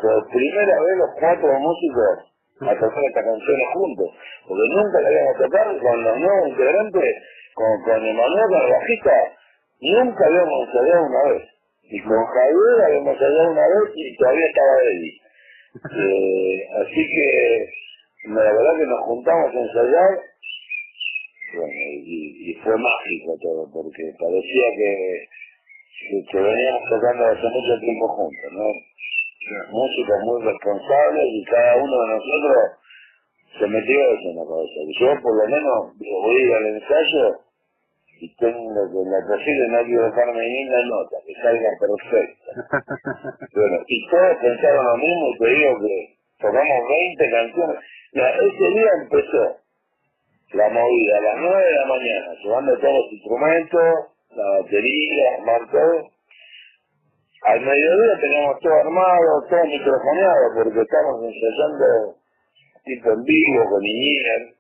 por primera vez los cuatro músicos a tocar estas canciones juntos, porque nunca la habíamos tocado con los nuevos integrantes, con, con Emanuel, con el bajista, nunca habíamos ensayado una vez. Y con Javier habíamos ensayado una vez y todavía estaba Eddie. (laughs) Eh, así que la verdad que nos juntamos a ensayar bueno, y, y fue mágico todo, porque parecía que, que, que veníamos tocando hace mucho tiempo juntos, ¿no? Músicos muy responsables y cada uno de nosotros se metió eso en la cabeza. Yo por lo menos voy a ir al ensayo y tengo que lo posible no equivocarme ni una nota, que salga perfecta. (laughs) Bueno, y todos pensaron lo mismo y te digo que tocamos 20 canciones. Ese día empezó la movida a las 9 de la mañana, llevando todos los instrumentos, la batería, armar todo. Al mediodía teníamos todo armado, todo microfoneado, porque estamos ensayando tipo en vivo, con Iñigan.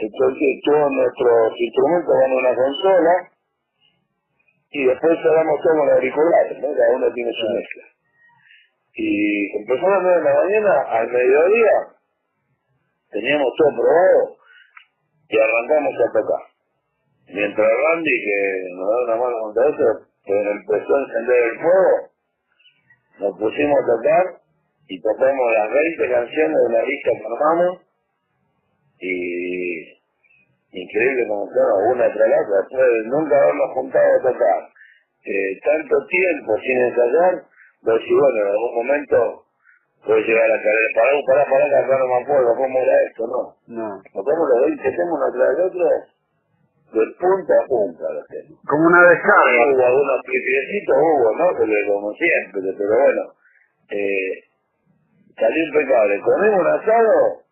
Entonces todos nuestros instrumentos van a una consola y después cerramos todo con auriculares, ¿no? Cada uno tiene su mezcla. Y empezó a las 9 de la mañana, al mediodía, teníamos todo probado y arrancamos a tocar. Mientras Randy, que nos da una mano contra eso, que empezó a encender el fuego, nos pusimos a tocar y tocamos las 20 canciones de la lista que armamos y increíble como quedó una tras la otra, después de nunca habernos juntado a tocar eh, tanto tiempo sin ensayar, pero si bueno, en algún momento puede llegar a caer, pará, pará, pará, que acá no me acuerdo cómo era esto, no. No. Tocamos los 20 temas uno tras el otro, de punta a punta los temas. Como una descarga. Hubo algunos pipiecitos, hubo, ¿no? Pero como siempre, pero bueno, eh, salió impecable. Comimos un asado,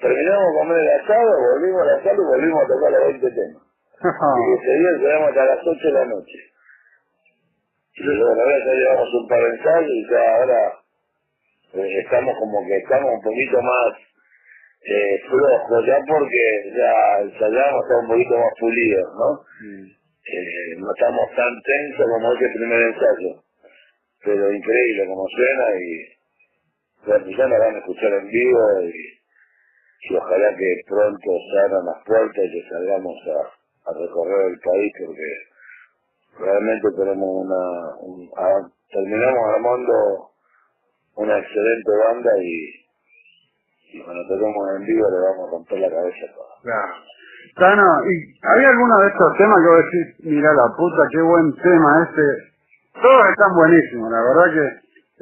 terminamos de comer el asado, volvimos al asado y volvimos a tocar los 20 temas. (laughs) y ese día llegamos hasta las 8 de la noche. Y luego la verdad ya llevamos un par de ensayos y ya ahora eh, estamos como que estamos un poquito más eh, flojos ya porque ya ensayamos, está un poquito más pulidos, ¿no? Eh, no estamos tan tensos como ese primer ensayo. Pero increíble como suena y ya nos van a escuchar en vivo y, y ojalá que pronto se abran las puertas y que salgamos a, a recorrer el país porque realmente tenemos una, un- a- terminamos armando una excelente banda y, cuando toquemos en vivo le vamos a romper la cabeza a todos. Claro. Tano, ¿y había alguno de estos temas que vos decís, mira la puta, qué buen tema este? Todos están buenísimos, la verdad que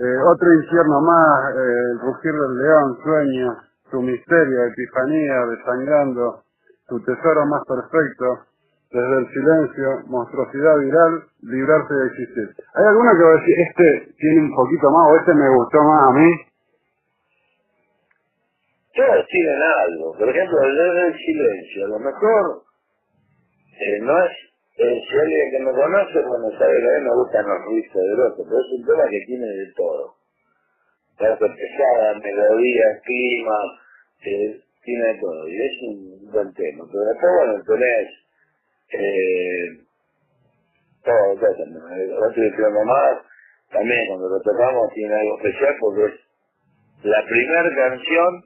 eh, otro infierno más, eh, el rugir del león, sueño, tu misterio, epifanía, desangrando, tu tesoro más perfecto, desde el silencio, monstruosidad viral, librarse de existir. ¿Hay alguno que vos decís, este tiene un poquito más o este me gustó más a mí? Todos tienen algo, por ejemplo, desde el silencio, a lo mejor eh, no es, eh, si alguien que me conoce, bueno, sabe que a mí me gustan los ruidos poderosos, pero es un tema que tiene de todo. Parte pesada, melodía, clima, eh, tiene todo, y es un buen tema. Pero después, bueno, tenés eh, todo, todo también. El otro infierno más, también cuando lo tocamos tiene algo especial porque es la primera canción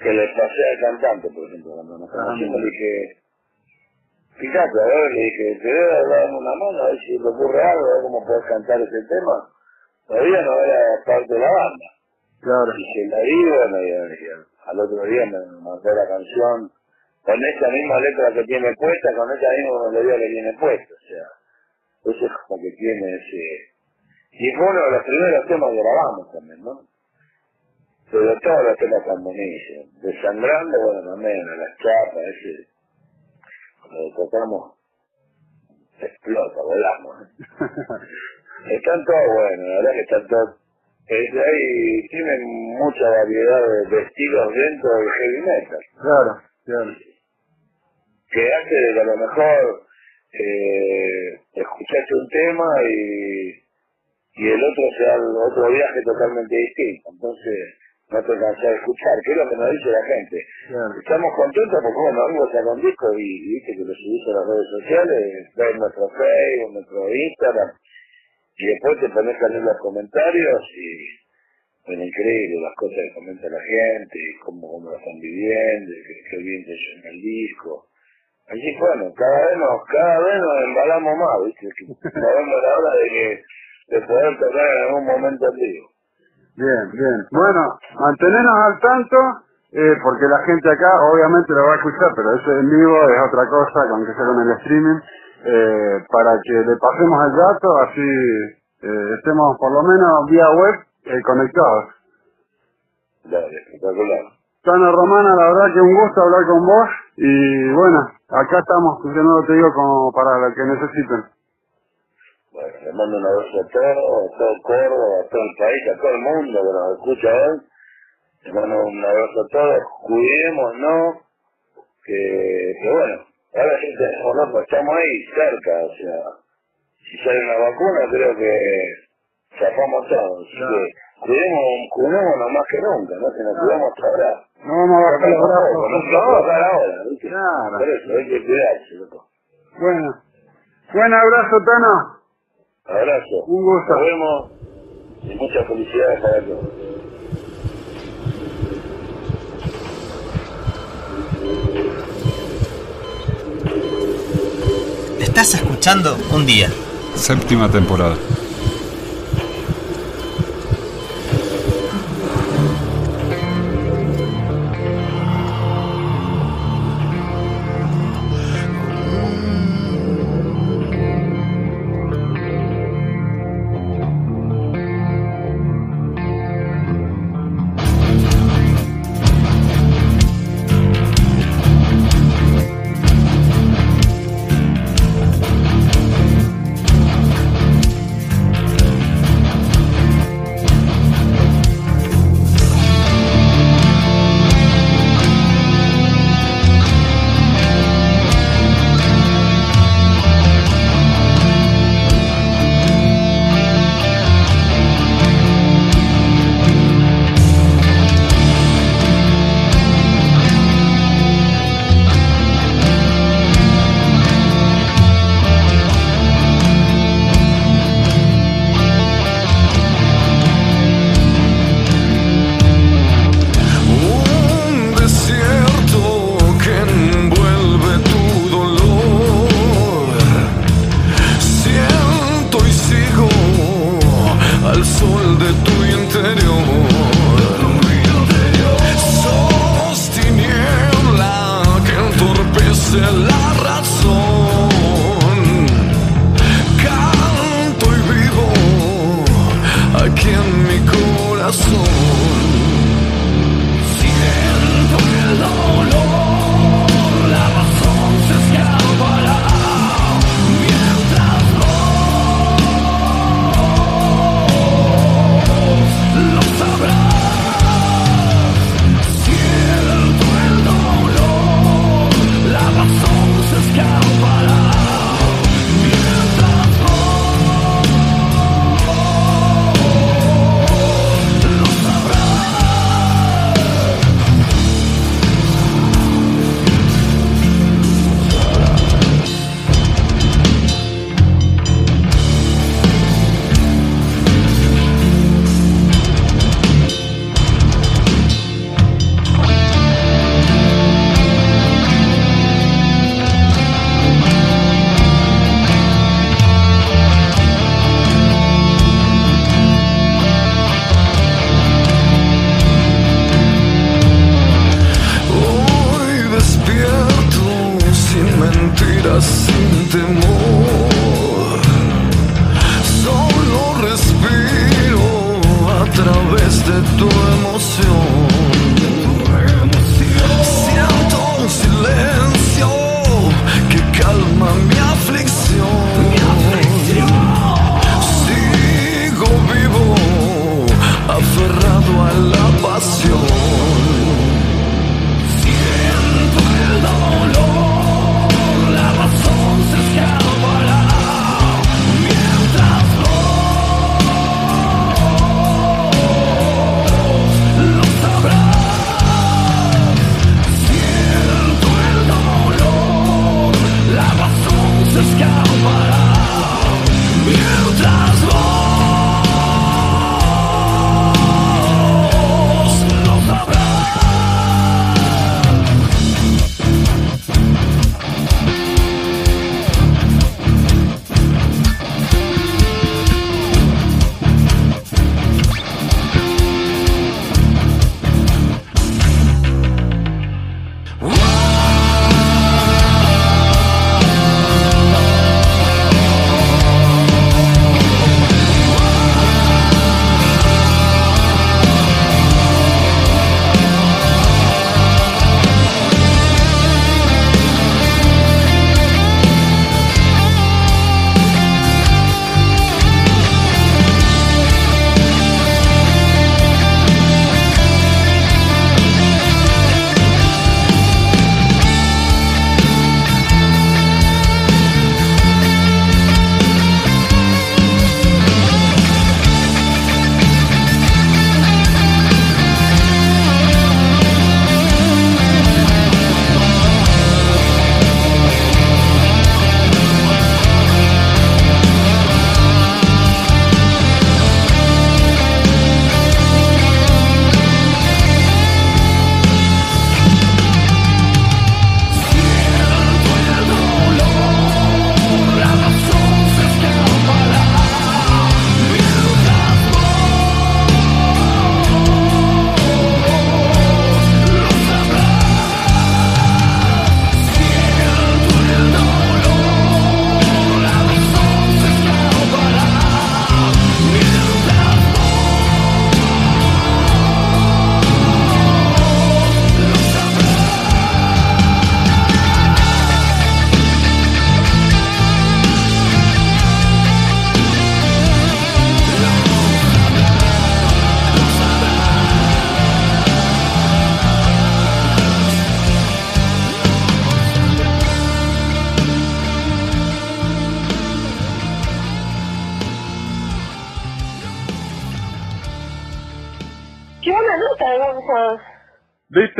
que le pasé al cantante, por ejemplo, cuando nos conocimos, le dije, fíjate, a ver, le dije, te voy a dar una mano, a ver si te ocurre algo, a ver cómo puedes cantar ese tema. Todavía no era parte de la banda. Claro. Y se la di, bueno, y, al otro día me mandó la canción con esa misma letra que tiene puesta, con esa misma melodía que tiene puesta, o sea, eso es como que tiene ese... Y fue uno de los primeros temas que grabamos también, ¿no? Pero todos los temas están buenísimos. Desangrando, bueno, también, a las chapas, ese... Cuando tocamos, explota, volamos. ¿eh? (laughs) Están todos buenos, la verdad que están todos... hay, tienen mucha variedad de, de estilos dentro del heavy metal. Claro, claro. que hace de que a lo mejor eh, escuchaste un tema y, y el otro sea otro viaje totalmente distinto. Entonces no te cansás de escuchar, que es lo que nos dice la gente. Estamos contentos porque bueno, vengo a sacar un disco y, y viste que lo subís a las redes sociales, ves nuestro Facebook, nuestro Instagram, y después te pones a leer los comentarios y bueno, increíble las cosas que comenta la gente, cómo, cómo lo están viviendo, qué, bien se llena el disco. Así bueno, cada vez nos, cada vez nos embalamos más, viste, sabemos la hora de que de poder tocar en algún momento en vivo. Bien, bien. Bueno, mantenernos al tanto, eh, porque la gente acá obviamente lo va a escuchar, pero eso en vivo es otra cosa, con que sea con el streaming, eh, para que le pasemos el dato, así eh, estemos por lo menos vía web eh, conectados. Dale, espectacular. Tano Romana, la verdad que un gusto hablar con vos y bueno, acá estamos, de nuevo te digo, como para lo que necesiten. Bueno, le mando un abrazo a todos, a todo Córdoba, a todo el país, a todo el mundo que nos escucha hoy. Le mando un abrazo a todos, cuidémonos, que, que bueno, ahora sí ¿no? Pues estamos ahí cerca, o sea, si sale una vacuna creo que zafamos todos, así que cuidemos, cuidémonos más que nunca, ¿no? Si nos cuidamos ahora. No vamos a bajar los brazos, No por se va a bajar ahora, ¿viste? Claro. Por eso hay que cuidarse, loco. Bueno, buen abrazo, Tano. Abrazo. Un gusto. Nos vemos y muchas felicidades para todos. Estás escuchando un día. Séptima temporada.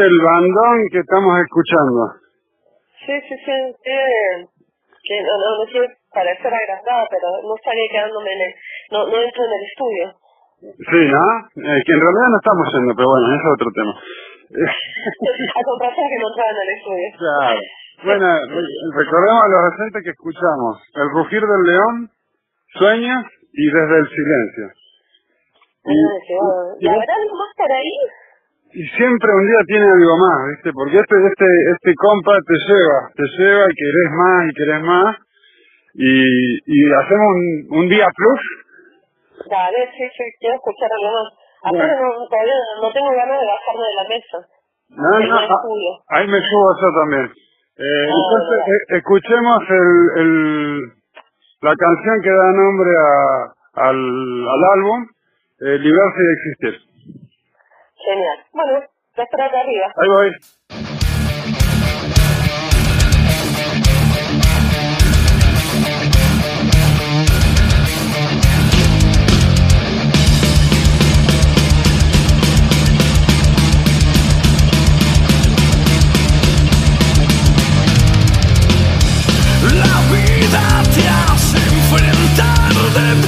El bandón que estamos escuchando? Sí, sí, sí. tiene- que no, no, no quiero parecer agrandada, pero no estaría quedándome en el... No, no entro en el estudio. Sí, ¿no? Eh, que en realidad no estamos yendo, pero bueno, ese es otro tema. (laughs) A comparación que no entraba en el estudio. Claro. Bueno, re- recordemos a los oyentes que escuchamos El rugir del león, Sueños y Desde el silencio. De cebada. ¿Y habrá algo más por ahí? Y siempre un día tiene algo más, ¿viste? Porque este, este, este compa te lleva, te lleva y querés más y querés más. Y, y hacemos un, un día plus. Dale, sí, sí, quiero escuchar algo más. Aparte no, todavía no tengo ganas de bajarme de la mesa. No, no, de ah, ahí me subo yo también. Eh, Ah, entonces, eh, escuchemos el, el, la canción que da nombre a, al, al álbum, eh, Librarse y Existir. Genial. Bueno, te espero acá arriba. Ahí voy. La vida te hace enfrentar de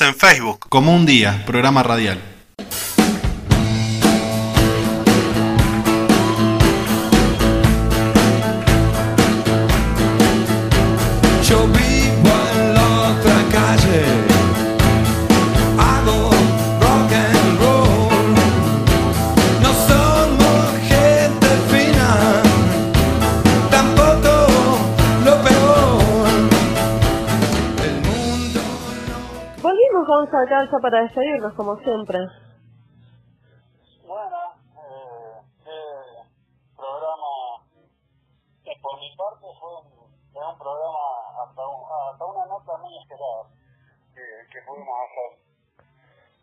en Facebook como un día, programa radial. Vamos a casa para despedirnos como siempre. Bueno, eh, eh, programa que por mi parte fue un, un programa hasta, un- hasta una nota muy esperada que, que pudimos hacer.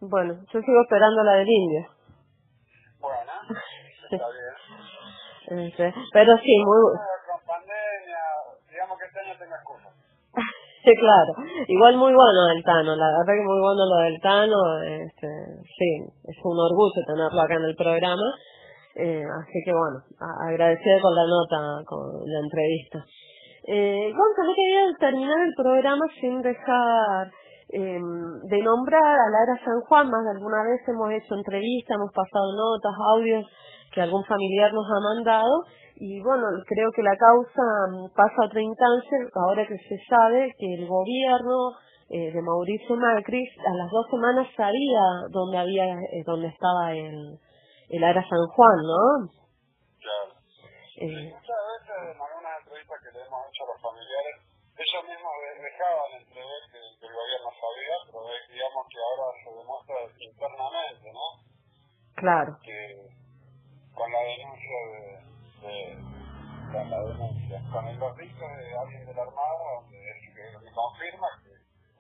Bueno, yo sigo esperando la del indio. Bueno, (laughs) está bien. Este, pero sí, muy... Con pandemia, digamos que este año tenga cosas. Sí, claro. Igual muy bueno el Tano, la verdad que muy bueno lo del Tano. Este, sí, es un orgullo tenerlo acá en el programa. Eh, así que bueno, agradecido con la nota, con la entrevista. Eh, Gonza, no quería terminar el programa sin dejar eh, de nombrar a la era San Juan. Más de alguna vez hemos hecho entrevistas, hemos pasado notas, audios que algún familiar nos ha mandado. Y bueno, creo que la causa mm, pasa a otra instancia ahora que se sabe que el gobierno eh, de Mauricio Macri a las dos semanas sabía dónde había, eh, dónde estaba el, el Ara San Juan, ¿no? Claro. Eh, Muchas veces en algunas entrevistas que le hemos hecho a los familiares, ellos mismos de- dejaban entrever que, que el gobierno sabía, pero digamos que ahora se demuestra internamente, ¿no? claro. Que con la denuncia de, con el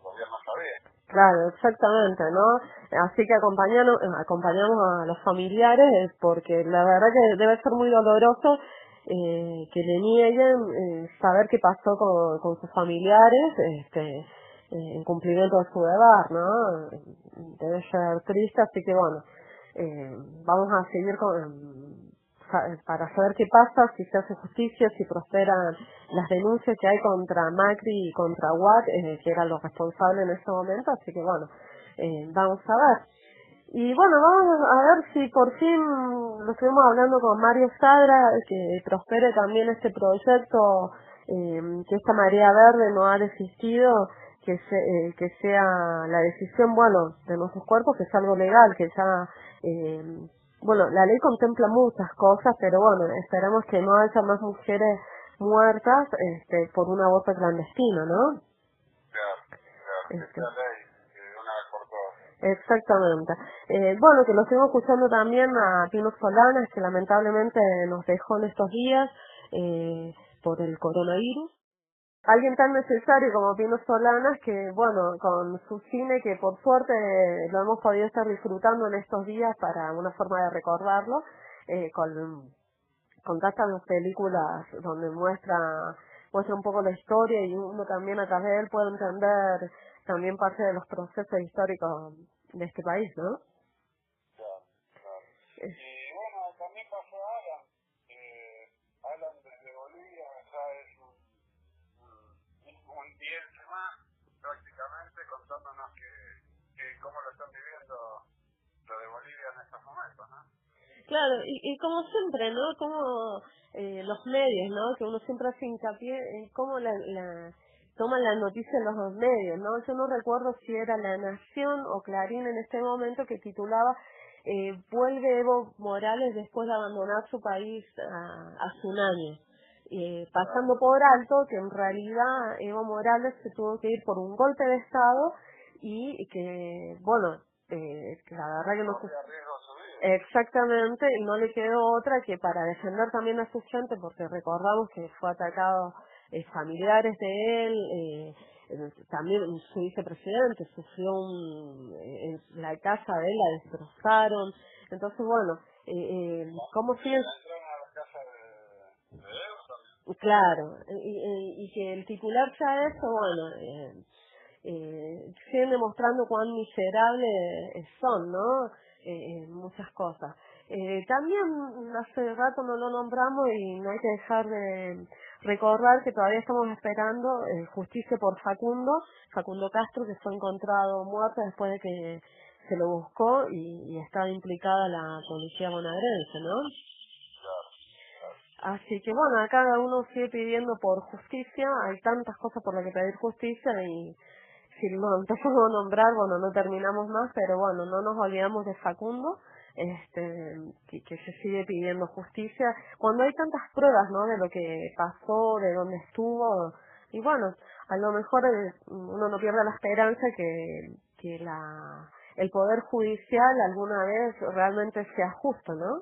gobierno sabía. Claro, exactamente, ¿no? Así que acompañamos, a los familiares porque la verdad que debe ser muy doloroso eh, que le nieguen eh, saber qué pasó con, sus familiares este, eh, en cumplimiento de su deber, ¿no? Debe ser triste, así que bueno, eh, vamos a seguir con, para saber qué pasa, si se hace justicia, si prosperan las denuncias que hay contra Macri y contra Watt, eh, que eran los responsables en ese momento, así que bueno, eh, vamos a ver. Y bueno, vamos a ver si por fin lo estuvimos hablando con Mario Sadra, que prospere también este proyecto, eh, que esta marea verde no ha desistido, que, se, eh, que sea la decisión, bueno, de nuestros cuerpos, que sea algo legal, que ya, bueno, la ley contempla muchas cosas, pero bueno, esperamos que no haya más mujeres muertas este, por un aborto clandestino, ¿no? Claro, claro, Este. sea ley, que de una vez por todas. Exactamente. Eh, bueno, que lo estuvimos escuchando también a Pino Solanas, que lamentablemente nos dejó en estos días eh, por el coronavirus. Alguien tan necesario como Pino Solanas, que bueno, con su cine, que por suerte lo hemos podido estar disfrutando en estos días para una forma de recordarlo, eh, con, con tantas películas donde muestra muestra un poco la historia y uno también a través de él puede entender también parte de los procesos históricos de este país, ¿no? Claro, claro. Eh. Y bueno, también pasó Alan, eh, Alan desde Bolivia ya es un, un, un diente más prácticamente en. Claro, y, y como siempre, ¿no? Como eh, los medios, ¿no? Que uno siempre hace hincapié en cómo la, la, toman la noticia los dos medios, ¿no? Yo no recuerdo si era La Nación o Clarín en este momento que titulaba eh, Vuelve Evo Morales después de abandonar su país hace un año. Eh, pasando por alto que en realidad Evo Morales se tuvo que ir por un golpe de Estado y que, bueno, eh, la verdad que no se... Exactamente, y no le quedó otra que para defender también a su gente, porque recordamos que fue atacado eh, familiares de él, eh, también su vicepresidente sufrió eh, en la casa de él, la destrozaron, entonces bueno, ¿cómo sigue? Entraron a la casa de, de Evo también. Claro, y, que el titular sea eso, bueno, eh, eh, siguen demostrando cuán miserables son, ¿no? Eh, muchas cosas. Eh, también hace rato no lo nombramos y no hay que dejar de recordar que todavía estamos esperando justicia por Facundo, Facundo Castro, que fue encontrado muerto después de que se lo buscó y, y estaba implicada la policía bonaerense, ¿no? Así que bueno, acá cada uno sigue pidiendo por justicia, hay tantas cosas por las que pedir justicia y si lo empezamos a nombrar, bueno, no terminamos más, pero bueno, no nos olvidamos de Facundo, este, que, que se sigue pidiendo justicia, cuando hay tantas pruebas, ¿no? De lo que pasó, de dónde estuvo, y bueno, a lo mejor eh, uno no pierde la esperanza que, que la, el poder judicial alguna vez realmente sea justo, ¿no?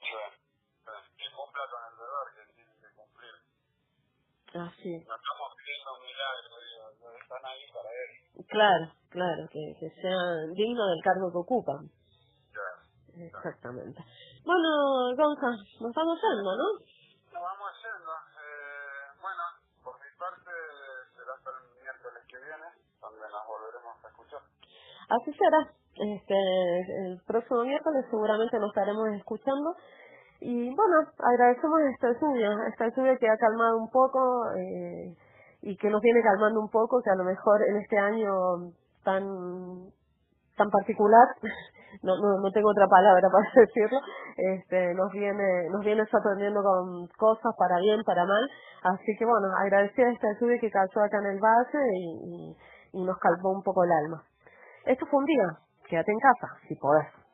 Sí, sí, que cumpla con el deber que tiene que cumplir. Así. No estamos pidiendo un milagro, digo, están ahí para eso. Claro, claro, que, que sean dignos del cargo que ocupan. Claro, Exactamente. Bueno, Gonza, nos vamos yendo, ¿no? Nos vamos yendo. Eh, bueno, por mi parte será hasta el miércoles que viene, donde nos volveremos a escuchar. Así será. Este, el próximo miércoles seguramente nos estaremos escuchando. Y bueno, agradecemos esta lluvia, esta lluvia que ha calmado un poco eh, y que nos viene calmando un poco, que a lo mejor en este año tan tan particular, (laughs) no, no, no tengo otra palabra (laughs) para decirlo, este, nos viene, nos viene sorprendiendo con cosas para bien, para mal, así que bueno, agradecida esta lluvia que cayó acá en el valle y, y, y nos calmó un poco el alma. Esto fue un día, quédate en casa, si podés.